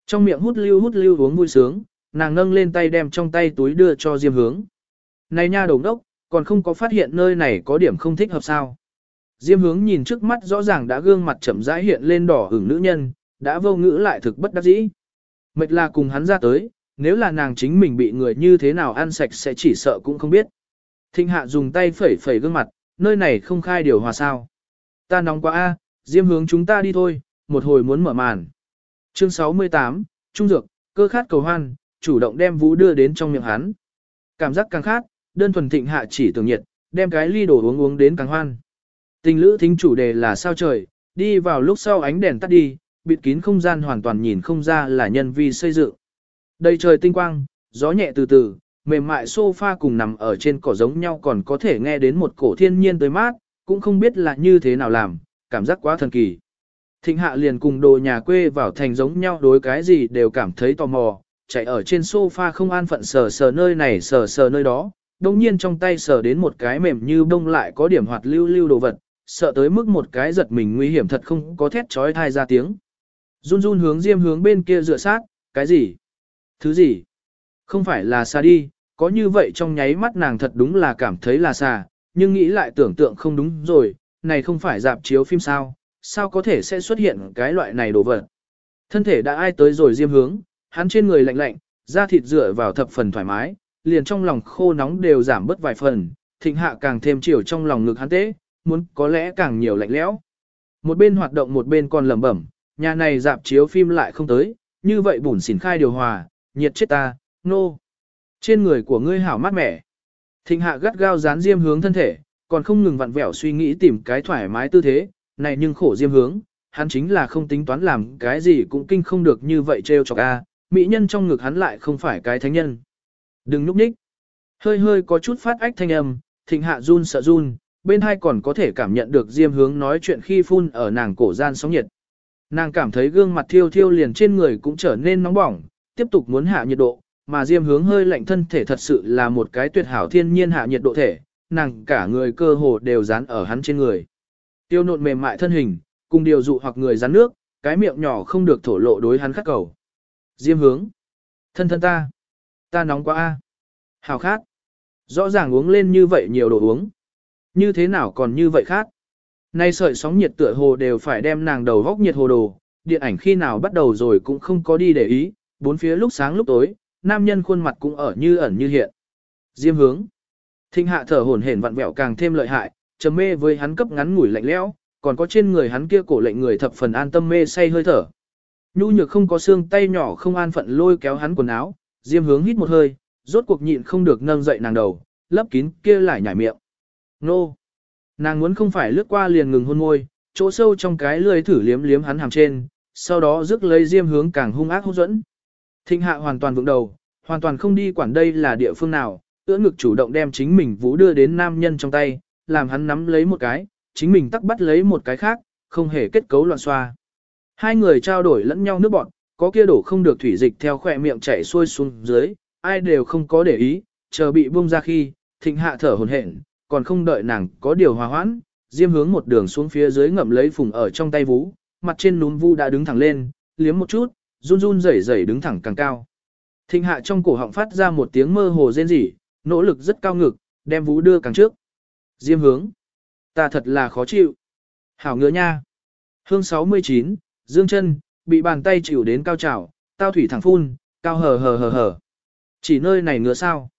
Trong miệng hút lưu hút lưu uống vui sướng, nàng nâng lên tay đem trong tay túi đưa cho Diêm hướng. Này nha đồng đốc, còn không có phát hiện nơi này có điểm không thích hợp sao. Diêm hướng nhìn trước mắt rõ ràng đã gương mặt chậm rãi hiện lên đỏ ửng nữ nhân, đã vô ngữ lại thực bất đắc dĩ. Mệt là cùng hắn ra tới, nếu là nàng chính mình bị người như thế nào ăn sạch sẽ chỉ sợ cũng không biết. Thinh hạ dùng tay phẩy phẩy gương mặt, nơi này không khai điều hòa sao. Ta nóng quá a, diêm hướng chúng ta đi thôi, một hồi muốn mở màn. Chương 68, Trung Dược, cơ khát cầu hoan, chủ động đem vũ đưa đến trong miệng hắn. Cảm giác càng khát, đơn thuần thịnh hạ chỉ tưởng nhiệt, đem cái ly đồ uống uống đến càng hoan. Tình lữ thính chủ đề là sao trời, đi vào lúc sau ánh đèn tắt đi, bịt kín không gian hoàn toàn nhìn không ra là nhân vi xây dựng. Đầy trời tinh quang, gió nhẹ từ từ, mềm mại sofa cùng nằm ở trên cỏ giống nhau còn có thể nghe đến một cổ thiên nhiên tới mát, cũng không biết là như thế nào làm, cảm giác quá thần kỳ. Thịnh hạ liền cùng đồ nhà quê vào thành giống nhau đối cái gì đều cảm thấy tò mò, chạy ở trên sofa không an phận sờ sờ nơi này sờ sờ nơi đó, đồng nhiên trong tay sờ đến một cái mềm như bông lại có điểm hoạt lưu lưu đồ vật, sợ tới mức một cái giật mình nguy hiểm thật không có thét trói thai ra tiếng. Run run hướng diêm hướng bên kia dựa sát, cái gì? Thứ gì? Không phải là xa đi, có như vậy trong nháy mắt nàng thật đúng là cảm thấy là xa, nhưng nghĩ lại tưởng tượng không đúng rồi, này không phải dạp chiếu phim sao, sao có thể sẽ xuất hiện cái loại này đồ vật. Thân thể đã ai tới rồi diêm hướng, hắn trên người lạnh lạnh, da thịt dựa vào thập phần thoải mái, liền trong lòng khô nóng đều giảm bớt vài phần, thịnh hạ càng thêm chiều trong lòng ngực hắn tế, muốn có lẽ càng nhiều lạnh lẽo. Một bên hoạt động một bên còn lẩm bẩm, nhà này dạp chiếu phim lại không tới, như vậy bùn xỉn khai điều hòa, nhiệt chết ta, nô. No. Trên người của ngươi hảo mát mẻ. Thịnh hạ gắt gao dán diêm hướng thân thể, còn không ngừng vặn vẹo suy nghĩ tìm cái thoải mái tư thế, này nhưng khổ diêm hướng, hắn chính là không tính toán làm cái gì cũng kinh không được như vậy trêu chọc a, mỹ nhân trong ngực hắn lại không phải cái thánh nhân. Đừng núp ních. Hơi hơi có chút phát ách thanh âm, thịnh hạ run sợ run, bên hai còn có thể cảm nhận được diêm hướng nói chuyện khi phun ở nàng cổ gian sóng nhiệt. Nàng cảm thấy gương mặt thiêu thiêu liền trên người cũng trở nên nóng bỏng, tiếp tục muốn hạ nhiệt độ, mà diêm hướng hơi lạnh thân thể thật sự là một cái tuyệt hảo thiên nhiên hạ nhiệt độ thể, nàng cả người cơ hồ đều dán ở hắn trên người. Tiêu nộn mềm mại thân hình, cùng điều dụ hoặc người dán nước, cái miệng nhỏ không được thổ lộ đối hắn khắc cầu. Diêm hướng. Thân thân ta. Ta nóng quá a. Hào khát. Rõ ràng uống lên như vậy nhiều đồ uống. Như thế nào còn như vậy khác? Nay sợi sóng nhiệt tựa hồ đều phải đem nàng đầu góc nhiệt hồ đồ, điện ảnh khi nào bắt đầu rồi cũng không có đi để ý, bốn phía lúc sáng lúc tối, nam nhân khuôn mặt cũng ở như ẩn như hiện. Diêm hướng. Thinh hạ thở hổn hển vặn vẹo càng thêm lợi hại, trầm mê với hắn cấp ngắn ngủi lạnh lẽo, còn có trên người hắn kia cổ lệnh người thập phần an tâm mê say hơi thở. Nhu nhược không có xương tay nhỏ không an phận lôi kéo hắn quần áo, Diêm hướng hít một hơi, rốt cuộc nhịn không được nâng dậy nàng đầu, lấp kín kia lại nhảy miệng. Nô! Nàng muốn không phải lướt qua liền ngừng hôn môi, chỗ sâu trong cái lưỡi thử liếm liếm hắn hàm trên, sau đó rước lấy diêm hướng càng hung ác hút dẫn. Thịnh hạ hoàn toàn vững đầu, hoàn toàn không đi quản đây là địa phương nào, ưỡn ngực chủ động đem chính mình vũ đưa đến nam nhân trong tay, làm hắn nắm lấy một cái, chính mình tắc bắt lấy một cái khác, không hề kết cấu loạn xoa. Hai người trao đổi lẫn nhau nước bọn, có kia đổ không được thủy dịch theo khỏe miệng chảy xuôi xuống dưới, ai đều không có để ý, chờ bị buông ra khi, thịnh hạ thở hồn hển, còn không đợi nàng có điều hòa hoãn, diêm hướng một đường xuống phía dưới ngậm lấy phùng ở trong tay vú, mặt trên núm vu đã đứng thẳng lên, liếm một chút, run run rẩy rẩy đứng thẳng càng cao. Thịnh hạ trong cổ họng phát ra một tiếng mơ hồ rên rỉ, nỗ lực rất cao ngực, đem vũ đưa càng trước. Diêm hướng. Ta thật là khó chịu. Hảo ngứa nha. Hương 69, dương chân, bị bàn tay chịu đến cao trào, tao thủy thẳng phun, cao hờ hờ hờ hờ. Chỉ nơi này ngứa sao.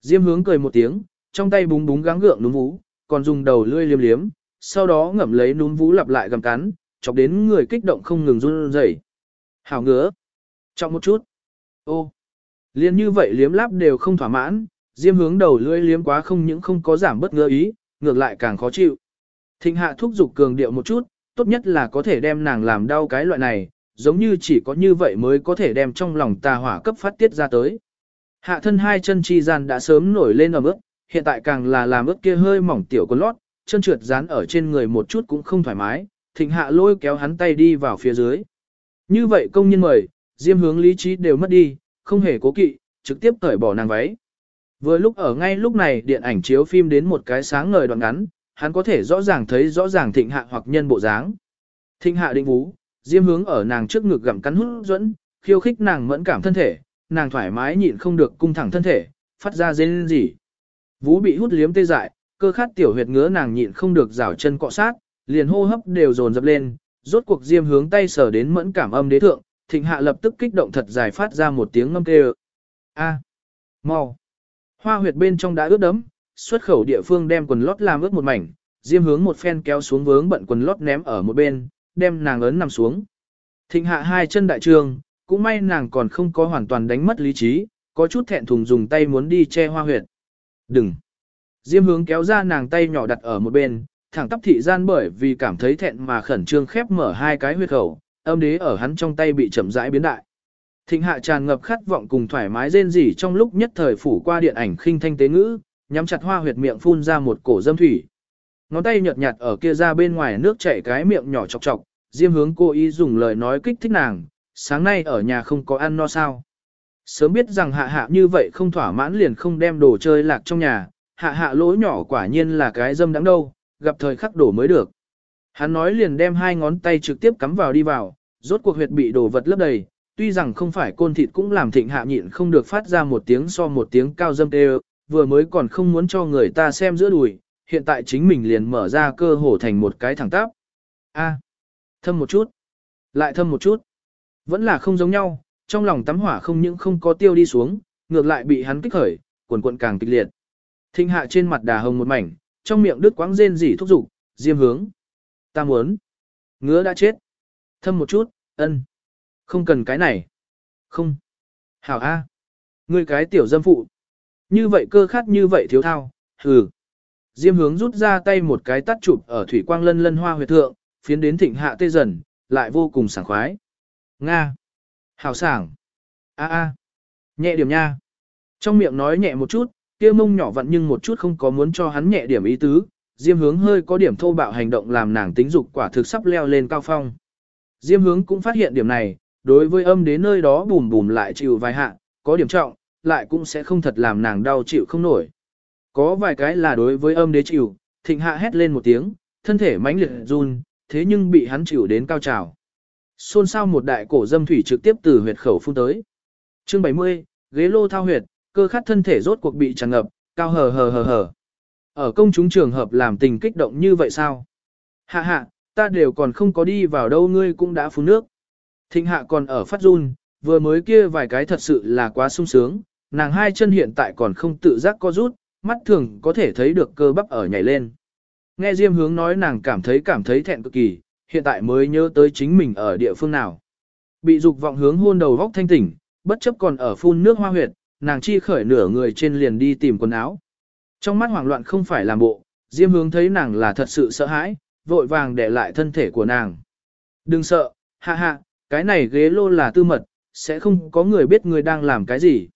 Diêm hướng cười một tiếng, trong tay búng búng gắng gượng núm vú, còn dùng đầu lươi liếm liếm, sau đó ngậm lấy núm vú lặp lại gầm cắn, chọc đến người kích động không ngừng run rẩy. Hảo ngứa. Trọng một chút. Ô. Liên như vậy liếm láp đều không thỏa mãn, diêm hướng đầu lưỡi liếm quá không những không có giảm bất ngứa ý, ngược lại càng khó chịu. Thịnh hạ thúc giục cường điệu một chút, tốt nhất là có thể đem nàng làm đau cái loại này, giống như chỉ có như vậy mới có thể đem trong lòng tà hỏa cấp phát tiết ra tới. Hạ thân hai chân chi gian đã sớm nổi lên ở mức, hiện tại càng là làm ướt kia hơi mỏng tiểu con lót, chân trượt dán ở trên người một chút cũng không thoải mái, thịnh hạ lôi kéo hắn tay đi vào phía dưới. Như vậy công nhân mời, diêm hướng lý trí đều mất đi, không hề cố kỵ, trực tiếp cởi bỏ nàng váy. Vừa lúc ở ngay lúc này điện ảnh chiếu phim đến một cái sáng ngời đoạn ngắn, hắn có thể rõ ràng thấy rõ ràng thịnh hạ hoặc nhân bộ dáng. Thịnh hạ định vú, diêm hướng ở nàng trước ngực gặm cắn hút dẫn, khiêu khích nàng mẫn cảm thân thể, nàng thoải mái nhịn không được cung thẳng thân thể, phát ra dên gì. Vú bị hút liếm tê dại, cơ khát tiểu huyệt ngứa nàng nhịn không được rảo chân cọ sát, liền hô hấp đều dồn dập lên, rốt cuộc diêm hướng tay sờ đến mẫn cảm âm đế thượng, thịnh hạ lập tức kích động thật dài phát ra một tiếng ngâm kêu. A, mau. Hoa huyệt bên trong đã ướt đẫm, xuất khẩu địa phương đem quần lót làm ướt một mảnh, diêm hướng một phen kéo xuống vướng bận quần lót ném ở một bên, đem nàng ấn nằm xuống. Thịnh hạ hai chân đại trường, cũng may nàng còn không có hoàn toàn đánh mất lý trí, có chút thẹn thùng dùng tay muốn đi che hoa huyệt. Đừng! Diêm hướng kéo ra nàng tay nhỏ đặt ở một bên, thẳng tắp thị gian bởi vì cảm thấy thẹn mà khẩn trương khép mở hai cái huyệt khẩu, âm đế ở hắn trong tay bị chậm rãi biến đại. Thịnh hạ tràn ngập khát vọng cùng thoải mái rên rỉ trong lúc nhất thời phủ qua điện ảnh khinh thanh tế ngữ, nhắm chặt hoa huyệt miệng phun ra một cổ dâm thủy. Ngón tay nhợt nhạt ở kia ra bên ngoài nước chảy cái miệng nhỏ chọc chọc, Diêm hướng cô ý dùng lời nói kích thích nàng, sáng nay ở nhà không có ăn no sao. Sớm biết rằng hạ hạ như vậy không thỏa mãn liền không đem đồ chơi lạc trong nhà, hạ hạ lỗ nhỏ quả nhiên là cái dâm đắng đâu, gặp thời khắc đổ mới được. Hắn nói liền đem hai ngón tay trực tiếp cắm vào đi vào, rốt cuộc huyệt bị đồ vật lấp đầy, tuy rằng không phải côn thịt cũng làm thịnh hạ nhịn không được phát ra một tiếng so một tiếng cao dâm tê vừa mới còn không muốn cho người ta xem giữa đùi, hiện tại chính mình liền mở ra cơ hồ thành một cái thẳng tắp. A, thâm một chút, lại thâm một chút, vẫn là không giống nhau, trong lòng tắm hỏa không những không có tiêu đi xuống, ngược lại bị hắn kích khởi, cuộn cuộn càng kịch liệt. thinh hạ trên mặt đà hồng một mảnh, trong miệng đứt quãng rên rỉ thúc giục, diêm hướng. Ta muốn. Ngứa đã chết. Thâm một chút, ân. Không cần cái này. Không. Hảo A. Ngươi cái tiểu dâm phụ. Như vậy cơ khát như vậy thiếu thao, hừ. Diêm hướng rút ra tay một cái tắt chụp ở thủy quang lân lân hoa huyệt thượng, phiến đến thịnh hạ tê dần, lại vô cùng sảng khoái. Nga. Hảo sảng. A a. Nhẹ điểm nha. Trong miệng nói nhẹ một chút, kia mông nhỏ vặn nhưng một chút không có muốn cho hắn nhẹ điểm ý tứ, Diêm hướng hơi có điểm thô bạo hành động làm nàng tính dục quả thực sắp leo lên cao phong. Diêm hướng cũng phát hiện điểm này, đối với âm đến nơi đó bùm bùm lại chịu vài hạ, có điểm trọng, lại cũng sẽ không thật làm nàng đau chịu không nổi. Có vài cái là đối với âm đế chịu, thịnh hạ hét lên một tiếng, thân thể mãnh liệt run, thế nhưng bị hắn chịu đến cao trào. Xôn xao một đại cổ dâm thủy trực tiếp từ huyệt khẩu phun tới. Chương 70, ghế lô thao huyệt, cơ khát thân thể rốt cuộc bị tràn ngập, cao hờ hờ hờ hờ. Ở công chúng trường hợp làm tình kích động như vậy sao? Hạ hạ, ta đều còn không có đi vào đâu ngươi cũng đã phun nước. Thịnh hạ còn ở phát run, vừa mới kia vài cái thật sự là quá sung sướng, nàng hai chân hiện tại còn không tự giác co rút, mắt thường có thể thấy được cơ bắp ở nhảy lên. Nghe Diêm hướng nói nàng cảm thấy cảm thấy thẹn cực kỳ, hiện tại mới nhớ tới chính mình ở địa phương nào. Bị dục vọng hướng hôn đầu góc thanh tỉnh, bất chấp còn ở phun nước hoa huyệt, nàng chi khởi nửa người trên liền đi tìm quần áo. Trong mắt hoảng loạn không phải làm bộ, Diêm hướng thấy nàng là thật sự sợ hãi, vội vàng để lại thân thể của nàng. Đừng sợ, hạ hạ, cái này ghế lô là tư mật, sẽ không có người biết người đang làm cái gì.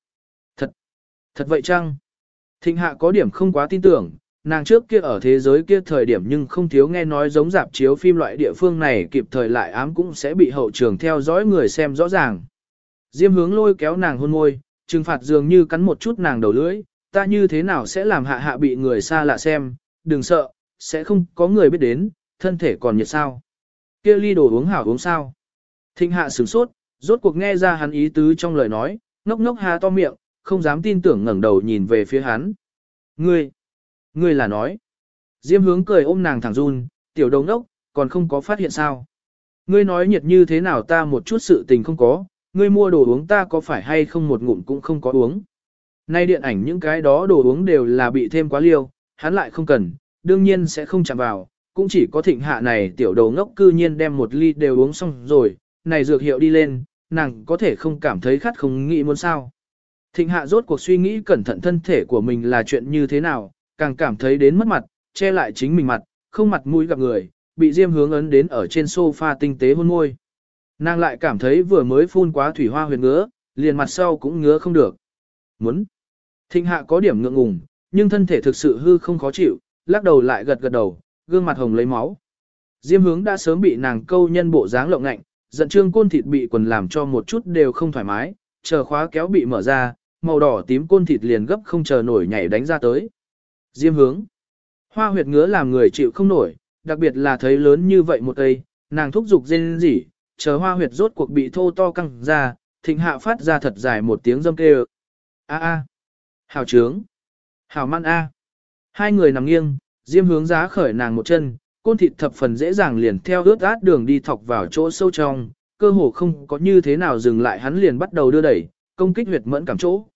Thật, vậy chăng? Thịnh hạ có điểm không quá tin tưởng, nàng trước kia ở thế giới kia thời điểm nhưng không thiếu nghe nói giống dạp chiếu phim loại địa phương này kịp thời lại ám cũng sẽ bị hậu trường theo dõi người xem rõ ràng. Diêm hướng lôi kéo nàng hôn môi, trừng phạt dường như cắn một chút nàng đầu lưỡi, ta như thế nào sẽ làm hạ hạ bị người xa lạ xem, đừng sợ, sẽ không có người biết đến, thân thể còn nhiệt sao. kia ly đồ uống hảo uống sao. Thịnh hạ sửng sốt, rốt cuộc nghe ra hắn ý tứ trong lời nói, Ngốc ngốc há to miệng, không dám tin tưởng ngẩng đầu nhìn về phía hắn. Ngươi, ngươi là nói. Diêm hướng cười ôm nàng thẳng run, tiểu đầu ngốc, còn không có phát hiện sao. Ngươi nói nhiệt như thế nào ta một chút sự tình không có, ngươi mua đồ uống ta có phải hay không một ngụm cũng không có uống. Nay điện ảnh những cái đó đồ uống đều là bị thêm quá liêu, hắn lại không cần, đương nhiên sẽ không chạm vào, cũng chỉ có thịnh hạ này tiểu đầu ngốc cư nhiên đem một ly đều uống xong rồi, này dược hiệu đi lên, nàng có thể không cảm thấy khát không nghĩ muốn sao. Thịnh hạ rốt cuộc suy nghĩ cẩn thận thân thể của mình là chuyện như thế nào, càng cảm thấy đến mất mặt, che lại chính mình mặt, không mặt mũi gặp người, bị diêm hướng ấn đến ở trên sofa tinh tế hôn môi. Nàng lại cảm thấy vừa mới phun quá thủy hoa huyền ngứa, liền mặt sau cũng ngứa không được. Muốn. Thịnh hạ có điểm ngượng ngùng, nhưng thân thể thực sự hư không khó chịu, lắc đầu lại gật gật đầu, gương mặt hồng lấy máu. Diêm hướng đã sớm bị nàng câu nhân bộ dáng lộng ngạnh, giận trương côn thịt bị quần làm cho một chút đều không thoải mái, chờ khóa kéo bị mở ra, màu đỏ tím côn thịt liền gấp không chờ nổi nhảy đánh ra tới. Diêm hướng. Hoa huyệt ngứa làm người chịu không nổi, đặc biệt là thấy lớn như vậy một cây, nàng thúc giục rên rỉ, chờ hoa huyệt rốt cuộc bị thô to căng ra, thịnh hạ phát ra thật dài một tiếng dâm kêu. A a. Hảo trướng. Hảo man a. Hai người nằm nghiêng, diêm hướng giá khởi nàng một chân, côn thịt thập phần dễ dàng liền theo ướt át đường đi thọc vào chỗ sâu trong, cơ hồ không có như thế nào dừng lại hắn liền bắt đầu đưa đẩy, công kích huyệt mẫn cảm chỗ.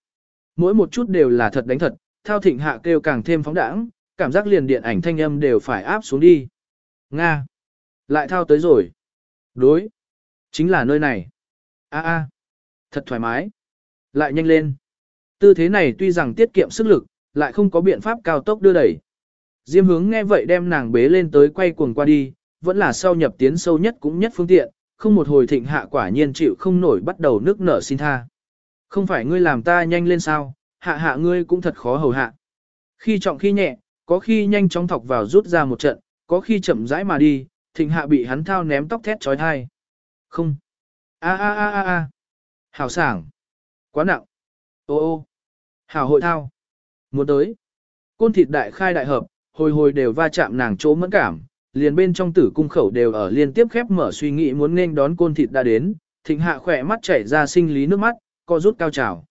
Mỗi một chút đều là thật đánh thật, thao thịnh hạ kêu càng thêm phóng đãng, cảm giác liền điện ảnh thanh âm đều phải áp xuống đi. Nga. Lại thao tới rồi. Đối. Chính là nơi này. A a. Thật thoải mái. Lại nhanh lên. Tư thế này tuy rằng tiết kiệm sức lực, lại không có biện pháp cao tốc đưa đẩy. Diêm hướng nghe vậy đem nàng bế lên tới quay cuồng qua đi, vẫn là sau nhập tiến sâu nhất cũng nhất phương tiện, không một hồi thịnh hạ quả nhiên chịu không nổi bắt đầu nước nở xin tha. Không phải ngươi làm ta nhanh lên sao, hạ hạ ngươi cũng thật khó hầu hạ. Khi trọng khi nhẹ, có khi nhanh chóng thọc vào rút ra một trận, có khi chậm rãi mà đi, thịnh hạ bị hắn thao ném tóc thét trói thai. Không. A a a a a. Hảo sảng. Quá nặng. Ô ô. Hảo hội thao. Muốn tới. Côn thịt đại khai đại hợp, hồi hồi đều va chạm nàng chỗ mẫn cảm, liền bên trong tử cung khẩu đều ở liên tiếp khép mở suy nghĩ muốn nên đón côn thịt đã đến, thịnh hạ khỏe mắt chảy ra sinh lý nước mắt, co rút cao trào.